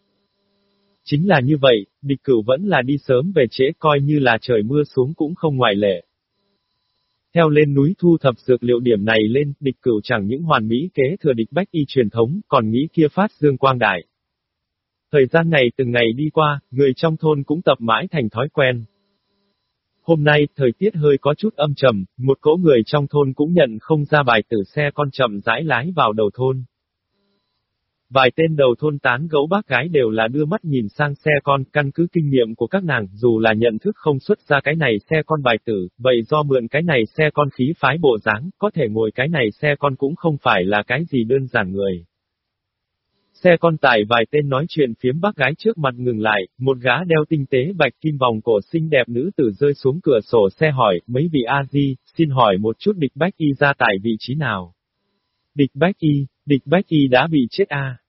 S1: Chính là như vậy, địch cửu vẫn là đi sớm về trễ coi như là trời mưa xuống cũng không ngoại lệ. Theo lên núi thu thập dược liệu điểm này lên, địch cửu chẳng những hoàn mỹ kế thừa địch bách y truyền thống, còn nghĩ kia phát dương quang đại. Thời gian này từng ngày đi qua, người trong thôn cũng tập mãi thành thói quen. Hôm nay, thời tiết hơi có chút âm trầm, một cỗ người trong thôn cũng nhận không ra bài tử xe con chậm rãi lái vào đầu thôn. Vài tên đầu thôn tán gấu bác gái đều là đưa mắt nhìn sang xe con, căn cứ kinh nghiệm của các nàng, dù là nhận thức không xuất ra cái này xe con bài tử, vậy do mượn cái này xe con khí phái bộ dáng, có thể ngồi cái này xe con cũng không phải là cái gì đơn giản người. Xe con tải vài tên nói chuyện phiếm bác gái trước mặt ngừng lại, một gã đeo tinh tế bạch kim vòng cổ xinh đẹp nữ tử rơi xuống cửa sổ xe hỏi, mấy vị A-di, xin hỏi một chút địch bách y ra tại vị trí nào? Địch bách y, địch bách y đã bị chết a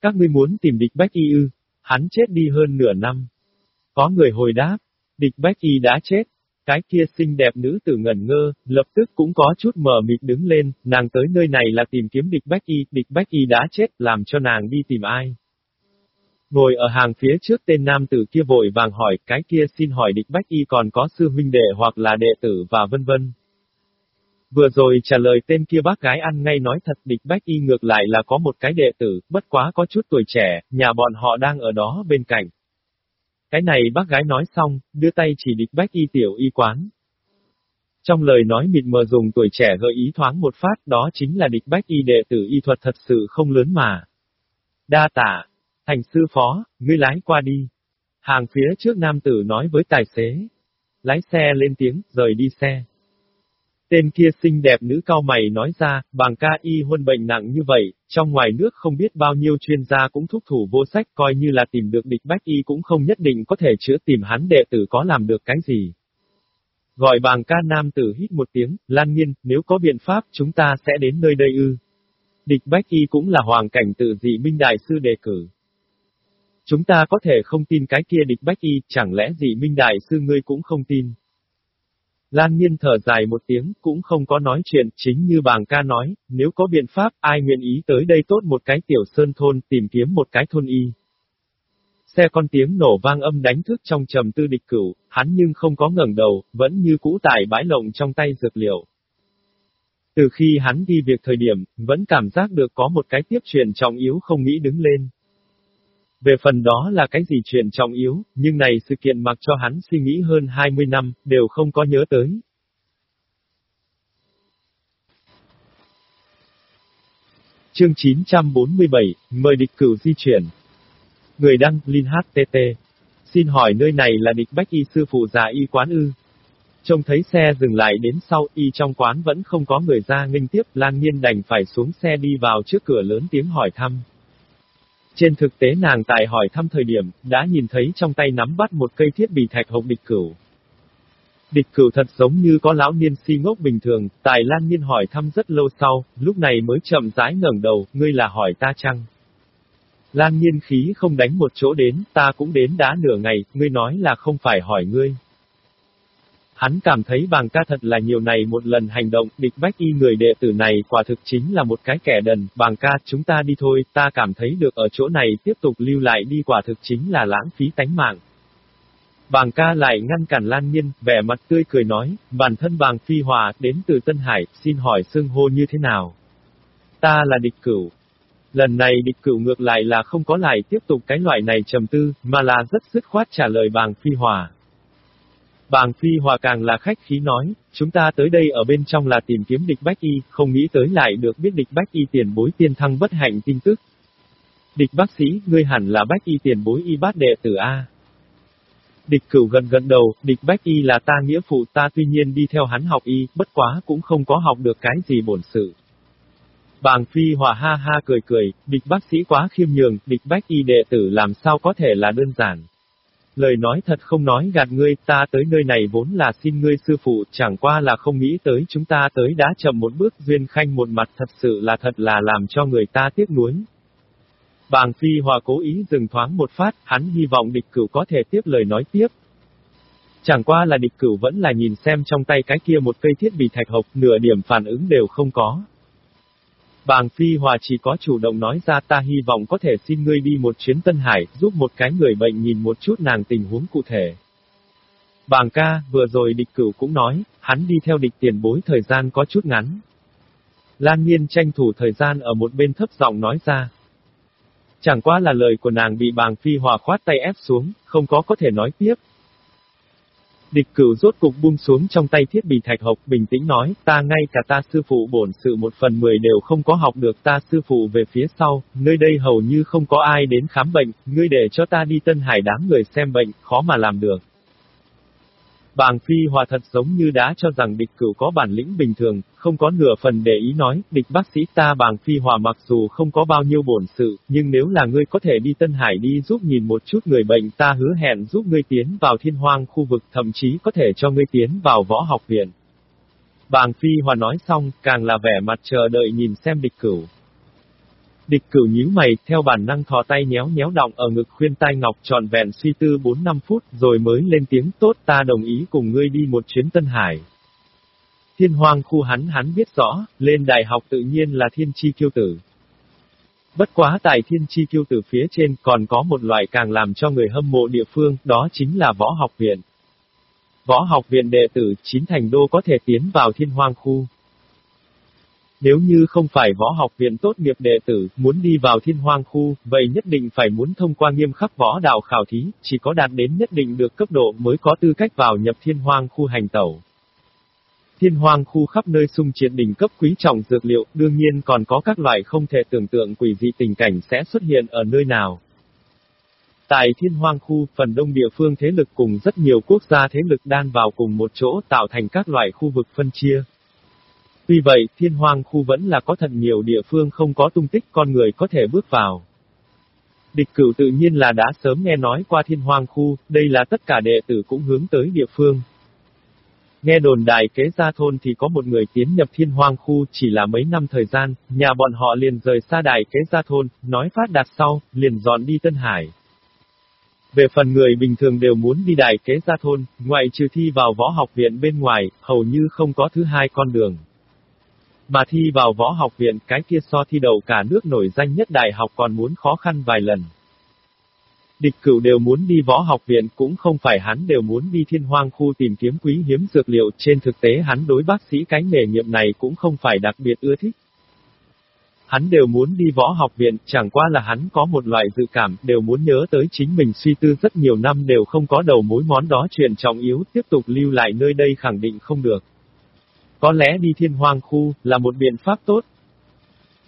S1: các ngươi muốn tìm địch Bách Y ư, hắn chết đi hơn nửa năm. Có người hồi đáp, địch Bách Y đã chết. Cái kia xinh đẹp nữ tử ngẩn ngơ, lập tức cũng có chút mờ mịt đứng lên, nàng tới nơi này là tìm kiếm địch Bách Y, địch Bách Y đã chết, làm cho nàng đi tìm ai. Ngồi ở hàng phía trước tên nam tử kia vội vàng hỏi, cái kia xin hỏi địch Bách Y còn có sư huynh đệ hoặc là đệ tử và vân vân. Vừa rồi trả lời tên kia bác gái ăn ngay nói thật địch bách y ngược lại là có một cái đệ tử, bất quá có chút tuổi trẻ, nhà bọn họ đang ở đó bên cạnh. Cái này bác gái nói xong, đưa tay chỉ địch bách y tiểu y quán. Trong lời nói mịt mờ dùng tuổi trẻ gợi ý thoáng một phát đó chính là địch bách y đệ tử y thuật thật sự không lớn mà. Đa tả, thành sư phó, ngươi lái qua đi. Hàng phía trước nam tử nói với tài xế. Lái xe lên tiếng, rời đi xe. Tên kia xinh đẹp nữ cao mày nói ra, bàng ca y huân bệnh nặng như vậy, trong ngoài nước không biết bao nhiêu chuyên gia cũng thúc thủ vô sách coi như là tìm được địch bách y cũng không nhất định có thể chữa tìm hắn đệ tử có làm được cái gì. Gọi bàng ca nam tử hít một tiếng, lan nghiên, nếu có biện pháp chúng ta sẽ đến nơi đây ư. Địch bách y cũng là hoàng cảnh tự dị minh đại sư đề cử. Chúng ta có thể không tin cái kia địch bách y, chẳng lẽ dị minh đại sư ngươi cũng không tin. Lan Nhiên thở dài một tiếng, cũng không có nói chuyện, chính như bàng ca nói, nếu có biện pháp, ai nguyện ý tới đây tốt một cái tiểu sơn thôn, tìm kiếm một cái thôn y. Xe con tiếng nổ vang âm đánh thức trong trầm tư địch cửu, hắn nhưng không có ngẩng đầu, vẫn như cũ tải bãi lộng trong tay dược liệu. Từ khi hắn đi việc thời điểm, vẫn cảm giác được có một cái tiếp truyền trọng yếu không nghĩ đứng lên. Về phần đó là cái gì chuyện trọng yếu, nhưng này sự kiện mặc cho hắn suy nghĩ hơn 20 năm, đều không có nhớ tới. Chương 947, mời địch cửu di chuyển. Người đăng, Linh HTT. Xin hỏi nơi này là địch bách y sư phụ già y quán ư. Trông thấy xe dừng lại đến sau, y trong quán vẫn không có người ra nghênh tiếp, Lan Nhiên đành phải xuống xe đi vào trước cửa lớn tiếng hỏi thăm. Trên thực tế nàng tại hỏi thăm thời điểm, đã nhìn thấy trong tay nắm bắt một cây thiết bị thạch hồng địch cửu. Địch cửu thật giống như có lão niên si ngốc bình thường, tài lan nhiên hỏi thăm rất lâu sau, lúc này mới chậm rãi ngẩng đầu, ngươi là hỏi ta chăng? Lan nhiên khí không đánh một chỗ đến, ta cũng đến đã nửa ngày, ngươi nói là không phải hỏi ngươi. Hắn cảm thấy bàng ca thật là nhiều này một lần hành động, địch bách y người đệ tử này quả thực chính là một cái kẻ đần, bàng ca chúng ta đi thôi, ta cảm thấy được ở chỗ này tiếp tục lưu lại đi quả thực chính là lãng phí tánh mạng. Bàng ca lại ngăn cản Lan Nhiên, vẻ mặt tươi cười nói, bản thân bàng phi hòa, đến từ Tân Hải, xin hỏi xưng hô như thế nào? Ta là địch cửu. Lần này địch cửu ngược lại là không có lại tiếp tục cái loại này trầm tư, mà là rất dứt khoát trả lời bàng phi hòa. Bàng Phi Hòa càng là khách khí nói, chúng ta tới đây ở bên trong là tìm kiếm địch bách y, không nghĩ tới lại được biết địch bách y tiền bối tiên thăng bất hạnh tin tức. Địch bác sĩ, ngươi hẳn là bách y tiền bối y bát đệ tử A. Địch cửu gần gần đầu, địch bách y là ta nghĩa phụ ta tuy nhiên đi theo hắn học y, bất quá cũng không có học được cái gì bổn sự. Bàng Phi Hòa ha ha cười cười, địch bác sĩ quá khiêm nhường, địch bách y đệ tử làm sao có thể là đơn giản. Lời nói thật không nói gạt ngươi, ta tới nơi này vốn là xin ngươi sư phụ, chẳng qua là không nghĩ tới chúng ta tới đã chậm một bước duyên khanh một mặt thật sự là thật là làm cho người ta tiếc nuối. Bàng Phi Hòa cố ý dừng thoáng một phát, hắn hy vọng địch cửu có thể tiếp lời nói tiếp. Chẳng qua là địch cửu vẫn là nhìn xem trong tay cái kia một cây thiết bị thạch hộc, nửa điểm phản ứng đều không có. Bàng Phi Hòa chỉ có chủ động nói ra ta hy vọng có thể xin ngươi đi một chuyến Tân Hải, giúp một cái người bệnh nhìn một chút nàng tình huống cụ thể. Bàng ca, vừa rồi địch cửu cũng nói, hắn đi theo địch tiền bối thời gian có chút ngắn. Lan Nhiên tranh thủ thời gian ở một bên thấp giọng nói ra. Chẳng qua là lời của nàng bị bàng phi hòa khoát tay ép xuống, không có có thể nói tiếp, Địch cửu rốt cục buông xuống trong tay thiết bị thạch hộc, bình tĩnh nói, ta ngay cả ta sư phụ bổn sự một phần mười đều không có học được ta sư phụ về phía sau, nơi đây hầu như không có ai đến khám bệnh, ngươi để cho ta đi Tân Hải đám người xem bệnh, khó mà làm được. Bàng Phi Hòa thật giống như đã cho rằng địch cửu có bản lĩnh bình thường, không có nửa phần để ý nói, địch bác sĩ ta Bàng Phi Hòa mặc dù không có bao nhiêu bổn sự, nhưng nếu là ngươi có thể đi Tân Hải đi giúp nhìn một chút người bệnh ta hứa hẹn giúp ngươi tiến vào thiên hoang khu vực thậm chí có thể cho ngươi tiến vào võ học viện. Bàng Phi Hòa nói xong, càng là vẻ mặt chờ đợi nhìn xem địch cửu. Địch cửu nhíu mày, theo bản năng thò tay nhéo nhéo động ở ngực khuyên tai ngọc tròn vẹn suy tư 4-5 phút, rồi mới lên tiếng tốt ta đồng ý cùng ngươi đi một chuyến Tân Hải. Thiên hoang khu hắn hắn biết rõ, lên đại học tự nhiên là thiên chi kiêu tử. Bất quá tại thiên chi kiêu tử phía trên còn có một loại càng làm cho người hâm mộ địa phương, đó chính là võ học viện. Võ học viện đệ tử chín thành đô có thể tiến vào thiên hoang khu. Nếu như không phải võ học viện tốt nghiệp đệ tử, muốn đi vào thiên hoang khu, vậy nhất định phải muốn thông qua nghiêm khắc võ đạo khảo thí, chỉ có đạt đến nhất định được cấp độ mới có tư cách vào nhập thiên hoang khu hành tẩu. Thiên hoang khu khắp nơi sung triệt đỉnh cấp quý trọng dược liệu, đương nhiên còn có các loại không thể tưởng tượng quỷ dị tình cảnh sẽ xuất hiện ở nơi nào. Tại thiên hoang khu, phần đông địa phương thế lực cùng rất nhiều quốc gia thế lực đan vào cùng một chỗ tạo thành các loại khu vực phân chia. Tuy vậy, thiên hoang khu vẫn là có thật nhiều địa phương không có tung tích con người có thể bước vào. Địch cửu tự nhiên là đã sớm nghe nói qua thiên hoang khu, đây là tất cả đệ tử cũng hướng tới địa phương. Nghe đồn đài kế gia thôn thì có một người tiến nhập thiên hoang khu chỉ là mấy năm thời gian, nhà bọn họ liền rời xa đài kế gia thôn, nói phát đạt sau, liền dọn đi Tân Hải. Về phần người bình thường đều muốn đi đài kế gia thôn, ngoại trừ thi vào võ học viện bên ngoài, hầu như không có thứ hai con đường. Mà thi vào võ học viện cái kia so thi đầu cả nước nổi danh nhất đại học còn muốn khó khăn vài lần. Địch cửu đều muốn đi võ học viện cũng không phải hắn đều muốn đi thiên hoang khu tìm kiếm quý hiếm dược liệu trên thực tế hắn đối bác sĩ cái nghề nghiệp này cũng không phải đặc biệt ưa thích. Hắn đều muốn đi võ học viện, chẳng qua là hắn có một loại dự cảm, đều muốn nhớ tới chính mình suy tư rất nhiều năm đều không có đầu mối món đó chuyện trọng yếu, tiếp tục lưu lại nơi đây khẳng định không được. Có lẽ đi thiên hoàng khu, là một biện pháp tốt.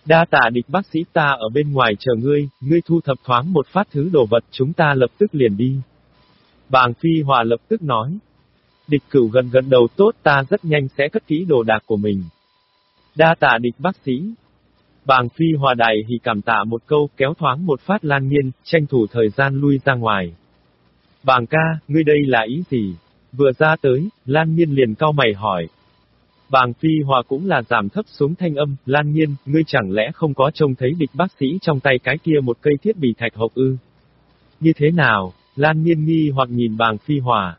S1: Đa tạ địch bác sĩ ta ở bên ngoài chờ ngươi, ngươi thu thập thoáng một phát thứ đồ vật chúng ta lập tức liền đi. Bàng Phi Hòa lập tức nói. Địch cửu gần gần đầu tốt ta rất nhanh sẽ cất kỹ đồ đạc của mình. Đa tạ địch bác sĩ. Bàng Phi Hòa đài thì cảm tạ một câu kéo thoáng một phát lan nhiên, tranh thủ thời gian lui ra ngoài. Bàng ca, ngươi đây là ý gì? Vừa ra tới, Lan Nhiên liền cao mày hỏi, Bàng Phi Hòa cũng là giảm thấp xuống thanh âm, Lan Nhiên, ngươi chẳng lẽ không có trông thấy địch bác sĩ trong tay cái kia một cây thiết bị thạch hộp ư? Như thế nào? Lan Nhiên nghi hoặc nhìn bàng Phi Hòa.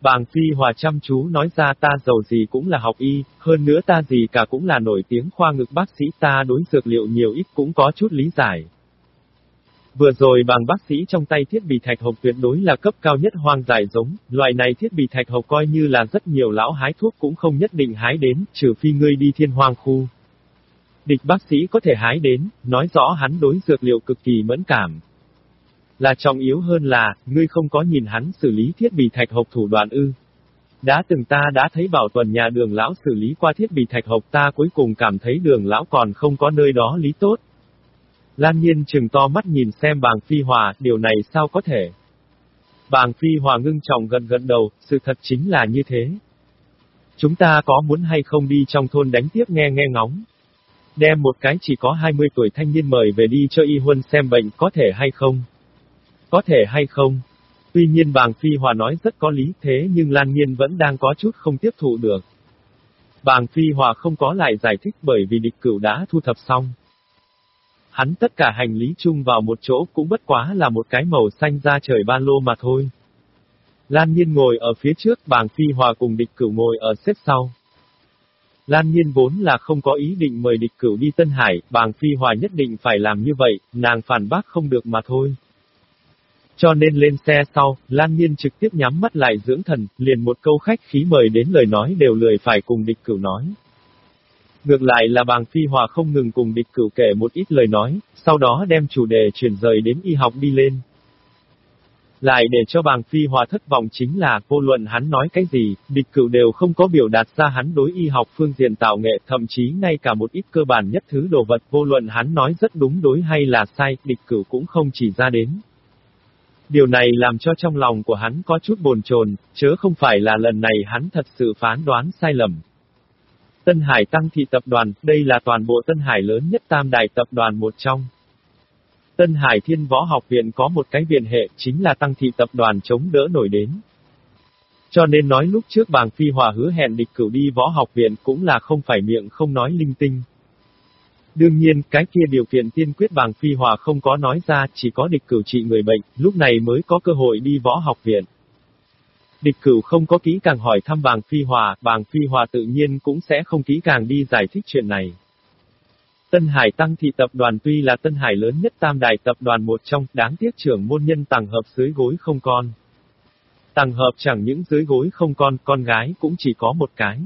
S1: Bàng Phi Hòa chăm chú nói ra ta giàu gì cũng là học y, hơn nữa ta gì cả cũng là nổi tiếng khoa ngực bác sĩ ta đối dược liệu nhiều ít cũng có chút lý giải. Vừa rồi bằng bác sĩ trong tay thiết bị thạch hộp tuyệt đối là cấp cao nhất hoang dại giống, loại này thiết bị thạch hộp coi như là rất nhiều lão hái thuốc cũng không nhất định hái đến, trừ phi ngươi đi thiên hoang khu. Địch bác sĩ có thể hái đến, nói rõ hắn đối dược liệu cực kỳ mẫn cảm. Là trọng yếu hơn là, ngươi không có nhìn hắn xử lý thiết bị thạch hộp thủ đoạn ư. Đã từng ta đã thấy bảo tuần nhà đường lão xử lý qua thiết bị thạch hộp ta cuối cùng cảm thấy đường lão còn không có nơi đó lý tốt. Lan Nhiên trừng to mắt nhìn xem bàng phi hòa, điều này sao có thể? Bàng phi hòa ngưng trọng gần gần đầu, sự thật chính là như thế. Chúng ta có muốn hay không đi trong thôn đánh tiếp nghe nghe ngóng? Đem một cái chỉ có 20 tuổi thanh niên mời về đi cho y huân xem bệnh có thể hay không? Có thể hay không? Tuy nhiên bàng phi hòa nói rất có lý thế nhưng Lan Nhiên vẫn đang có chút không tiếp thụ được. Bàng phi hòa không có lại giải thích bởi vì địch cửu đã thu thập xong. Hắn tất cả hành lý chung vào một chỗ cũng bất quá là một cái màu xanh da trời ba lô mà thôi. Lan Nhiên ngồi ở phía trước, bàng phi hòa cùng địch cửu ngồi ở xếp sau. Lan Nhiên vốn là không có ý định mời địch cửu đi Tân Hải, bàng phi hòa nhất định phải làm như vậy, nàng phản bác không được mà thôi. Cho nên lên xe sau, Lan Nhiên trực tiếp nhắm mắt lại dưỡng thần, liền một câu khách khí mời đến lời nói đều lười phải cùng địch cửu nói. Ngược lại là bàng phi hòa không ngừng cùng địch cửu kể một ít lời nói, sau đó đem chủ đề chuyển rời đến y học đi lên. Lại để cho bàng phi hòa thất vọng chính là, vô luận hắn nói cái gì, địch cửu đều không có biểu đạt ra hắn đối y học phương diện tạo nghệ, thậm chí ngay cả một ít cơ bản nhất thứ đồ vật vô luận hắn nói rất đúng đối hay là sai, địch cửu cũng không chỉ ra đến. Điều này làm cho trong lòng của hắn có chút bồn chồn, chớ không phải là lần này hắn thật sự phán đoán sai lầm. Tân Hải Tăng Thị Tập đoàn, đây là toàn bộ Tân Hải lớn nhất tam đại tập đoàn một trong. Tân Hải Thiên Võ Học Viện có một cái viện hệ, chính là Tăng Thị Tập đoàn chống đỡ nổi đến. Cho nên nói lúc trước bàng phi hòa hứa hẹn địch cửu đi võ học viện cũng là không phải miệng không nói linh tinh. Đương nhiên, cái kia điều kiện tiên quyết bàng phi hòa không có nói ra, chỉ có địch cửu trị người bệnh, lúc này mới có cơ hội đi võ học viện. Địch cửu không có kỹ càng hỏi thăm bàng phi hòa, bàng phi hòa tự nhiên cũng sẽ không kỹ càng đi giải thích chuyện này. Tân Hải Tăng Thị Tập đoàn tuy là Tân Hải lớn nhất tam đại tập đoàn một trong, đáng tiếc trưởng môn nhân tàng hợp dưới gối không con. Tàng hợp chẳng những dưới gối không con, con gái cũng chỉ có một cái.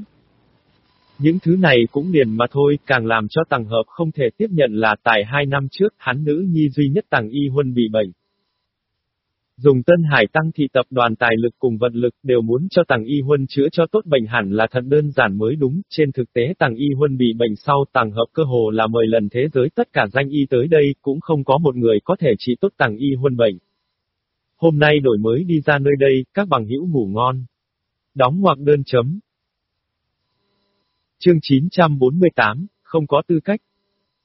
S1: Những thứ này cũng liền mà thôi, càng làm cho tàng hợp không thể tiếp nhận là tại hai năm trước, hắn nữ nhi duy nhất tàng y huân bị bệnh. Dùng Tân Hải tăng thị tập đoàn tài lực cùng vật lực đều muốn cho Tàng Y Huân chữa cho tốt bệnh hẳn là thật đơn giản mới đúng, trên thực tế Tàng Y Huân bị bệnh sau Tàng Hợp cơ hồ là mời lần thế giới tất cả danh y tới đây, cũng không có một người có thể trị tốt Tàng Y Huân bệnh. Hôm nay đổi mới đi ra nơi đây, các bằng hữu ngủ ngon. Đóng ngoặc đơn chấm. Chương 948, không có tư cách.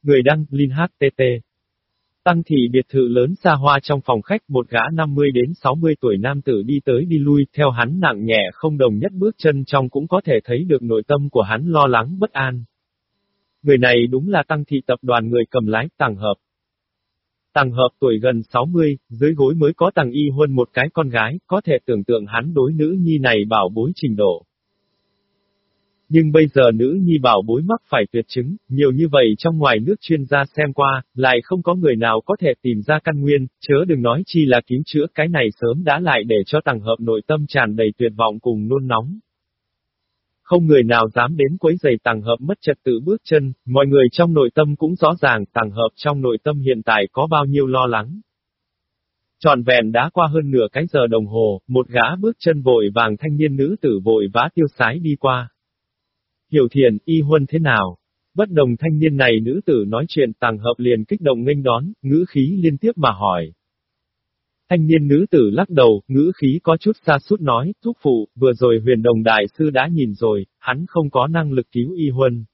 S1: Người đăng, Linh HTT. Tăng thị biệt thự lớn xa hoa trong phòng khách một gã 50 đến 60 tuổi nam tử đi tới đi lui theo hắn nặng nhẹ không đồng nhất bước chân trong cũng có thể thấy được nội tâm của hắn lo lắng bất an. Người này đúng là tăng thị tập đoàn người cầm lái tàng hợp. Tàng hợp tuổi gần 60, dưới gối mới có tàng y huân một cái con gái, có thể tưởng tượng hắn đối nữ nhi này bảo bối trình độ. Nhưng bây giờ nữ nhi bảo bối mắc phải tuyệt chứng, nhiều như vậy trong ngoài nước chuyên gia xem qua, lại không có người nào có thể tìm ra căn nguyên, chớ đừng nói chi là cứu chữa cái này sớm đã lại để cho tàng hợp nội tâm tràn đầy tuyệt vọng cùng nôn nóng. Không người nào dám đến quấy giày tàng hợp mất trật tự bước chân, mọi người trong nội tâm cũng rõ ràng tàng hợp trong nội tâm hiện tại có bao nhiêu lo lắng. Tròn vẹn đã qua hơn nửa cái giờ đồng hồ, một gã bước chân vội vàng thanh niên nữ tử vội vã tiêu sái đi qua. Hiểu thiền, y huân thế nào? Bất đồng thanh niên này nữ tử nói chuyện tàng hợp liền kích động nghênh đón, ngữ khí liên tiếp mà hỏi. Thanh niên nữ tử lắc đầu, ngữ khí có chút xa sút nói, thúc phụ, vừa rồi huyền đồng đại sư đã nhìn rồi, hắn không có năng lực cứu y huân.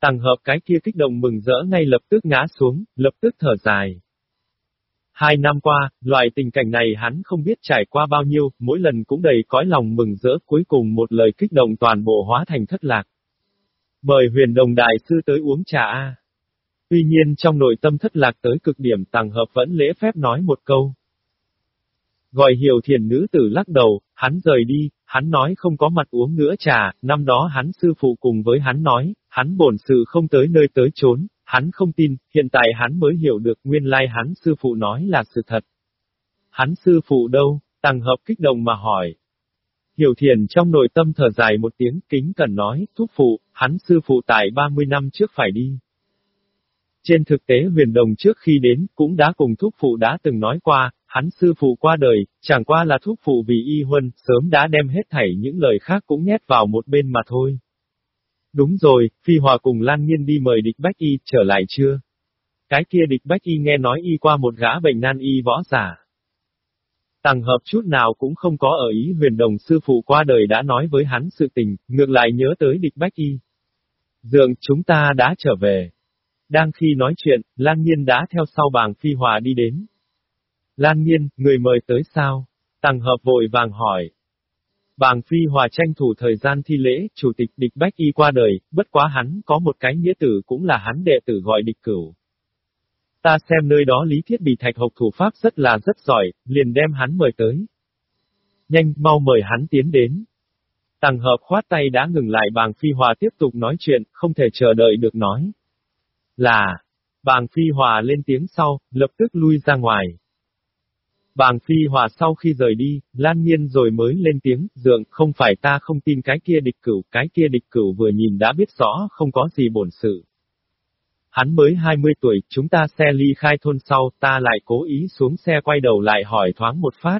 S1: Tàng hợp cái kia kích động mừng rỡ ngay lập tức ngã xuống, lập tức thở dài. Hai năm qua, loại tình cảnh này hắn không biết trải qua bao nhiêu, mỗi lần cũng đầy cõi lòng mừng rỡ cuối cùng một lời kích động toàn bộ hóa thành thất lạc. Mời huyền đồng đại sư tới uống trà A. Tuy nhiên trong nội tâm thất lạc tới cực điểm tàng hợp vẫn lễ phép nói một câu. Gọi hiểu thiền nữ tử lắc đầu, hắn rời đi, hắn nói không có mặt uống nữa trà, năm đó hắn sư phụ cùng với hắn nói, hắn bổn sự không tới nơi tới trốn, Hắn không tin, hiện tại hắn mới hiểu được nguyên lai hắn sư phụ nói là sự thật. Hắn sư phụ đâu, tăng hợp kích động mà hỏi. Hiểu thiền trong nội tâm thở dài một tiếng kính cần nói, thúc phụ, hắn sư phụ tại 30 năm trước phải đi. Trên thực tế huyền đồng trước khi đến, cũng đã cùng thúc phụ đã từng nói qua, hắn sư phụ qua đời, chẳng qua là thúc phụ vì y huân, sớm đã đem hết thảy những lời khác cũng nhét vào một bên mà thôi. Đúng rồi, Phi Hòa cùng Lan Nhiên đi mời địch Bách Y, trở lại chưa? Cái kia địch Bách Y nghe nói y qua một gã bệnh nan y võ giả. Tàng hợp chút nào cũng không có ở ý huyền đồng sư phụ qua đời đã nói với hắn sự tình, ngược lại nhớ tới địch Bách Y. Dường chúng ta đã trở về. Đang khi nói chuyện, Lan Nhiên đã theo sau bàng Phi Hòa đi đến. Lan Nhiên, người mời tới sao? Tàng hợp vội vàng hỏi. Bàng Phi Hòa tranh thủ thời gian thi lễ, chủ tịch địch Bách Y qua đời, bất quá hắn có một cái nghĩa tử cũng là hắn đệ tử gọi địch cửu. Ta xem nơi đó lý thiết bị thạch học thủ pháp rất là rất giỏi, liền đem hắn mời tới. Nhanh, mau mời hắn tiến đến. Tàng hợp khoát tay đã ngừng lại bàng Phi Hòa tiếp tục nói chuyện, không thể chờ đợi được nói. Là, bàng Phi Hòa lên tiếng sau, lập tức lui ra ngoài. Bàng Phi Hòa sau khi rời đi, Lan Nhiên rồi mới lên tiếng, dượng, không phải ta không tin cái kia địch cửu, cái kia địch cửu vừa nhìn đã biết rõ không có gì bổn sự. Hắn mới 20 tuổi, chúng ta xe ly khai thôn sau, ta lại cố ý xuống xe quay đầu lại hỏi thoáng một phát.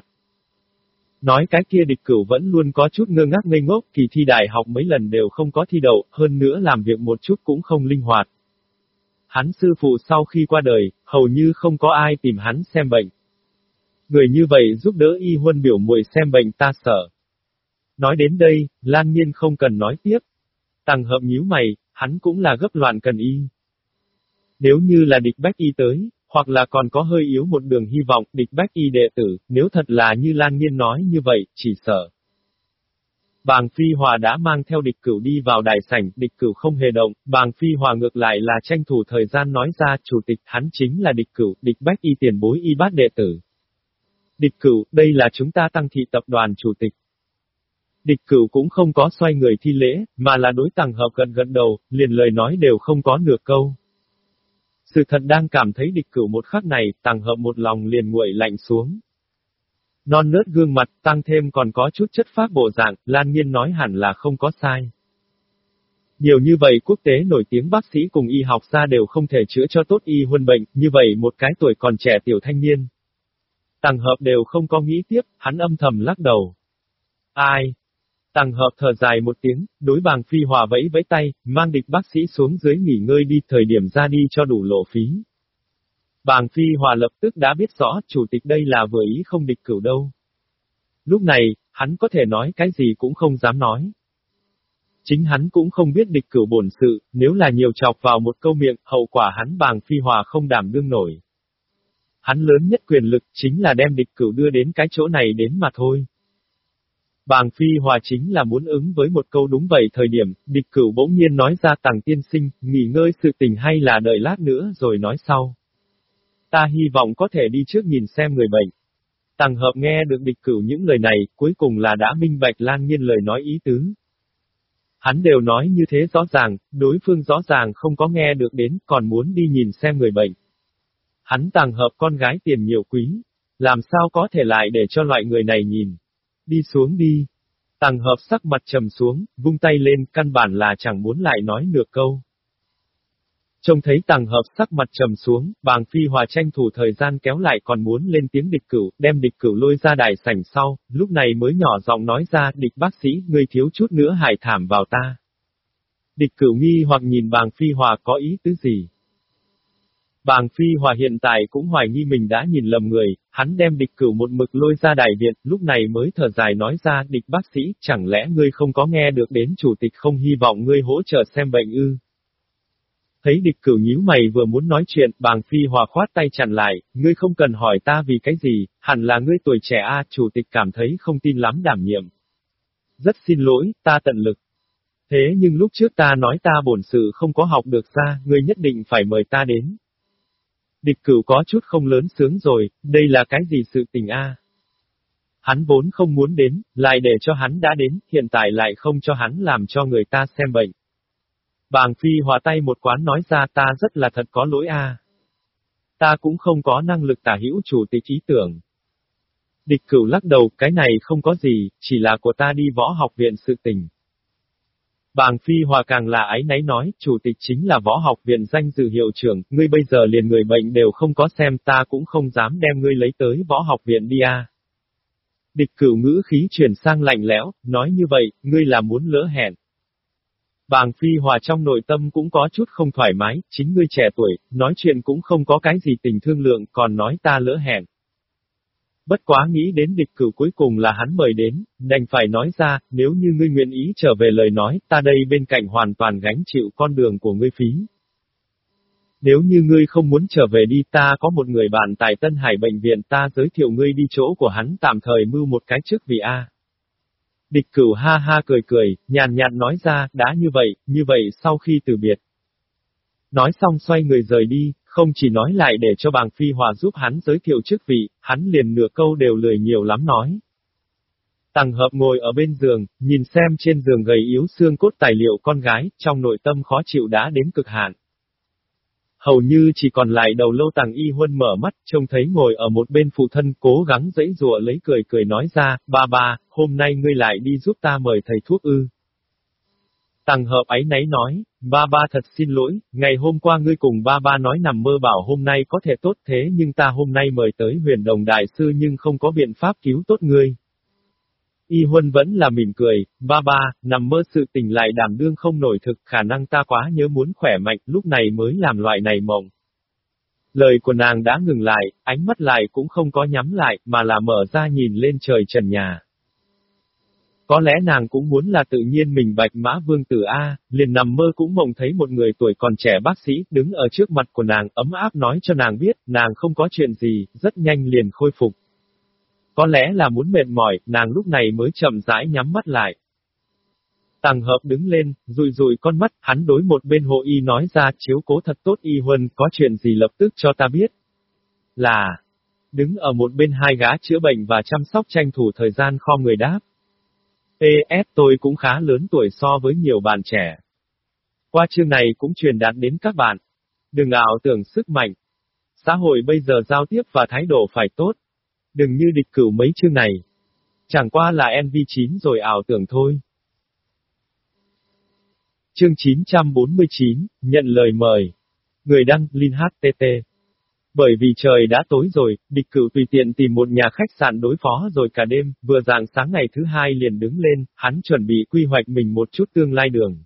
S1: Nói cái kia địch cửu vẫn luôn có chút ngơ ngác ngây ngốc, kỳ thi đại học mấy lần đều không có thi đậu, hơn nữa làm việc một chút cũng không linh hoạt. Hắn sư phụ sau khi qua đời, hầu như không có ai tìm hắn xem bệnh. Người như vậy giúp đỡ y huân biểu muội xem bệnh ta sợ. Nói đến đây, Lan Nhiên không cần nói tiếp. Tăng hợp nhíu mày, hắn cũng là gấp loạn cần y. Nếu như là địch bách y tới, hoặc là còn có hơi yếu một đường hy vọng địch bách y đệ tử, nếu thật là như Lan Nhiên nói như vậy, chỉ sợ. Bàng Phi Hòa đã mang theo địch cửu đi vào đại sảnh, địch cửu không hề động, bàng Phi Hòa ngược lại là tranh thủ thời gian nói ra chủ tịch hắn chính là địch cửu, địch bách y tiền bối y bát đệ tử. Địch cửu, đây là chúng ta tăng thị tập đoàn chủ tịch. Địch cửu cũng không có xoay người thi lễ, mà là đối tàng hợp gần gần đầu, liền lời nói đều không có nửa câu. Sự thật đang cảm thấy địch cửu một khắc này, tàng hợp một lòng liền nguội lạnh xuống. Non nớt gương mặt, tăng thêm còn có chút chất phát bộ dạng, Lan Nhiên nói hẳn là không có sai. Nhiều như vậy quốc tế nổi tiếng bác sĩ cùng y học gia đều không thể chữa cho tốt y huân bệnh, như vậy một cái tuổi còn trẻ tiểu thanh niên, Tàng hợp đều không có nghĩ tiếp, hắn âm thầm lắc đầu. Ai? Tàng hợp thở dài một tiếng, đối bàng phi hòa vẫy vẫy tay, mang địch bác sĩ xuống dưới nghỉ ngơi đi thời điểm ra đi cho đủ lộ phí. Bàng phi hòa lập tức đã biết rõ chủ tịch đây là vừa ý không địch cửu đâu. Lúc này, hắn có thể nói cái gì cũng không dám nói. Chính hắn cũng không biết địch cửu bổn sự, nếu là nhiều chọc vào một câu miệng, hậu quả hắn bàng phi hòa không đảm đương nổi. Hắn lớn nhất quyền lực chính là đem địch cửu đưa đến cái chỗ này đến mà thôi. Bàng Phi Hòa chính là muốn ứng với một câu đúng vậy thời điểm, địch cửu bỗng nhiên nói ra tàng tiên sinh, nghỉ ngơi sự tình hay là đợi lát nữa rồi nói sau. Ta hy vọng có thể đi trước nhìn xem người bệnh. Tàng hợp nghe được địch cửu những lời này, cuối cùng là đã minh bạch lan nghiên lời nói ý tứ. Hắn đều nói như thế rõ ràng, đối phương rõ ràng không có nghe được đến, còn muốn đi nhìn xem người bệnh. Hắn tàng hợp con gái tiền nhiều quý, làm sao có thể lại để cho loại người này nhìn. Đi xuống đi. Tàng hợp sắc mặt trầm xuống, vung tay lên, căn bản là chẳng muốn lại nói nửa câu. Trông thấy tàng hợp sắc mặt trầm xuống, bàng phi hòa tranh thủ thời gian kéo lại còn muốn lên tiếng địch cửu, đem địch cửu lôi ra đài sảnh sau, lúc này mới nhỏ giọng nói ra, địch bác sĩ, ngươi thiếu chút nữa hại thảm vào ta. Địch cửu nghi hoặc nhìn bàng phi hòa có ý tứ gì. Bàng Phi Hòa hiện tại cũng hoài nghi mình đã nhìn lầm người, hắn đem địch cửu một mực lôi ra đại viện, lúc này mới thở dài nói ra, địch bác sĩ, chẳng lẽ ngươi không có nghe được đến chủ tịch không hy vọng ngươi hỗ trợ xem bệnh ư? Thấy địch cửu nhíu mày vừa muốn nói chuyện, bàng Phi Hòa khoát tay chặn lại, ngươi không cần hỏi ta vì cái gì, hẳn là ngươi tuổi trẻ a chủ tịch cảm thấy không tin lắm đảm nhiệm. Rất xin lỗi, ta tận lực. Thế nhưng lúc trước ta nói ta bổn sự không có học được ra, ngươi nhất định phải mời ta đến. Địch cửu có chút không lớn sướng rồi, đây là cái gì sự tình a? Hắn vốn không muốn đến, lại để cho hắn đã đến, hiện tại lại không cho hắn làm cho người ta xem bệnh. Bàng Phi hòa tay một quán nói ra ta rất là thật có lỗi a. Ta cũng không có năng lực tả hữu chủ tịch ý tưởng. Địch cửu lắc đầu, cái này không có gì, chỉ là của ta đi võ học viện sự tình. Bàng Phi Hòa càng là ái náy nói, chủ tịch chính là võ học viện danh dự hiệu trưởng, ngươi bây giờ liền người bệnh đều không có xem ta cũng không dám đem ngươi lấy tới võ học viện đi à. Địch cửu ngữ khí chuyển sang lạnh lẽo, nói như vậy, ngươi là muốn lỡ hẹn. Bàng Phi Hòa trong nội tâm cũng có chút không thoải mái, chính ngươi trẻ tuổi, nói chuyện cũng không có cái gì tình thương lượng, còn nói ta lỡ hẹn. Bất quá nghĩ đến địch cửu cuối cùng là hắn mời đến, đành phải nói ra, nếu như ngươi nguyện ý trở về lời nói, ta đây bên cạnh hoàn toàn gánh chịu con đường của ngươi phí. Nếu như ngươi không muốn trở về đi ta có một người bạn tại Tân Hải Bệnh viện ta giới thiệu ngươi đi chỗ của hắn tạm thời mưu một cái trước vì A. Địch cửu ha ha cười cười, nhàn nhạt nói ra, đã như vậy, như vậy sau khi từ biệt. Nói xong xoay người rời đi, không chỉ nói lại để cho bàng phi hòa giúp hắn giới thiệu chức vị, hắn liền nửa câu đều lười nhiều lắm nói. Tằng hợp ngồi ở bên giường, nhìn xem trên giường gầy yếu xương cốt tài liệu con gái, trong nội tâm khó chịu đã đến cực hạn. Hầu như chỉ còn lại đầu lâu tàng y huân mở mắt, trông thấy ngồi ở một bên phụ thân cố gắng dãy rùa lấy cười cười nói ra, ba ba, hôm nay ngươi lại đi giúp ta mời thầy thuốc ư. Tàng hợp ấy nấy nói, ba ba thật xin lỗi, ngày hôm qua ngươi cùng ba ba nói nằm mơ bảo hôm nay có thể tốt thế nhưng ta hôm nay mời tới huyền đồng đại sư nhưng không có biện pháp cứu tốt ngươi. Y Huân vẫn là mỉm cười, ba ba, nằm mơ sự tình lại đảm đương không nổi thực khả năng ta quá nhớ muốn khỏe mạnh lúc này mới làm loại này mộng. Lời của nàng đã ngừng lại, ánh mắt lại cũng không có nhắm lại, mà là mở ra nhìn lên trời trần nhà. Có lẽ nàng cũng muốn là tự nhiên mình bạch mã vương tử A, liền nằm mơ cũng mộng thấy một người tuổi còn trẻ bác sĩ đứng ở trước mặt của nàng ấm áp nói cho nàng biết, nàng không có chuyện gì, rất nhanh liền khôi phục. Có lẽ là muốn mệt mỏi, nàng lúc này mới chậm rãi nhắm mắt lại. Tàng hợp đứng lên, rùi rùi con mắt, hắn đối một bên hộ y nói ra chiếu cố thật tốt y huân, có chuyện gì lập tức cho ta biết. Là, đứng ở một bên hai gã chữa bệnh và chăm sóc tranh thủ thời gian kho người đáp. PS tôi cũng khá lớn tuổi so với nhiều bạn trẻ. Qua chương này cũng truyền đạt đến các bạn. Đừng ảo tưởng sức mạnh. Xã hội bây giờ giao tiếp và thái độ phải tốt. Đừng như địch cửu mấy chương này. Chẳng qua là NV9 rồi ảo tưởng thôi. Chương 949, nhận lời mời. Người đăng, Linh HTT. Bởi vì trời đã tối rồi, địch cửu tùy tiện tìm một nhà khách sạn đối phó rồi cả đêm, vừa dạng sáng ngày thứ hai liền đứng lên, hắn chuẩn bị quy hoạch mình một chút tương lai đường.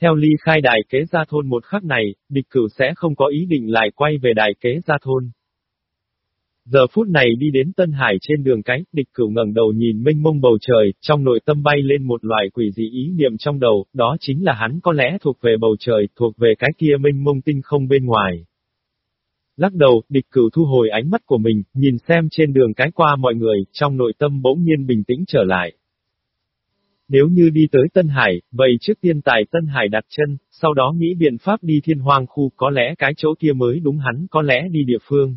S1: Theo ly khai đài kế gia thôn một khắc này, địch cửu sẽ không có ý định lại quay về đài kế gia thôn. Giờ phút này đi đến Tân Hải trên đường cái, địch cửu ngẩng đầu nhìn mênh mông bầu trời, trong nội tâm bay lên một loại quỷ dị ý niệm trong đầu, đó chính là hắn có lẽ thuộc về bầu trời, thuộc về cái kia mênh mông tinh không bên ngoài. Lắc đầu, địch cửu thu hồi ánh mắt của mình, nhìn xem trên đường cái qua mọi người, trong nội tâm bỗng nhiên bình tĩnh trở lại. Nếu như đi tới Tân Hải, vậy trước tiên tại Tân Hải đặt chân, sau đó nghĩ biện pháp đi thiên hoang khu có lẽ cái chỗ kia mới đúng hắn có lẽ đi địa phương.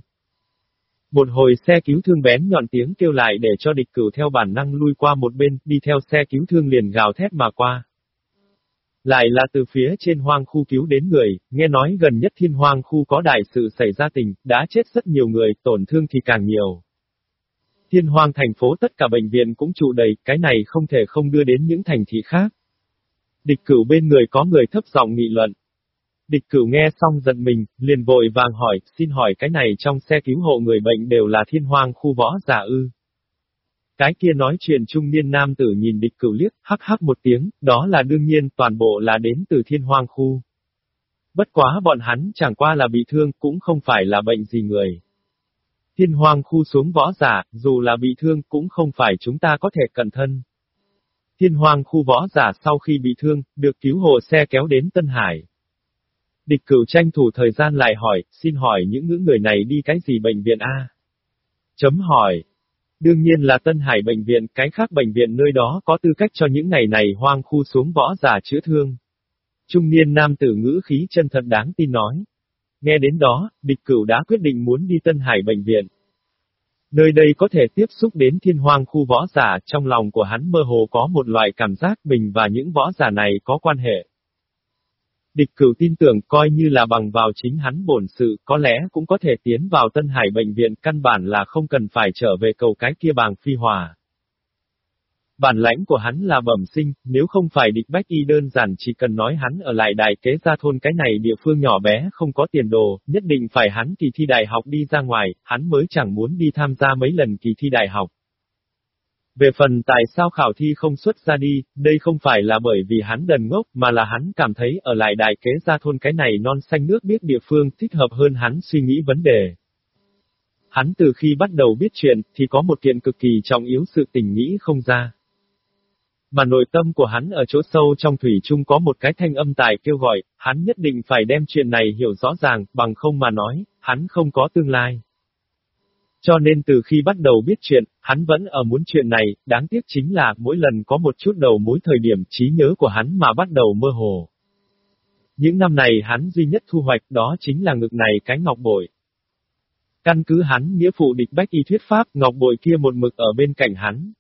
S1: Một hồi xe cứu thương bén nhọn tiếng kêu lại để cho địch cửu theo bản năng lui qua một bên, đi theo xe cứu thương liền gào thét mà qua. Lại là từ phía trên hoang khu cứu đến người, nghe nói gần nhất thiên hoang khu có đại sự xảy ra tình, đã chết rất nhiều người, tổn thương thì càng nhiều. Thiên hoang thành phố tất cả bệnh viện cũng trụ đầy, cái này không thể không đưa đến những thành thị khác. Địch cửu bên người có người thấp giọng nghị luận, Địch cửu nghe xong giận mình, liền vội vàng hỏi, xin hỏi cái này trong xe cứu hộ người bệnh đều là thiên hoang khu võ giả ư. Cái kia nói chuyện trung niên nam tử nhìn địch cửu liếc, hắc hắc một tiếng, đó là đương nhiên toàn bộ là đến từ thiên hoang khu. Bất quá bọn hắn chẳng qua là bị thương cũng không phải là bệnh gì người. Thiên hoang khu xuống võ giả, dù là bị thương cũng không phải chúng ta có thể cẩn thân. Thiên hoang khu võ giả sau khi bị thương, được cứu hộ xe kéo đến Tân Hải. Địch cửu tranh thủ thời gian lại hỏi, xin hỏi những ngữ người này đi cái gì bệnh viện A? Chấm hỏi. Đương nhiên là Tân Hải bệnh viện, cái khác bệnh viện nơi đó có tư cách cho những ngày này hoang khu xuống võ giả chữa thương. Trung niên nam tử ngữ khí chân thật đáng tin nói. Nghe đến đó, địch cửu đã quyết định muốn đi Tân Hải bệnh viện. Nơi đây có thể tiếp xúc đến thiên hoang khu võ giả, trong lòng của hắn mơ hồ có một loại cảm giác mình và những võ giả này có quan hệ. Địch cửu tin tưởng coi như là bằng vào chính hắn bổn sự, có lẽ cũng có thể tiến vào Tân Hải bệnh viện căn bản là không cần phải trở về cầu cái kia bàng phi hòa. Bản lãnh của hắn là bẩm sinh, nếu không phải địch bách y đơn giản chỉ cần nói hắn ở lại đại kế gia thôn cái này địa phương nhỏ bé không có tiền đồ, nhất định phải hắn kỳ thi đại học đi ra ngoài, hắn mới chẳng muốn đi tham gia mấy lần kỳ thi đại học. Về phần tại sao khảo thi không xuất ra đi, đây không phải là bởi vì hắn đần ngốc, mà là hắn cảm thấy ở lại đại kế gia thôn cái này non xanh nước biết địa phương thích hợp hơn hắn suy nghĩ vấn đề. Hắn từ khi bắt đầu biết chuyện, thì có một kiện cực kỳ trọng yếu sự tình nghĩ không ra. Mà nội tâm của hắn ở chỗ sâu trong thủy chung có một cái thanh âm tài kêu gọi, hắn nhất định phải đem chuyện này hiểu rõ ràng, bằng không mà nói, hắn không có tương lai. Cho nên từ khi bắt đầu biết chuyện, hắn vẫn ở muốn chuyện này, đáng tiếc chính là mỗi lần có một chút đầu mối thời điểm trí nhớ của hắn mà bắt đầu mơ hồ. Những năm này hắn duy nhất thu hoạch đó chính là ngực này cái ngọc bội. Căn cứ hắn nghĩa phụ địch bách y thuyết pháp, ngọc bội kia một mực ở bên cạnh hắn.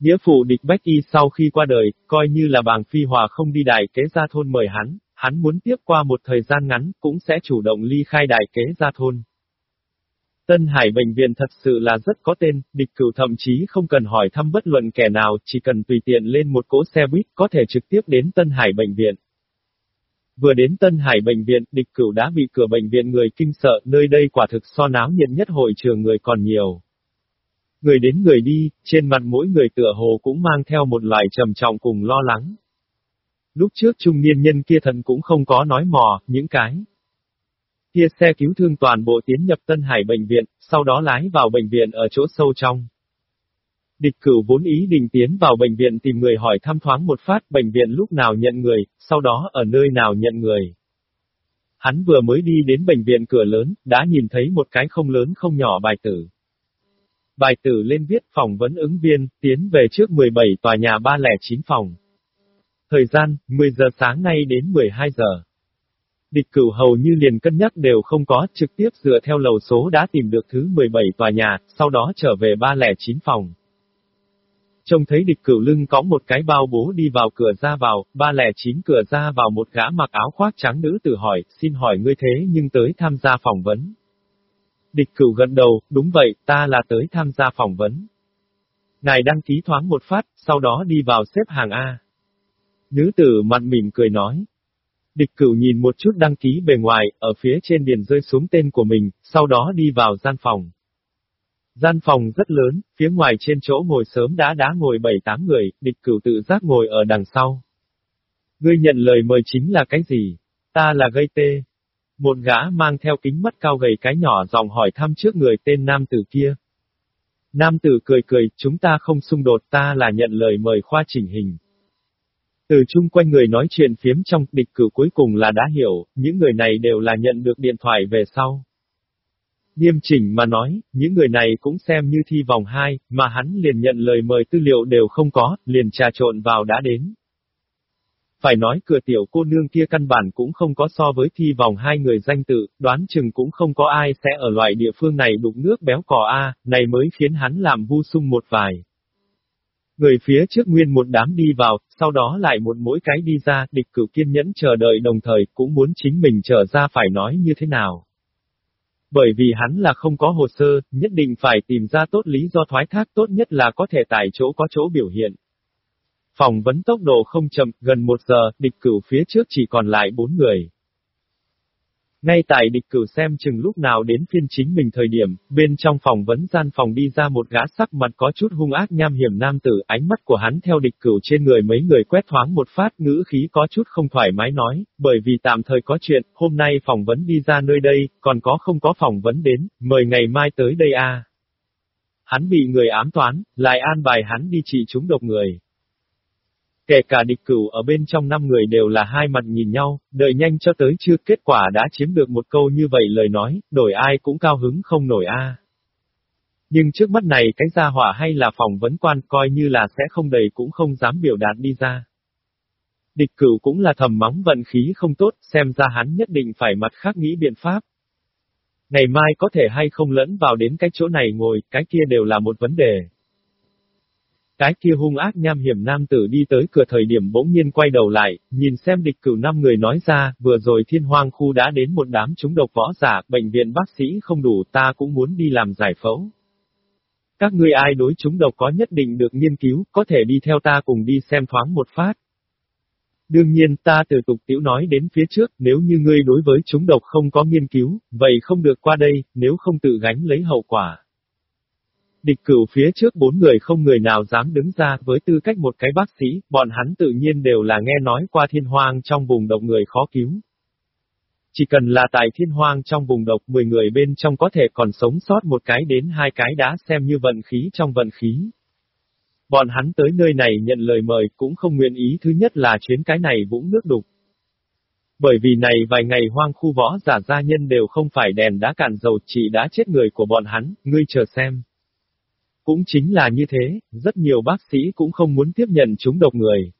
S1: Nghĩa phụ địch bách y sau khi qua đời, coi như là bàng phi hòa không đi đại kế gia thôn mời hắn, hắn muốn tiếp qua một thời gian ngắn, cũng sẽ chủ động ly khai đại kế gia thôn. Tân Hải Bệnh viện thật sự là rất có tên, địch cửu thậm chí không cần hỏi thăm bất luận kẻ nào, chỉ cần tùy tiện lên một cỗ xe buýt có thể trực tiếp đến Tân Hải Bệnh viện. Vừa đến Tân Hải Bệnh viện, địch cửu đã bị cửa bệnh viện người kinh sợ, nơi đây quả thực so náo nhiệt nhất hội trường người còn nhiều. Người đến người đi, trên mặt mỗi người tựa hồ cũng mang theo một loại trầm trọng cùng lo lắng. Lúc trước trung niên nhân kia thần cũng không có nói mò, những cái Kia xe cứu thương toàn bộ tiến nhập Tân Hải bệnh viện, sau đó lái vào bệnh viện ở chỗ sâu trong. Địch cửu vốn ý định tiến vào bệnh viện tìm người hỏi thăm thoáng một phát bệnh viện lúc nào nhận người, sau đó ở nơi nào nhận người. Hắn vừa mới đi đến bệnh viện cửa lớn, đã nhìn thấy một cái không lớn không nhỏ bài tử. Bài tử lên viết phỏng vấn ứng viên, tiến về trước 17 tòa nhà 309 phòng. Thời gian, 10 giờ sáng nay đến 12 giờ. Địch cửu hầu như liền cân nhắc đều không có, trực tiếp dựa theo lầu số đã tìm được thứ 17 tòa nhà, sau đó trở về 309 phòng. Trông thấy địch cửu lưng có một cái bao bố đi vào cửa ra vào, 309 cửa ra vào một gã mặc áo khoác trắng nữ tử hỏi, xin hỏi ngươi thế nhưng tới tham gia phỏng vấn. Địch cửu gật đầu, đúng vậy, ta là tới tham gia phỏng vấn. Ngài đăng ký thoáng một phát, sau đó đi vào xếp hàng A. Nữ tử mặt mỉm cười nói, Địch cửu nhìn một chút đăng ký bề ngoài, ở phía trên điền rơi xuống tên của mình, sau đó đi vào gian phòng. Gian phòng rất lớn, phía ngoài trên chỗ ngồi sớm đã đã ngồi 7-8 người, địch cửu tự giác ngồi ở đằng sau. Ngươi nhận lời mời chính là cái gì? Ta là gây tê. Một gã mang theo kính mắt cao gầy cái nhỏ dòng hỏi thăm trước người tên nam tử kia. Nam tử cười cười, chúng ta không xung đột ta là nhận lời mời khoa chỉnh hình. Từ chung quanh người nói chuyện phiếm trong địch cử cuối cùng là đã hiểu, những người này đều là nhận được điện thoại về sau. Nghiêm chỉnh mà nói, những người này cũng xem như thi vòng 2, mà hắn liền nhận lời mời tư liệu đều không có, liền trà trộn vào đã đến. Phải nói cửa tiểu cô nương kia căn bản cũng không có so với thi vòng hai người danh tự, đoán chừng cũng không có ai sẽ ở loại địa phương này đụng nước béo cò A, này mới khiến hắn làm vu sung một vài. Người phía trước nguyên một đám đi vào, sau đó lại một mỗi cái đi ra, địch cửu kiên nhẫn chờ đợi đồng thời cũng muốn chính mình trở ra phải nói như thế nào. Bởi vì hắn là không có hồ sơ, nhất định phải tìm ra tốt lý do thoái thác tốt nhất là có thể tại chỗ có chỗ biểu hiện. Phỏng vấn tốc độ không chậm, gần một giờ, địch cửu phía trước chỉ còn lại bốn người. Ngay tại địch cử xem chừng lúc nào đến phiên chính mình thời điểm, bên trong phòng vấn gian phòng đi ra một gã sắc mặt có chút hung ác nham hiểm nam tử, ánh mắt của hắn theo địch cửu trên người mấy người quét thoáng một phát ngữ khí có chút không thoải mái nói, bởi vì tạm thời có chuyện, hôm nay phỏng vấn đi ra nơi đây, còn có không có phỏng vấn đến, mời ngày mai tới đây a. Hắn bị người ám toán, lại an bài hắn đi trị chúng độc người. Kể cả địch cửu ở bên trong năm người đều là hai mặt nhìn nhau, đợi nhanh cho tới chưa kết quả đã chiếm được một câu như vậy lời nói, đổi ai cũng cao hứng không nổi a. Nhưng trước mắt này cái gia hỏa hay là phỏng vấn quan coi như là sẽ không đầy cũng không dám biểu đạt đi ra. Địch cửu cũng là thầm móng vận khí không tốt, xem ra hắn nhất định phải mặt khác nghĩ biện pháp. Ngày mai có thể hay không lẫn vào đến cái chỗ này ngồi, cái kia đều là một vấn đề. Cái kia hung ác nham hiểm nam tử đi tới cửa thời điểm bỗng nhiên quay đầu lại, nhìn xem địch cửu năm người nói ra, vừa rồi thiên hoang khu đã đến một đám chúng độc võ giả, bệnh viện bác sĩ không đủ ta cũng muốn đi làm giải phẫu. Các ngươi ai đối chúng độc có nhất định được nghiên cứu, có thể đi theo ta cùng đi xem thoáng một phát. Đương nhiên ta từ tục tiểu nói đến phía trước, nếu như ngươi đối với chúng độc không có nghiên cứu, vậy không được qua đây, nếu không tự gánh lấy hậu quả. Địch cửu phía trước bốn người không người nào dám đứng ra với tư cách một cái bác sĩ, bọn hắn tự nhiên đều là nghe nói qua thiên hoang trong vùng độc người khó cứu. Chỉ cần là tại thiên hoang trong vùng độc 10 người bên trong có thể còn sống sót một cái đến hai cái đã xem như vận khí trong vận khí. Bọn hắn tới nơi này nhận lời mời cũng không nguyện ý thứ nhất là chuyến cái này vũng nước đục. Bởi vì này vài ngày hoang khu võ giả gia nhân đều không phải đèn đã cạn dầu chỉ đã chết người của bọn hắn, ngươi chờ xem. Cũng chính là như thế, rất nhiều bác sĩ cũng không muốn tiếp nhận chúng độc người.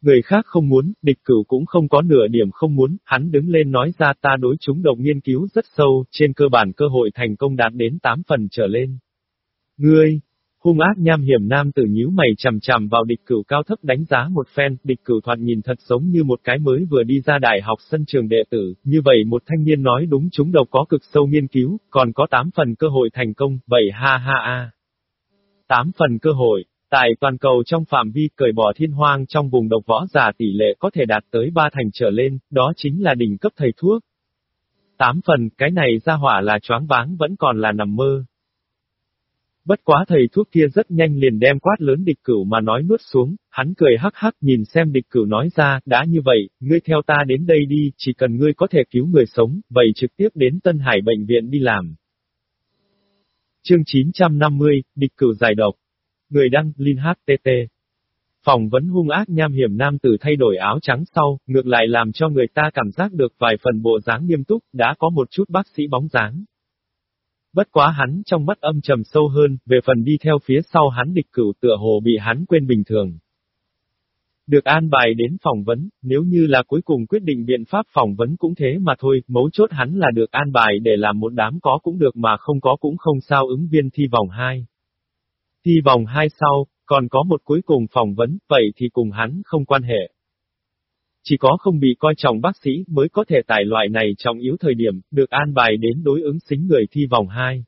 S1: Người khác không muốn, địch cửu cũng không có nửa điểm không muốn, hắn đứng lên nói ra ta đối chúng độc nghiên cứu rất sâu, trên cơ bản cơ hội thành công đạt đến 8 phần trở lên. Ngươi, hung ác nham hiểm nam tử nhíu mày chằm chằm vào địch cửu cao thấp đánh giá một phen, địch cửu thoạt nhìn thật giống như một cái mới vừa đi ra đại học sân trường đệ tử, như vậy một thanh niên nói đúng chúng đầu có cực sâu nghiên cứu, còn có tám phần cơ hội thành công, vậy ha ha a. tám phần cơ hội, tại toàn cầu trong phạm vi cởi bỏ thiên hoang trong vùng độc võ giả tỷ lệ có thể đạt tới ba thành trở lên, đó chính là đỉnh cấp thầy thuốc. tám phần, cái này ra hỏa là choáng váng vẫn còn là nằm mơ. Bất quá thầy thuốc kia rất nhanh liền đem quát lớn địch cửu mà nói nuốt xuống, hắn cười hắc hắc nhìn xem địch cửu nói ra, đã như vậy, ngươi theo ta đến đây đi, chỉ cần ngươi có thể cứu người sống, vậy trực tiếp đến Tân Hải Bệnh viện đi làm. Chương 950, địch cửu giải độc. Người đăng, Linh HTT. Phỏng vấn hung ác nham hiểm nam tử thay đổi áo trắng sau, ngược lại làm cho người ta cảm giác được vài phần bộ dáng nghiêm túc, đã có một chút bác sĩ bóng dáng. Bất quá hắn trong mắt âm trầm sâu hơn, về phần đi theo phía sau hắn địch cửu tựa hồ bị hắn quên bình thường. Được an bài đến phỏng vấn, nếu như là cuối cùng quyết định biện pháp phỏng vấn cũng thế mà thôi, mấu chốt hắn là được an bài để làm một đám có cũng được mà không có cũng không sao ứng viên thi vòng 2. Thi vòng 2 sau, còn có một cuối cùng phỏng vấn, vậy thì cùng hắn không quan hệ. Chỉ có không bị coi trọng bác sĩ mới có thể tại loại này trọng yếu thời điểm, được an bài đến đối ứng xính người thi vòng 2.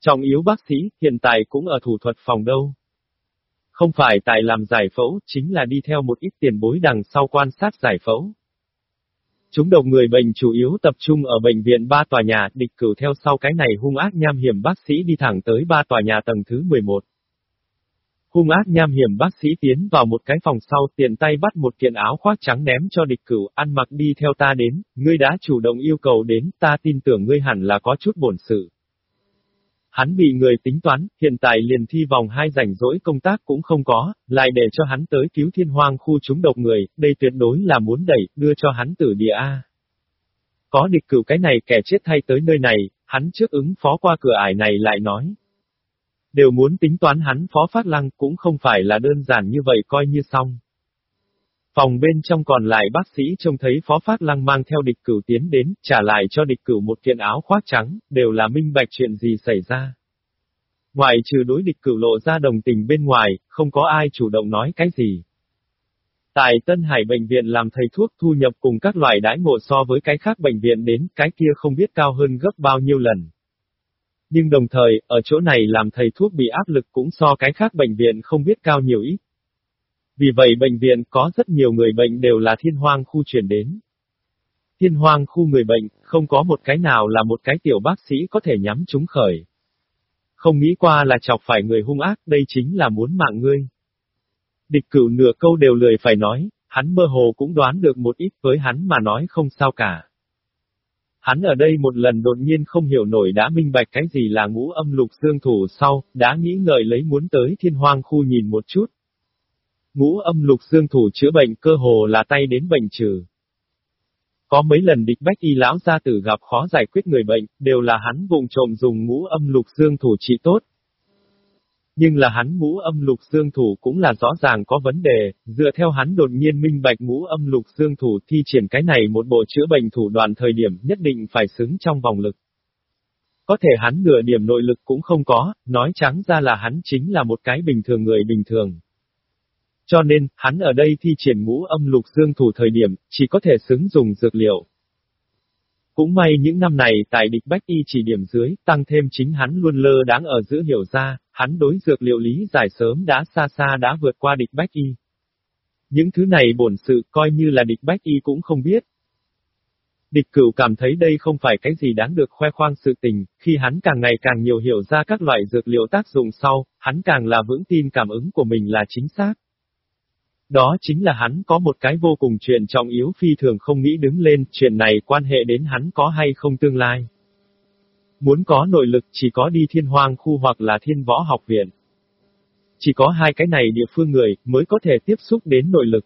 S1: Trọng yếu bác sĩ, hiện tại cũng ở thủ thuật phòng đâu. Không phải tại làm giải phẫu, chính là đi theo một ít tiền bối đằng sau quan sát giải phẫu. Chúng độc người bệnh chủ yếu tập trung ở bệnh viện ba tòa nhà, địch cử theo sau cái này hung ác nham hiểm bác sĩ đi thẳng tới ba tòa nhà tầng thứ 11. Hung ác nham hiểm bác sĩ tiến vào một cái phòng sau tiện tay bắt một kiện áo khoác trắng ném cho địch cửu, ăn mặc đi theo ta đến, ngươi đã chủ động yêu cầu đến, ta tin tưởng ngươi hẳn là có chút bổn sự. Hắn bị người tính toán, hiện tại liền thi vòng hai rảnh rỗi công tác cũng không có, lại để cho hắn tới cứu thiên hoang khu chúng độc người, đây tuyệt đối là muốn đẩy, đưa cho hắn tử địa A. Có địch cửu cái này kẻ chết thay tới nơi này, hắn trước ứng phó qua cửa ải này lại nói. Đều muốn tính toán hắn phó phát lăng cũng không phải là đơn giản như vậy coi như xong. Phòng bên trong còn lại bác sĩ trông thấy Phó Phát Lăng mang theo địch cửu tiến đến, trả lại cho địch cửu một kiện áo khoác trắng, đều là minh bạch chuyện gì xảy ra. Ngoài trừ đối địch cửu lộ ra đồng tình bên ngoài, không có ai chủ động nói cái gì. Tại Tân Hải Bệnh viện làm thầy thuốc thu nhập cùng các loại đãi ngộ so với cái khác bệnh viện đến, cái kia không biết cao hơn gấp bao nhiêu lần. Nhưng đồng thời, ở chỗ này làm thầy thuốc bị áp lực cũng so cái khác bệnh viện không biết cao nhiều ít. Vì vậy bệnh viện có rất nhiều người bệnh đều là thiên hoang khu chuyển đến. Thiên hoang khu người bệnh, không có một cái nào là một cái tiểu bác sĩ có thể nhắm chúng khởi. Không nghĩ qua là chọc phải người hung ác, đây chính là muốn mạng ngươi. Địch cửu nửa câu đều lười phải nói, hắn mơ hồ cũng đoán được một ít với hắn mà nói không sao cả. Hắn ở đây một lần đột nhiên không hiểu nổi đã minh bạch cái gì là ngũ âm lục dương thủ sau, đã nghĩ ngợi lấy muốn tới thiên hoang khu nhìn một chút. Ngũ âm lục dương thủ chữa bệnh cơ hồ là tay đến bệnh trừ. Có mấy lần địch bách y lão gia tử gặp khó giải quyết người bệnh, đều là hắn vùng trộm dùng ngũ âm lục dương thủ trị tốt. Nhưng là hắn ngũ âm lục dương thủ cũng là rõ ràng có vấn đề, dựa theo hắn đột nhiên minh bạch ngũ âm lục dương thủ thi triển cái này một bộ chữa bệnh thủ đoạn thời điểm nhất định phải xứng trong vòng lực. Có thể hắn nửa điểm nội lực cũng không có, nói trắng ra là hắn chính là một cái bình thường người bình thường. Cho nên, hắn ở đây thi triển ngũ âm lục dương thủ thời điểm, chỉ có thể xứng dùng dược liệu. Cũng may những năm này tại địch bách y chỉ điểm dưới, tăng thêm chính hắn luôn lơ đáng ở giữa hiểu ra, hắn đối dược liệu lý giải sớm đã xa xa đã vượt qua địch bách y. Những thứ này bổn sự coi như là địch bách y cũng không biết. Địch cửu cảm thấy đây không phải cái gì đáng được khoe khoang sự tình, khi hắn càng ngày càng nhiều hiểu ra các loại dược liệu tác dụng sau, hắn càng là vững tin cảm ứng của mình là chính xác. Đó chính là hắn có một cái vô cùng chuyện trọng yếu phi thường không nghĩ đứng lên, chuyện này quan hệ đến hắn có hay không tương lai. Muốn có nội lực chỉ có đi thiên hoang khu hoặc là thiên võ học viện. Chỉ có hai cái này địa phương người mới có thể tiếp xúc đến nội lực.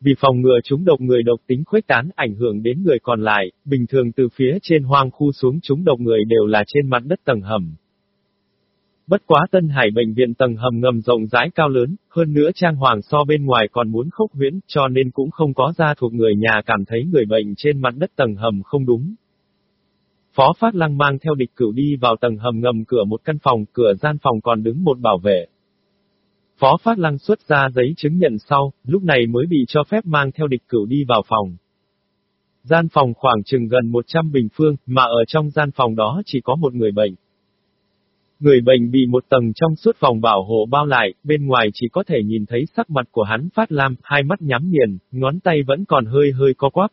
S1: Vì phòng ngừa chúng độc người độc tính khuếch tán ảnh hưởng đến người còn lại, bình thường từ phía trên hoang khu xuống chúng độc người đều là trên mặt đất tầng hầm. Bất quá Tân Hải bệnh viện tầng hầm ngầm rộng rãi cao lớn, hơn nữa trang hoàng so bên ngoài còn muốn khốc huyễn, cho nên cũng không có ra thuộc người nhà cảm thấy người bệnh trên mặt đất tầng hầm không đúng. Phó Phát Lăng mang theo địch cửu đi vào tầng hầm ngầm cửa một căn phòng, cửa gian phòng còn đứng một bảo vệ. Phó Phát Lăng xuất ra giấy chứng nhận sau, lúc này mới bị cho phép mang theo địch cửu đi vào phòng. Gian phòng khoảng chừng gần 100 bình phương, mà ở trong gian phòng đó chỉ có một người bệnh. Người bệnh bị một tầng trong suốt phòng bảo hộ bao lại, bên ngoài chỉ có thể nhìn thấy sắc mặt của hắn phát lam, hai mắt nhắm nghiền, ngón tay vẫn còn hơi hơi co quắp.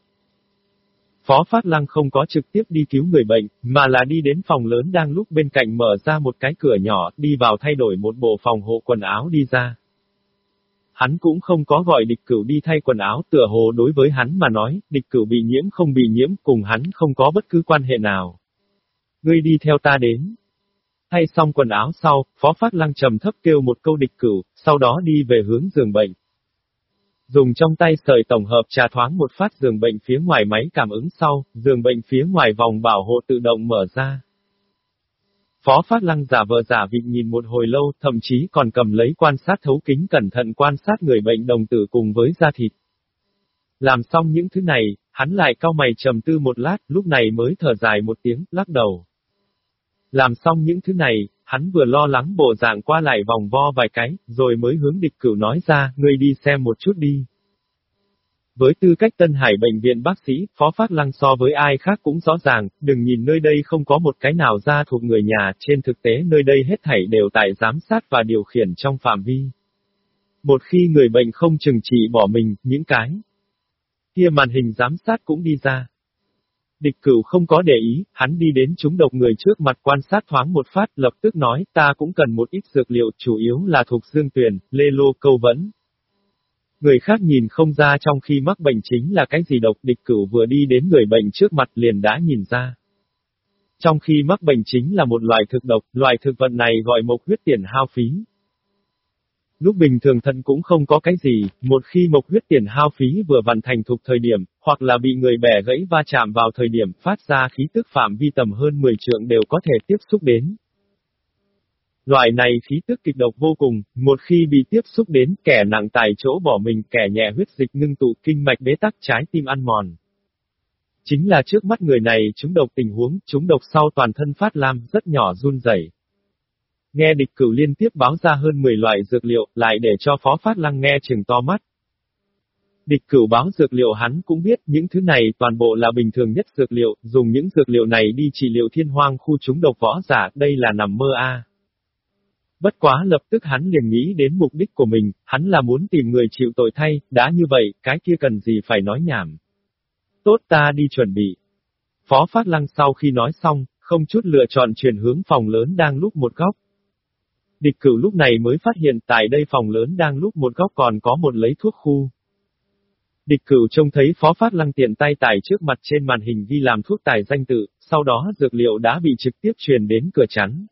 S1: Phó Phát Lăng không có trực tiếp đi cứu người bệnh, mà là đi đến phòng lớn đang lúc bên cạnh mở ra một cái cửa nhỏ, đi vào thay đổi một bộ phòng hộ quần áo đi ra. Hắn cũng không có gọi địch cửu đi thay quần áo tựa hồ đối với hắn mà nói, địch cửu bị nhiễm không bị nhiễm cùng hắn không có bất cứ quan hệ nào. Ngươi đi theo ta đến. Thay xong quần áo sau, Phó Phát Lăng trầm thấp kêu một câu địch cửu, sau đó đi về hướng giường bệnh. Dùng trong tay sợi tổng hợp trà thoáng một phát giường bệnh phía ngoài máy cảm ứng sau, giường bệnh phía ngoài vòng bảo hộ tự động mở ra. Phó Phát Lăng giả vờ giả vịt nhìn một hồi lâu, thậm chí còn cầm lấy quan sát thấu kính cẩn thận quan sát người bệnh đồng tử cùng với da thịt. Làm xong những thứ này, hắn lại cao mày trầm tư một lát, lúc này mới thở dài một tiếng, lắc đầu. Làm xong những thứ này, hắn vừa lo lắng bộ dạng qua lại vòng vo vài cái, rồi mới hướng địch cửu nói ra, ngươi đi xem một chút đi. Với tư cách Tân Hải Bệnh viện bác sĩ, Phó Phát Lăng so với ai khác cũng rõ ràng, đừng nhìn nơi đây không có một cái nào ra thuộc người nhà, trên thực tế nơi đây hết thảy đều tại giám sát và điều khiển trong phạm vi. Một khi người bệnh không chừng trị bỏ mình, những cái kia màn hình giám sát cũng đi ra. Địch cửu không có để ý, hắn đi đến chúng độc người trước mặt quan sát thoáng một phát, lập tức nói, ta cũng cần một ít dược liệu, chủ yếu là thuộc dương tuyển, lê lô câu vẫn. Người khác nhìn không ra trong khi mắc bệnh chính là cái gì độc, địch cửu vừa đi đến người bệnh trước mặt liền đã nhìn ra. Trong khi mắc bệnh chính là một loại thực độc, loại thực vật này gọi mộc huyết tiền hao phí. Lúc bình thường thận cũng không có cái gì, một khi mộc huyết tiền hao phí vừa vặn thành thục thời điểm, hoặc là bị người bẻ gãy va chạm vào thời điểm phát ra khí tức phạm vi tầm hơn 10 trượng đều có thể tiếp xúc đến. Loại này khí tức kịch độc vô cùng, một khi bị tiếp xúc đến kẻ nặng tại chỗ bỏ mình kẻ nhẹ huyết dịch ngưng tụ kinh mạch bế tắc trái tim ăn mòn. Chính là trước mắt người này chúng độc tình huống, chúng độc sau toàn thân phát lam rất nhỏ run rẩy. Nghe địch cửu liên tiếp báo ra hơn 10 loại dược liệu, lại để cho phó phát lăng nghe chừng to mắt. Địch cửu báo dược liệu hắn cũng biết những thứ này toàn bộ là bình thường nhất dược liệu, dùng những dược liệu này đi trị liệu thiên hoang khu chúng độc võ giả, đây là nằm mơ a. Bất quá lập tức hắn liền nghĩ đến mục đích của mình, hắn là muốn tìm người chịu tội thay, đã như vậy, cái kia cần gì phải nói nhảm. Tốt ta đi chuẩn bị. Phó Phát Lăng sau khi nói xong, không chút lựa chọn chuyển hướng phòng lớn đang lúc một góc. Địch cửu lúc này mới phát hiện tại đây phòng lớn đang lúc một góc còn có một lấy thuốc khu. Địch cửu trông thấy Phó Phát Lăng tiện tay tải trước mặt trên màn hình ghi làm thuốc tài danh tự, sau đó dược liệu đã bị trực tiếp truyền đến cửa chắn.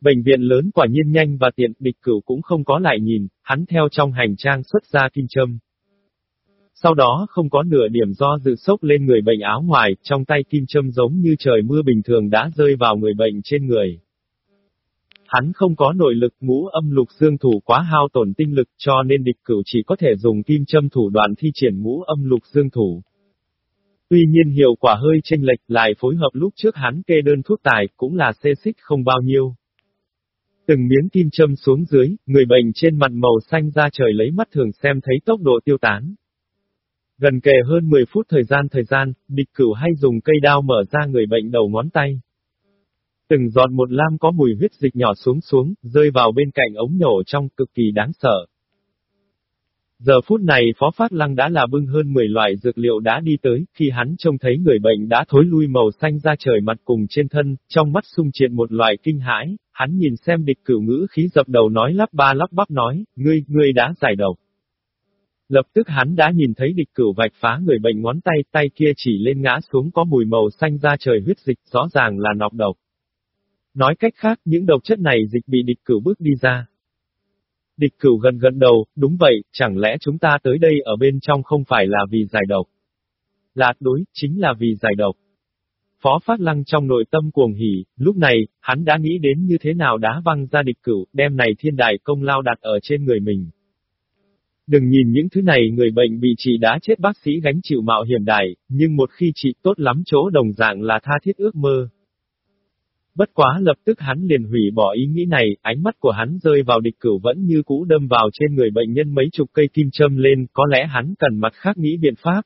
S1: Bệnh viện lớn quả nhiên nhanh và tiện, địch cửu cũng không có lại nhìn, hắn theo trong hành trang xuất ra kim châm. Sau đó không có nửa điểm do dự sốc lên người bệnh áo ngoài, trong tay kim châm giống như trời mưa bình thường đã rơi vào người bệnh trên người. Hắn không có nội lực ngũ âm lục dương thủ quá hao tổn tinh lực cho nên địch cửu chỉ có thể dùng kim châm thủ đoạn thi triển ngũ âm lục dương thủ. Tuy nhiên hiệu quả hơi chênh lệch lại phối hợp lúc trước hắn kê đơn thuốc tài cũng là xê xích không bao nhiêu. Từng miếng kim châm xuống dưới, người bệnh trên mặt màu xanh ra trời lấy mắt thường xem thấy tốc độ tiêu tán. Gần kề hơn 10 phút thời gian thời gian, địch cửu hay dùng cây đao mở ra người bệnh đầu ngón tay. Từng giọt một lam có mùi huyết dịch nhỏ xuống xuống, rơi vào bên cạnh ống nhổ trong cực kỳ đáng sợ. Giờ phút này Phó Phát Lăng đã là bưng hơn 10 loại dược liệu đã đi tới, khi hắn trông thấy người bệnh đã thối lui màu xanh ra trời mặt cùng trên thân, trong mắt sung triệt một loại kinh hãi, hắn nhìn xem địch cửu ngữ khí dập đầu nói lắp ba lắp bắp nói, ngươi, ngươi đã giải độc. Lập tức hắn đã nhìn thấy địch cửu vạch phá người bệnh ngón tay, tay kia chỉ lên ngã xuống có mùi màu xanh ra trời huyết dịch, rõ ràng là nọc độc. Nói cách khác, những độc chất này dịch bị địch cửu bước đi ra. Địch cửu gần gần đầu, đúng vậy, chẳng lẽ chúng ta tới đây ở bên trong không phải là vì giải độc? Là đối, chính là vì giải độc. Phó Phát Lăng trong nội tâm cuồng hỉ, lúc này, hắn đã nghĩ đến như thế nào đá văng ra địch cửu, đem này thiên đại công lao đặt ở trên người mình. Đừng nhìn những thứ này người bệnh bị trị đã chết bác sĩ gánh chịu mạo hiểm đại, nhưng một khi trị tốt lắm chỗ đồng dạng là tha thiết ước mơ. Bất quá lập tức hắn liền hủy bỏ ý nghĩ này, ánh mắt của hắn rơi vào địch cửu vẫn như cũ đâm vào trên người bệnh nhân mấy chục cây kim châm lên, có lẽ hắn cần mặt khác nghĩ biện pháp.